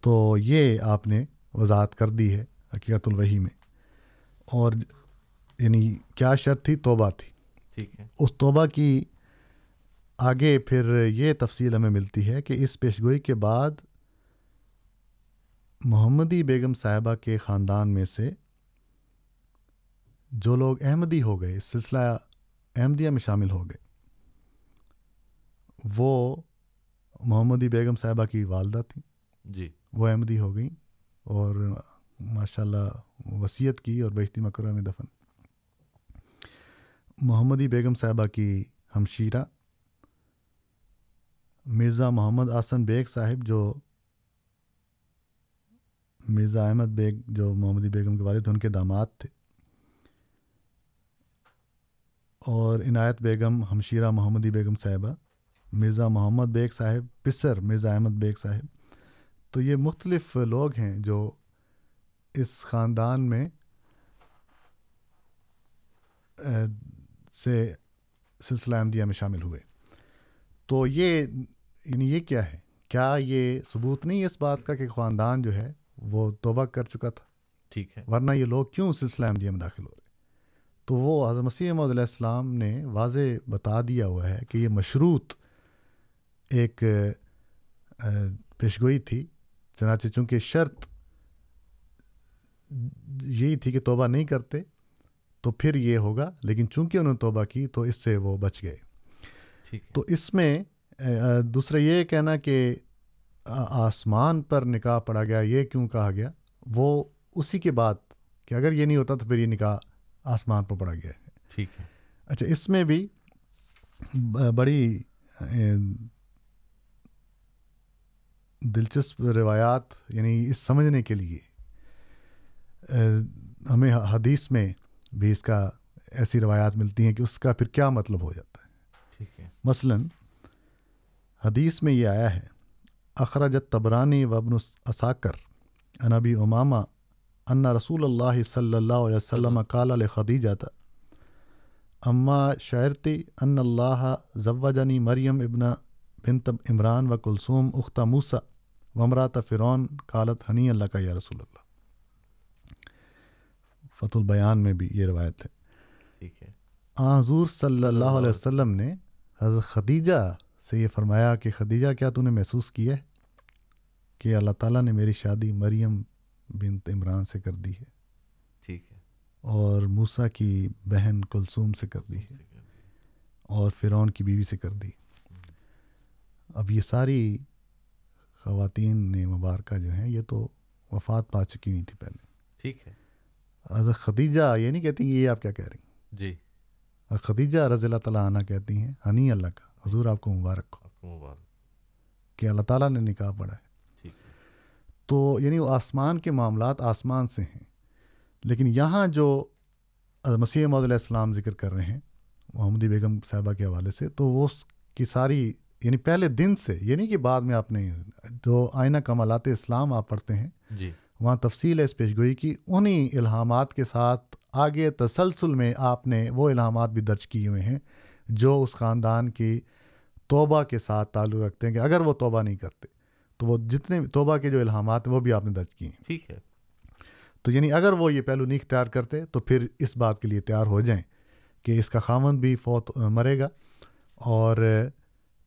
تو یہ آپ نے وضاحت کر دی ہے حقیقت الوحی میں۔ اور یعنی کیا شرط تھی؟ توبہ تھی۔ ٹھیک ہے۔ اس توبہ کی آگے پھر یہ تفصیل ہمیں ملتی ہے کہ اس پیشگوئی کے بعد محمدی بیگم صاحبہ کے خاندان میں سے جو لوگ احمدی ہو گئے اس سلسلہ احمدیہ میں شامل ہو گئے وہ محمدی بیگم صاحبہ کی والدہ تھیں۔ جی۔ وہ احمدی ہو گئیں اور ماشاء اللہ وصیت کی اور بیشتی مکرہ میں دفن۔ محمدی بیگم صاحبہ کی ہمشیرہ مرزا محمد آسن بیگ صاحب، جو مرزا احمد بیگ، جو محمدی بیگم کے والد ان کے داماد تھے۔ اور عنایت بیگم ہمشیرہ محمدی بیگم صاحبہ، مرزا محمد بیگ صاحب، پسر مرزا احمد بیگ صاحب۔ تو یہ مختلف لوگ ہیں جو اس خاندان میں سے سلسلہ احمدیہ میں شامل ہوئے۔ تو یہ یعنی یہ کیا ہے؟ کیا یہ ثبوت نہیں ہے اس بات کا کہ خاندان جو ہے وہ توبہ کر چکا تھا؟ ٹھیک ہے۔ ورنہ یہ لوگ کیوں سلسلہ احمدیہ میں داخل ہو رہے تو وہ حضرت مسیح محمد علیہ السلام نے واضح بتا دیا ہوا ہے کہ یہ مشروط ایک پیشگوئی تھی چنانچہ چونکہ شرط یہی تھی کہ توبہ نہیں کرتے تو پھر یہ ہوگا لیکن چونکہ انہوں نے توبہ کی تو اس سے وہ بچ گئے۔ تو اس میں دوسرا یہ کہنا کہ آسمان پر نکاح پڑھا گیا یہ کیوں کہا گیا؟ وہ اسی کے بعد کہ اگر یہ نہیں ہوتا تو پھر یہ نکاح آسمان پر پڑھا گیا ہے۔ ٹھیک ہے۔ اچھا اس میں بھی بڑی دلچسپ روایات یعنی اس سمجھنے کے لیے ہمیں حدیث میں بھی اس کا ایسی روایات ملتی ہیں کہ اس کا پھر کیا مطلب ہو جاتا ہے۔ ٹھیک ہے۔ مثلا حدیث میں یہ آیا ہے اخرجت تبرانی وابن اساکر عن ابی امامہ ان رسول اللہ صلی اللہ علیہ وسلم قال لخدیجہ اما شعرتی ان اللہ زوجنی مریم ابن بنت عمران و کلثوم اخت موسا ومرات فرعون قالت ہنی اللہ کا یا رسول اللہ۔ فت البیان میں بھی یہ روایت ہے۔ ٹھیک ہے۔ حضور صلی اللہ علیہ وسلم نے حضرت خدیجہ سے یہ فرمایا کہ خدیجہ کیا تو نے محسوس کیا ہے کہ اللہ تعالیٰ نے میری شادی مریم بنت عمران سے کر دی ہے؟ ٹھیک ہے۔ اور موسیٰ کی بہن کلثوم سے کر دی ہے۔ اور فرعون کی بیوی سے کر دی۔ اب یہ ساری خواتین نے مبارکہ جو ہیں یہ تو وفات پا چکی ہوئی تھی پہلے۔ ٹھیک ہے۔ حضرت خدیجہ یہ نہیں کہتی یہ آپ کیا کہہ رہی ہیں؟ جی۔ خدیجہ رضی اللہ تعالیٰ عنہ کہتی ہیں ہنی اللہ کا۔ حضور آپ کو مبارک ہو۔ آپ کو مبارک۔ کہ اللہ تعالیٰ نے نکاح پڑھا ہے۔ ہے تو یعنی وہ آسمان کے معاملات آسمان سے ہیں لیکن یہاں جو مسیح محمد علیہ السلام ذکر کر رہے ہیں محمدی بیگم صاحبہ کے حوالے سے تو وہ اس کی ساری یعنی پہلے دن سے یہ نہیں کہ بعد میں آپ نے جو آئینہ کمالات اسلام آپ پڑھتے ہیں جی۔ وہاں تفصیل ہے اس پیشگوئی کی انہی الہامات کے ساتھ آگے تسلسل میں آپ نے وہ الہامات بھی درج کیے ہوئے ہیں۔ جو اس خاندان کی توبہ کے ساتھ تعلق رکھتے ہیں کہ اگر وہ توبہ نہیں کرتے تو وہ جتنے توبہ کے جو الہامات ہیں وہ بھی آپ نے درج کیے ہیں۔ ٹھیک ہے۔ تو یعنی اگر وہ یہ پہلو نہیں اختیار کرتے تو پھر اس بات کے لیے تیار ہو جائیں کہ اس کا خامند بھی فوت مرے گا اور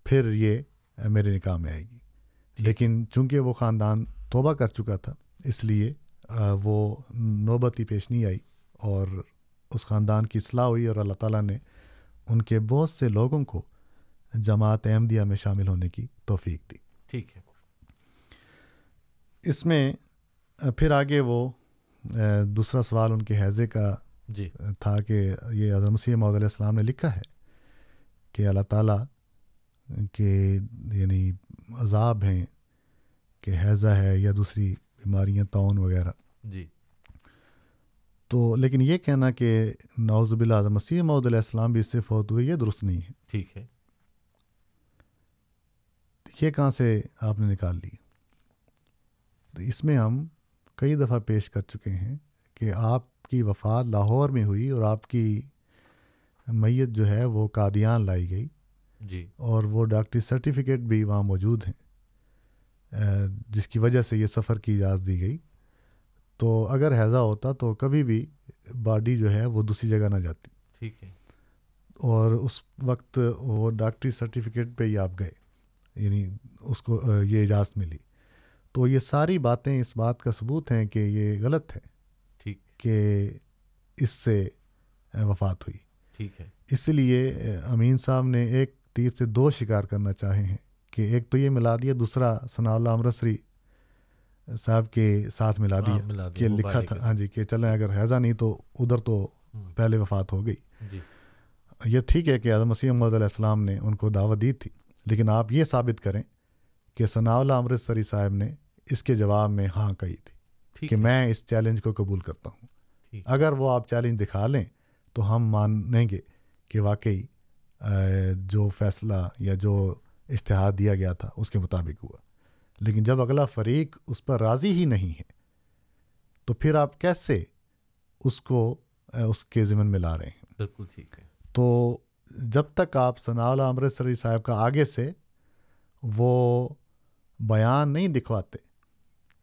پھر یہ میرے نکاح میں آئے گی۔ لیکن چونکہ وہ خاندان توبہ کر چکا تھا اس لیے وہ نوبت ہی پیش نہیں آئی اور اس خاندان کی اصلاح ہوئی اور اللہ تعالیٰ نے ان کے بہت سے لوگوں کو جماعت احمدیہ میں شامل ہونے کی توفیق دی۔ ٹھیک ہے۔ اس میں پھر آگے وہ دوسرا سوال ان کے حیضے کا جی۔ تھا کہ یہ حضرت مسیح محدود علیہ السلام نے لکھا ہے کہ اللہ تعالیٰ کے یعنی عذاب ہیں کہ حیضہ ہے یا دوسری بیماریاں تعاون وغیرہ۔ جی۔ تو لیکن یہ کہنا کہ نوز باللہ حضرت مسیح محدود علیہ السلام بھی اس سے فوت ہوئے یہ درست نہیں ہے۔ ٹھیک ہے۔ یہ کہاں سے آپ نے نکال لی؟ تو اس میں ہم کئی دفعہ پیش کر چکے ہیں کہ آپ کی وفات لاہور میں ہوئی اور آپ کی میت جو ہے وہ قادیان لائی گئی۔ جی۔ اور وہ ڈاکٹری سرٹیفکیٹ بھی وہاں موجود ہیں جس کی وجہ سے یہ سفر کی اجازت دی گئی۔ تو اگر حیضہ ہوتا تو کبھی بھی باڈی جو ہے وہ دوسری جگہ نہ جاتی۔ ٹھیک ہے۔ اور اس وقت وہ ڈاکٹری سرٹیفکیٹ پہ ہی آپ گئے یعنی اس کو یہ اجازت ملی۔ تو یہ ساری باتیں اس بات کا ثبوت ہیں کہ یہ غلط ہے ٹھیک۔ کہ اس سے وفات ہوئی۔ ٹھیک ہے۔ اس لیے امین صاحب نے ایک تیر سے دو شکار کرنا چاہے ہیں کہ ایک تو یہ ملا دیا دوسرا ثناء اللہ امرسری صاحب کے ساتھ ملا دیا کہ لکھا تھا۔ ہاں جی کہ چلیں اگر حیضہ نہیں تو ادھر تو پہلے وفات ہو گئی۔ جی۔ یہ ٹھیک ہے کہ اعظم مسیح محمد علیہ السلام نے ان کو دعوت دی تھی لیکن آپ یہ ثابت کریں کہ ثناء اللہ امرتسری صاحب نے اس کے جواب میں ہاں کہی تھی کہ میں اس چیلنج کو قبول کرتا ہوں۔ اگر وہ آپ چیلنج دکھا لیں تو ہم مانیں گے کہ واقعی جو فیصلہ یا جو اشتہار دیا گیا تھا اس کے مطابق ہوا۔ لیکن جب اگلا فریق اس پر راضی ہی نہیں ہے تو پھر آپ کیسے اس کو اس کے ذمن میں لا رہے ہیں؟ بالکل ٹھیک ہے۔ تو جب تک آپ ثناء اللہ امرتسری صاحب کا آگے سے وہ بیان نہیں دکھواتے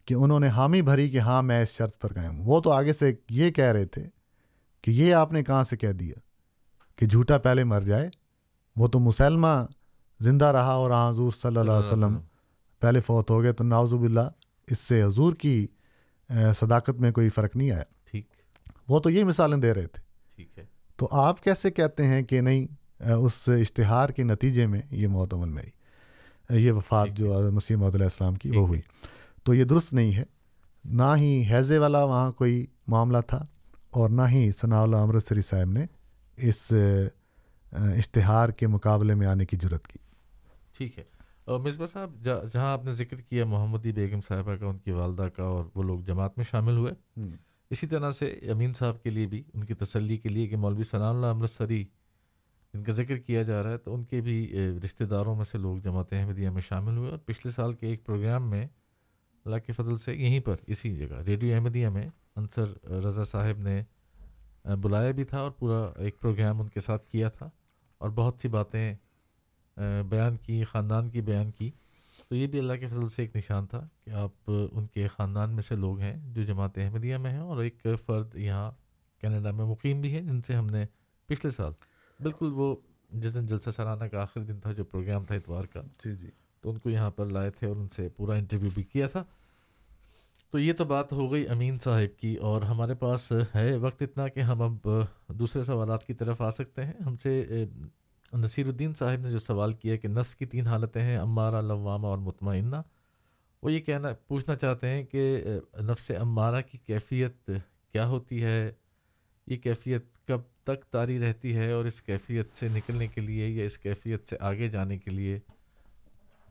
کہ انہوں نے حامی بھری کہ ہاں میں اس شرط پر قائم ہوں وہ تو آگے سے یہ کہہ رہے تھے کہ یہ آپ نے کہاں سے کہہ دیا کہ جھوٹا پہلے مر جائے وہ تو مسلمہ زندہ رہا اور حضور صلی اللہ علیہ وسلم۔ پہلے فوت ہو گئے تو ناوزب اللہ اس سے حضور کی صداقت میں کوئی فرق نہیں آیا۔ ٹھیک۔ وہ تو یہ مثالیں دے رہے تھے۔ ٹھیک ہے۔ تو آپ کیسے کہتے ہیں کہ نہیں اس اشتہار کے نتیجے میں یہ موت عمل میں آئی۔ یہ وفات جو مسیح محمد علیہ السلام کی وہ ہوئی۔ تو یہ درست نہیں ہے۔ نہ ہی حیضے والا وہاں کوئی معاملہ تھا اور نہ ہی ثناء اللہ امرتسری صاحب نے اس اشتہار کے مقابلے میں آنے کی ضرورت کی۔ ٹھیک ہے۔ مصباح صاحب جہاں آپ نے ذکر کیا محمدی بیگم صاحبہ کا ان کی والدہ کا اور وہ لوگ جماعت میں شامل ہوئے۔ اسی طرح سے امین صاحب کے لیے بھی ان کی تسلی کے لیے کہ مولوی ثناء اللہ امرتسری جن کا ذکر کیا جا رہا ہے تو ان کے بھی رشتہ داروں میں سے لوگ جماعت احمدیہ میں شامل ہوئے۔ اور پچھلے سال کے ایک پروگرام میں اللہ کے فضل سے یہیں پر اسی جگہ ریڈیو احمدیہ میں انصر رضا صاحب نے بلایا بھی تھا اور پورا ایک پروگرام ان کے ساتھ کیا تھا۔ اور بہت سی باتیں بیان کی خاندان کی بیان کی۔ تو یہ بھی اللہ کے فضل سے ایک نشان تھا کہ آپ ان کے خاندان میں سے لوگ ہیں جو جماعت احمدیہ میں ہیں اور ایک فرد یہاں کینیڈا میں مقیم بھی ہے جن سے ہم نے پچھلے سال بالکل وہ جس دن جلسہ سالانہ کا آخری دن تھا جو پروگرام تھا اتوار کا جی جی۔ تو ان کو یہاں پر لائے تھے اور ان سے پورا انٹرویو بھی کیا تھا۔ تو یہ تو بات ہو گئی امین صاحب کی اور ہمارے پاس ہے وقت اتنا کہ ہم اب دوسرے سوالات کی طرف آ سکتے ہیں۔ ہم سے نصیر الدین صاحب نے جو سوال کیا کہ نفس کی تین حالتیں ہیں، امارہ، لوامہ اور مطمئنہ، وہ یہ کہنا، پوچھنا چاہتے ہیں کہ نفس امارہ کی کیفیت کیا ہوتی ہے؟ یہ کیفیت کب تک طاری رہتی ہے اور اس کیفیت سے نکلنے کے لیے یا اس کیفیت سے آگے جانے کے لیے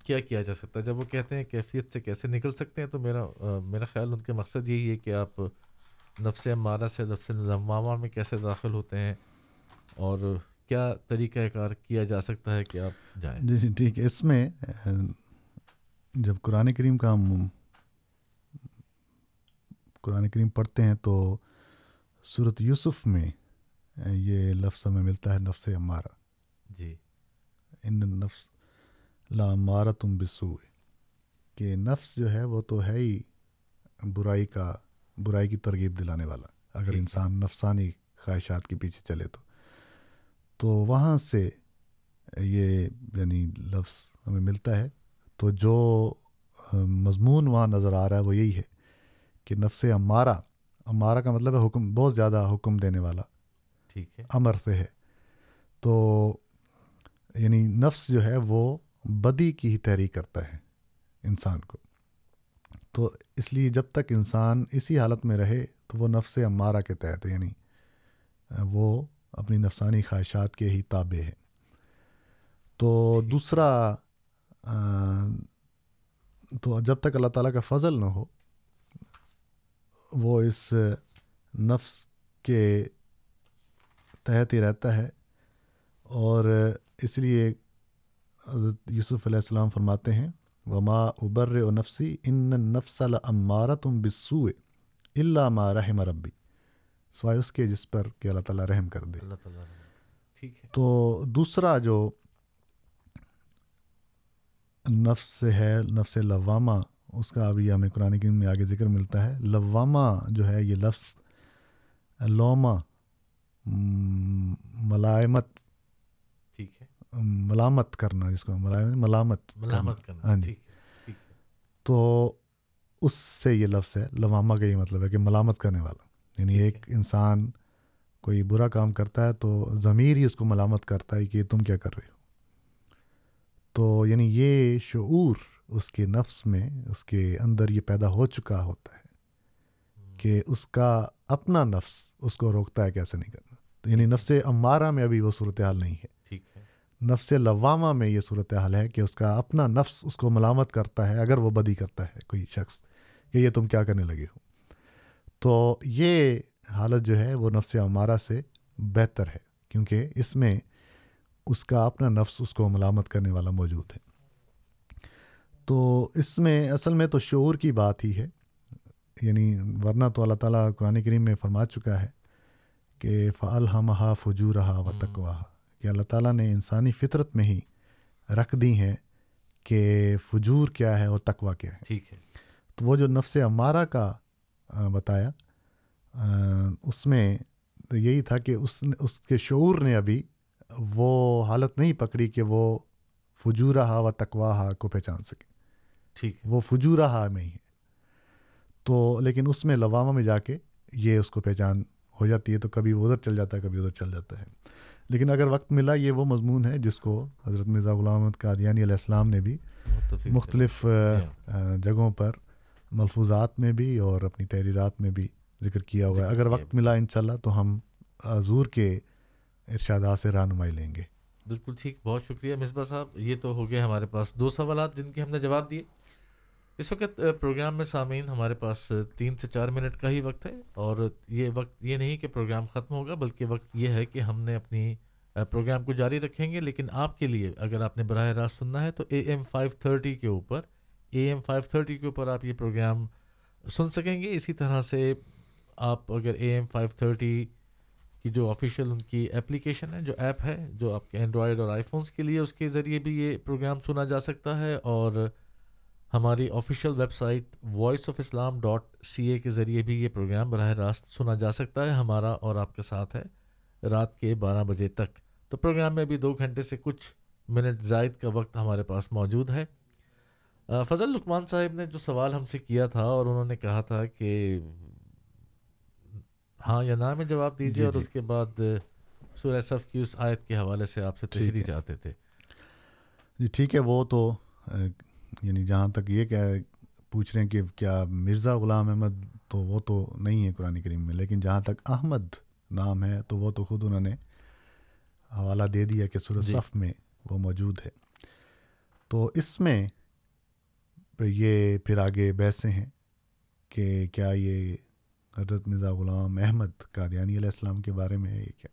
کیا کیا جا سکتا ہے؟ جب وہ کہتے ہیں کیفیت سے کیسے نکل سکتے ہیں تو میرا میرا خیال ان کے مقصد یہی ہے کہ آپ نفس مارا سے نفس لمامہ میں کیسے داخل ہوتے ہیں اور کیا طریقہ کار کیا جا سکتا ہے کہ آپ جائیں؟ جی جی ٹھیک ہے۔ اس میں جب قرآن کریم کا ہم قرآن کریم پڑھتے ہیں تو صورت یوسف میں یہ لفظ ہمیں ملتا ہے نفس امارہ۔ جی۔ ان نفس لا مارا تم بسو کہ نفس جو ہے وہ تو ہے ہی برائی کا برائی کی ترغیب دلانے والا۔ اگر انسان نفسانی خواہشات کے پیچھے چلے تو۔ تو وہاں سے یہ یعنی لفظ ہمیں ملتا ہے۔ تو جو مضمون وہاں نظر آ رہا ہے وہ یہی ہے کہ نفس امارا امارا کا مطلب ہے حکم بہت زیادہ حکم دینے والا۔ ٹھیک ہے۔ امر سے ہے۔ تو یعنی نفس جو ہے وہ بدی کی ہی تحریک کرتا ہے انسان کو۔ تو اس لیے جب تک انسان اسی حالت میں رہے تو وہ نفس امارہ کے تحت یعنی وہ اپنی نفسانی خواہشات کے ہی تابع ہے تو دوسرا تو جب تک اللہ تعالیٰ کا فضل نہ ہو، وہ اس نفس کے تحت ہی رہتا ہے۔ اور اس لیے حضرت یوسف علیہ السلام فرماتے ہیں، وما ابر و نفسی ان نفس المارہ تم بسو اللہ ما رحم ربی سوائے اس کے جس پر کہ اللہ تعالیٰ رحم کر دے۔ اللہ تعالیٰ ٹھیک ہے۔ تو دوسرا جو نفس ہے نفس لوامہ اس کا ابھی ہمیں قرآن کریم میں آگے ذکر ملتا ہے۔ لوامہ جو ہے یہ لفظ لوما ملائمت۔ ٹھیک ہے۔ ملامت کرنا جس کو ملامت ملامت کرنا ہاں جی۔ تو اس سے یہ لفظ ہے لوامہ کا یہ مطلب ہے کہ ملامت کرنے والا۔ یعنی ایک انسان کوئی برا کام کرتا ہے تو ضمیر ہی اس کو ملامت کرتا ہے کہ تم کیا کر رہے ہو۔ تو یعنی یہ شعور اس کے نفس میں اس کے اندر یہ پیدا ہو چکا ہوتا ہے کہ اس کا اپنا نفس اس کو روکتا ہے کیسے نہیں کرنا۔ یعنی نفس امارہ میں ابھی وہ صورتحال نہیں ہے۔ نفس لوامہ میں یہ صورت حال ہے کہ اس کا اپنا نفس اس کو ملامت کرتا ہے اگر وہ بدی کرتا ہے کوئی شخص کہ یہ تم کیا کرنے لگے ہو۔ تو یہ حالت جو ہے وہ نفس عمارہ سے بہتر ہے کیونکہ اس میں اس کا اپنا نفس اس کو ملامت کرنے والا موجود ہے۔ تو اس میں اصل میں تو شعور کی بات ہی ہے یعنی ورنہ تو اللہ تعالیٰ قرآن کریم میں فرما چکا ہے کہ فعال ہمہ فجو رہا و تقواہ کہ اللہ تعالیٰ نے انسانی فطرت میں ہی رکھ دی ہیں کہ فجور کیا ہے اور تقوا کیا ہے۔ ٹھیک ہے۔ تو وہ جو نفس امارہ کا بتایا۔ اس میں تو یہی تھا کہ اس اس کے شعور نے ابھی وہ حالت نہیں پکڑی کہ وہ فجورہ و تقواہ کو پہچان سکے۔ ٹھیک۔ وہ فجورہ میں ہی ہے۔ تو لیکن اس میں لوامہ میں جا کے یہ اس کو پہچان ہو جاتی ہے تو کبھی وہ ادھر چل جاتا ہے کبھی ادھر چل جاتا ہے۔ لیکن اگر وقت ملا یہ وہ مضمون ہے جس کو حضرت مرزا غلام احمد قادیانی علیہ السلام نے بھی مختلف جگہوں پر ملفوظات میں بھی اور اپنی تحریرات میں بھی ذکر کیا ہوا ہے۔ اگر وقت ملا انشاءاللہ تو ہم حضور کے ارشادات سے رہنمائی لیں گے۔ بالکل ٹھیک بہت شکریہ مصباح صاحب۔ یہ تو ہو گئے ہمارے پاس دو سوالات جن کے ہم نے جواب دیے۔ اس وقت پروگرام میں سامعین ہمارے پاس تین سے چار منٹ کا ہی وقت ہے اور یہ وقت یہ نہیں کہ پروگرام ختم ہوگا بلکہ وقت یہ ہے کہ ہم نے اپنی پروگرام کو جاری رکھیں گے۔ لیکن آپ کے لیے اگر آپ نے براہ راست سننا ہے تو اے ایم فائیو تھرٹی کے اوپر اے ایم فائیو تھرٹی کے اوپر آپ یہ پروگرام سن سکیں گے۔ اسی طرح سے آپ اگر اے ایم فائیو تھرٹی کی جو آفیشیل ان کی اپلیکیشن ہے، جو ایپ ہے، جو آپ کے اینڈرائڈ اور آئی فونس کے لیے اس کے ذریعے بھی یہ پروگرام سنا جا سکتا ہے اور ہماری official website Voice of Islam dot C A کے ذریعے بھی یہ پروگرام براہ راست سنا جا سکتا ہے۔ ہمارا اور آپ کے ساتھ ہے رات کے بارہ بجے تک۔ تو پروگرام میں بھی دو گھنٹے سے کچھ منٹ زائد کا وقت ہمارے پاس موجود ہے۔ فضل لکمان صاحب نے جو سوال ہم سے کیا تھا اور انہوں نے کہا تھا کہ ہاں یا نہ میں جواب دیجیے جی، اور جی۔ اس کے بعد سورہ صف کی اس آیت کے حوالے سے آپ سے تشریح۔ چاہتے تھے جی ٹھیک ہے وہ تو یعنی جہاں تک یہ کہ پوچھ رہے ہیں کہ کیا مرزا غلام احمد تو وہ تو نہیں ہے قرآن کریم میں لیکن جہاں تک احمد نام ہے تو وہ تو خود انہوں نے حوالہ دے دیا کہ سورہ جی۔ صف میں وہ موجود ہے تو اس میں یہ پھر آگے بحثیں ہیں کہ کیا یہ حضرت مرزا غلام احمد قادیانی علیہ السلام کے بارے میں ہے یہ کیا۔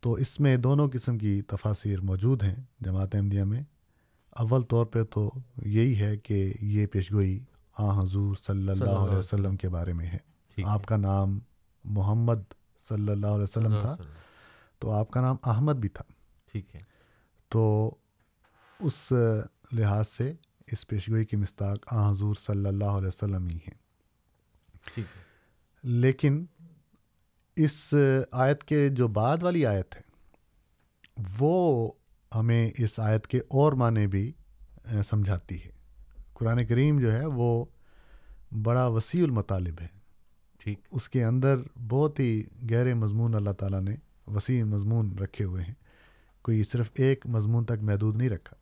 تو اس میں دونوں قسم کی تفاصیر موجود ہیں جماعت احمدیہ میں۔ اول طور پہ تو یہی ہے کہ یہ پیشگوئی آ حضور صلی اللہ علیہ وسلم کے بارے میں ہے۔ آپ کا نام محمد صلی اللہ علیہ وسلم تھا۔ تو آپ کا نام احمد بھی تھا۔ ٹھیک ہے۔ تو اس لحاظ سے اس پیشگوئی کی مستاق آ حضور صلی اللہ علیہ وسلم ہی ہیں۔ ہے۔ لیکن اس آیت کے جو بعد والی آیت ہے وہ ہمیں اس آیت کے اور معنی بھی سمجھاتی ہے۔ قرآن کریم جو ہے وہ بڑا وسیع المطالب ہے۔ ٹھیک۔ اس کے اندر بہت ہی گہرے مضمون اللہ تعالیٰ نے وسیع مضمون رکھے ہوئے ہیں۔ کوئی صرف ایک مضمون تک محدود نہیں رکھا۔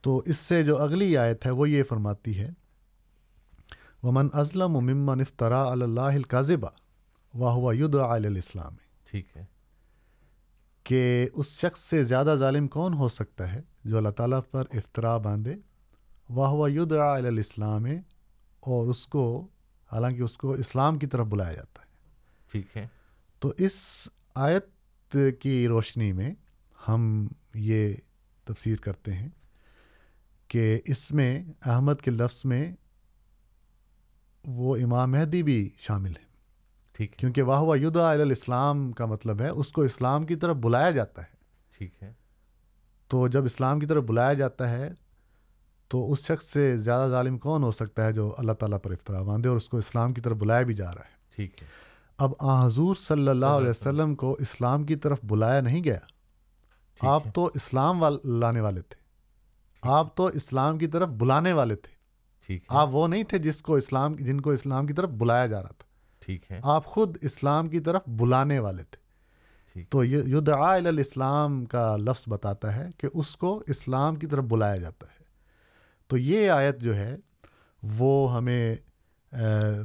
تو اس سے جو اگلی آیت ہے وہ یہ فرماتی ہے ومن ازلم و ممن افطرا اللہ القاذبہ واہ ہوا ید الاسلام ٹھیک ہے۔ کہ اس شخص سے زیادہ ظالم کون ہو سکتا ہے جو اللہ تعالیٰ پر افطرا باندھے؟ واہ ہوا ید الاسلام اور اس کو حالانکہ اس کو اسلام کی طرف بلایا جاتا ہے۔ ٹھیک ہے۔ تو اس آیت کی روشنی میں ہم یہ تفسیر کرتے ہیں۔ کہ اس میں احمد کے لفظ میں وہ امام مہدی بھی شامل ہے ٹھیک کیونکہ واہ ہوا ید الاسلام کا مطلب ہے اس کو اسلام کی طرف بلایا جاتا ہے۔ ٹھیک ہے۔ تو جب اسلام کی طرف بلایا جاتا ہے تو اس شخص سے زیادہ ظالم کون ہو سکتا ہے جو اللہ تعالیٰ پر افطرا باندھے اور اس کو اسلام کی طرف بلایا بھی جا رہا ہے؟ ٹھیک ہے۔ اب آ حضور صلی اللہ علیہ وسلم کو اسلام کی طرف بلایا نہیں گیا۔ آپ تو اسلام وال لانے والے تھے۔ آپ تو اسلام کی طرف بلانے والے تھے۔ ٹھیک آپ وہ نہیں تھے جس کو اسلام جن کو اسلام کی طرف بلایا جا رہا تھا۔ ٹھیک ہے۔ آپ خود اسلام کی طرف بلانے والے تھے۔ تو یہ یدعا الاسلام کا لفظ بتاتا ہے کہ اس کو اسلام کی طرف بلایا جاتا ہے۔ تو یہ آیت جو ہے وہ ہمیں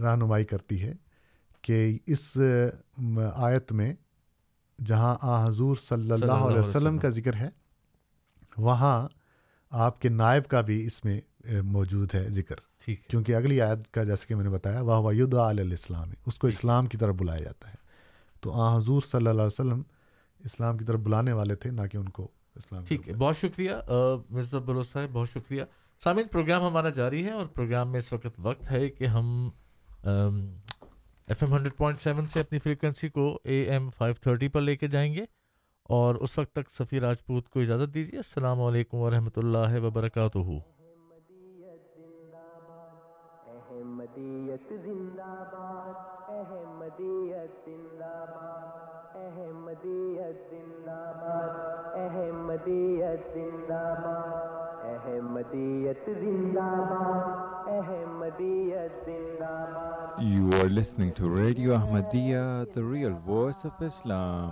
رہنمائی کرتی ہے کہ اس آیت میں جہاں آ حضور صلی اللہ علیہ وسلم۔ کا ذکر ہے وہاں آپ کے نائب کا بھی اس میں موجود ہے ذکر۔ ٹھیک کیونکہ اگلی آیت کا جیسے کہ میں نے بتایا واہ واہ ید الاسلام اس کو اسلام کی طرف بلایا جاتا ہے۔ تو آ حضور صلی اللہ علیہ وسلم اسلام کی طرف بلانے والے تھے نہ کہ ان کو اسلام ٹھیک ہے۔ بہت شکریہ مرزا بلوچ صاحب بہت شکریہ۔ سامعین پروگرام ہمارا جاری ہے اور پروگرام میں اس وقت وقت ہے کہ ہم F M hundred point seven سے اپنی فریکوینسی کو اے ایم فائیو تھرٹی پر لے کے جائیں گے۔ اور اس وقت تک سفیر راجپوت کو اجازت دیجیے۔ السلام علیکم ورحمۃ اللہ وبرکاتہ۔ احمدیت زندہ باد احمدیت زندہ باد احمدیت زندہ باد احمدیت زندہ باد احمدیت زندہ باد احمدیت زندہ باد You are listening to Radio Ahmadiyya, the real voice of Islam.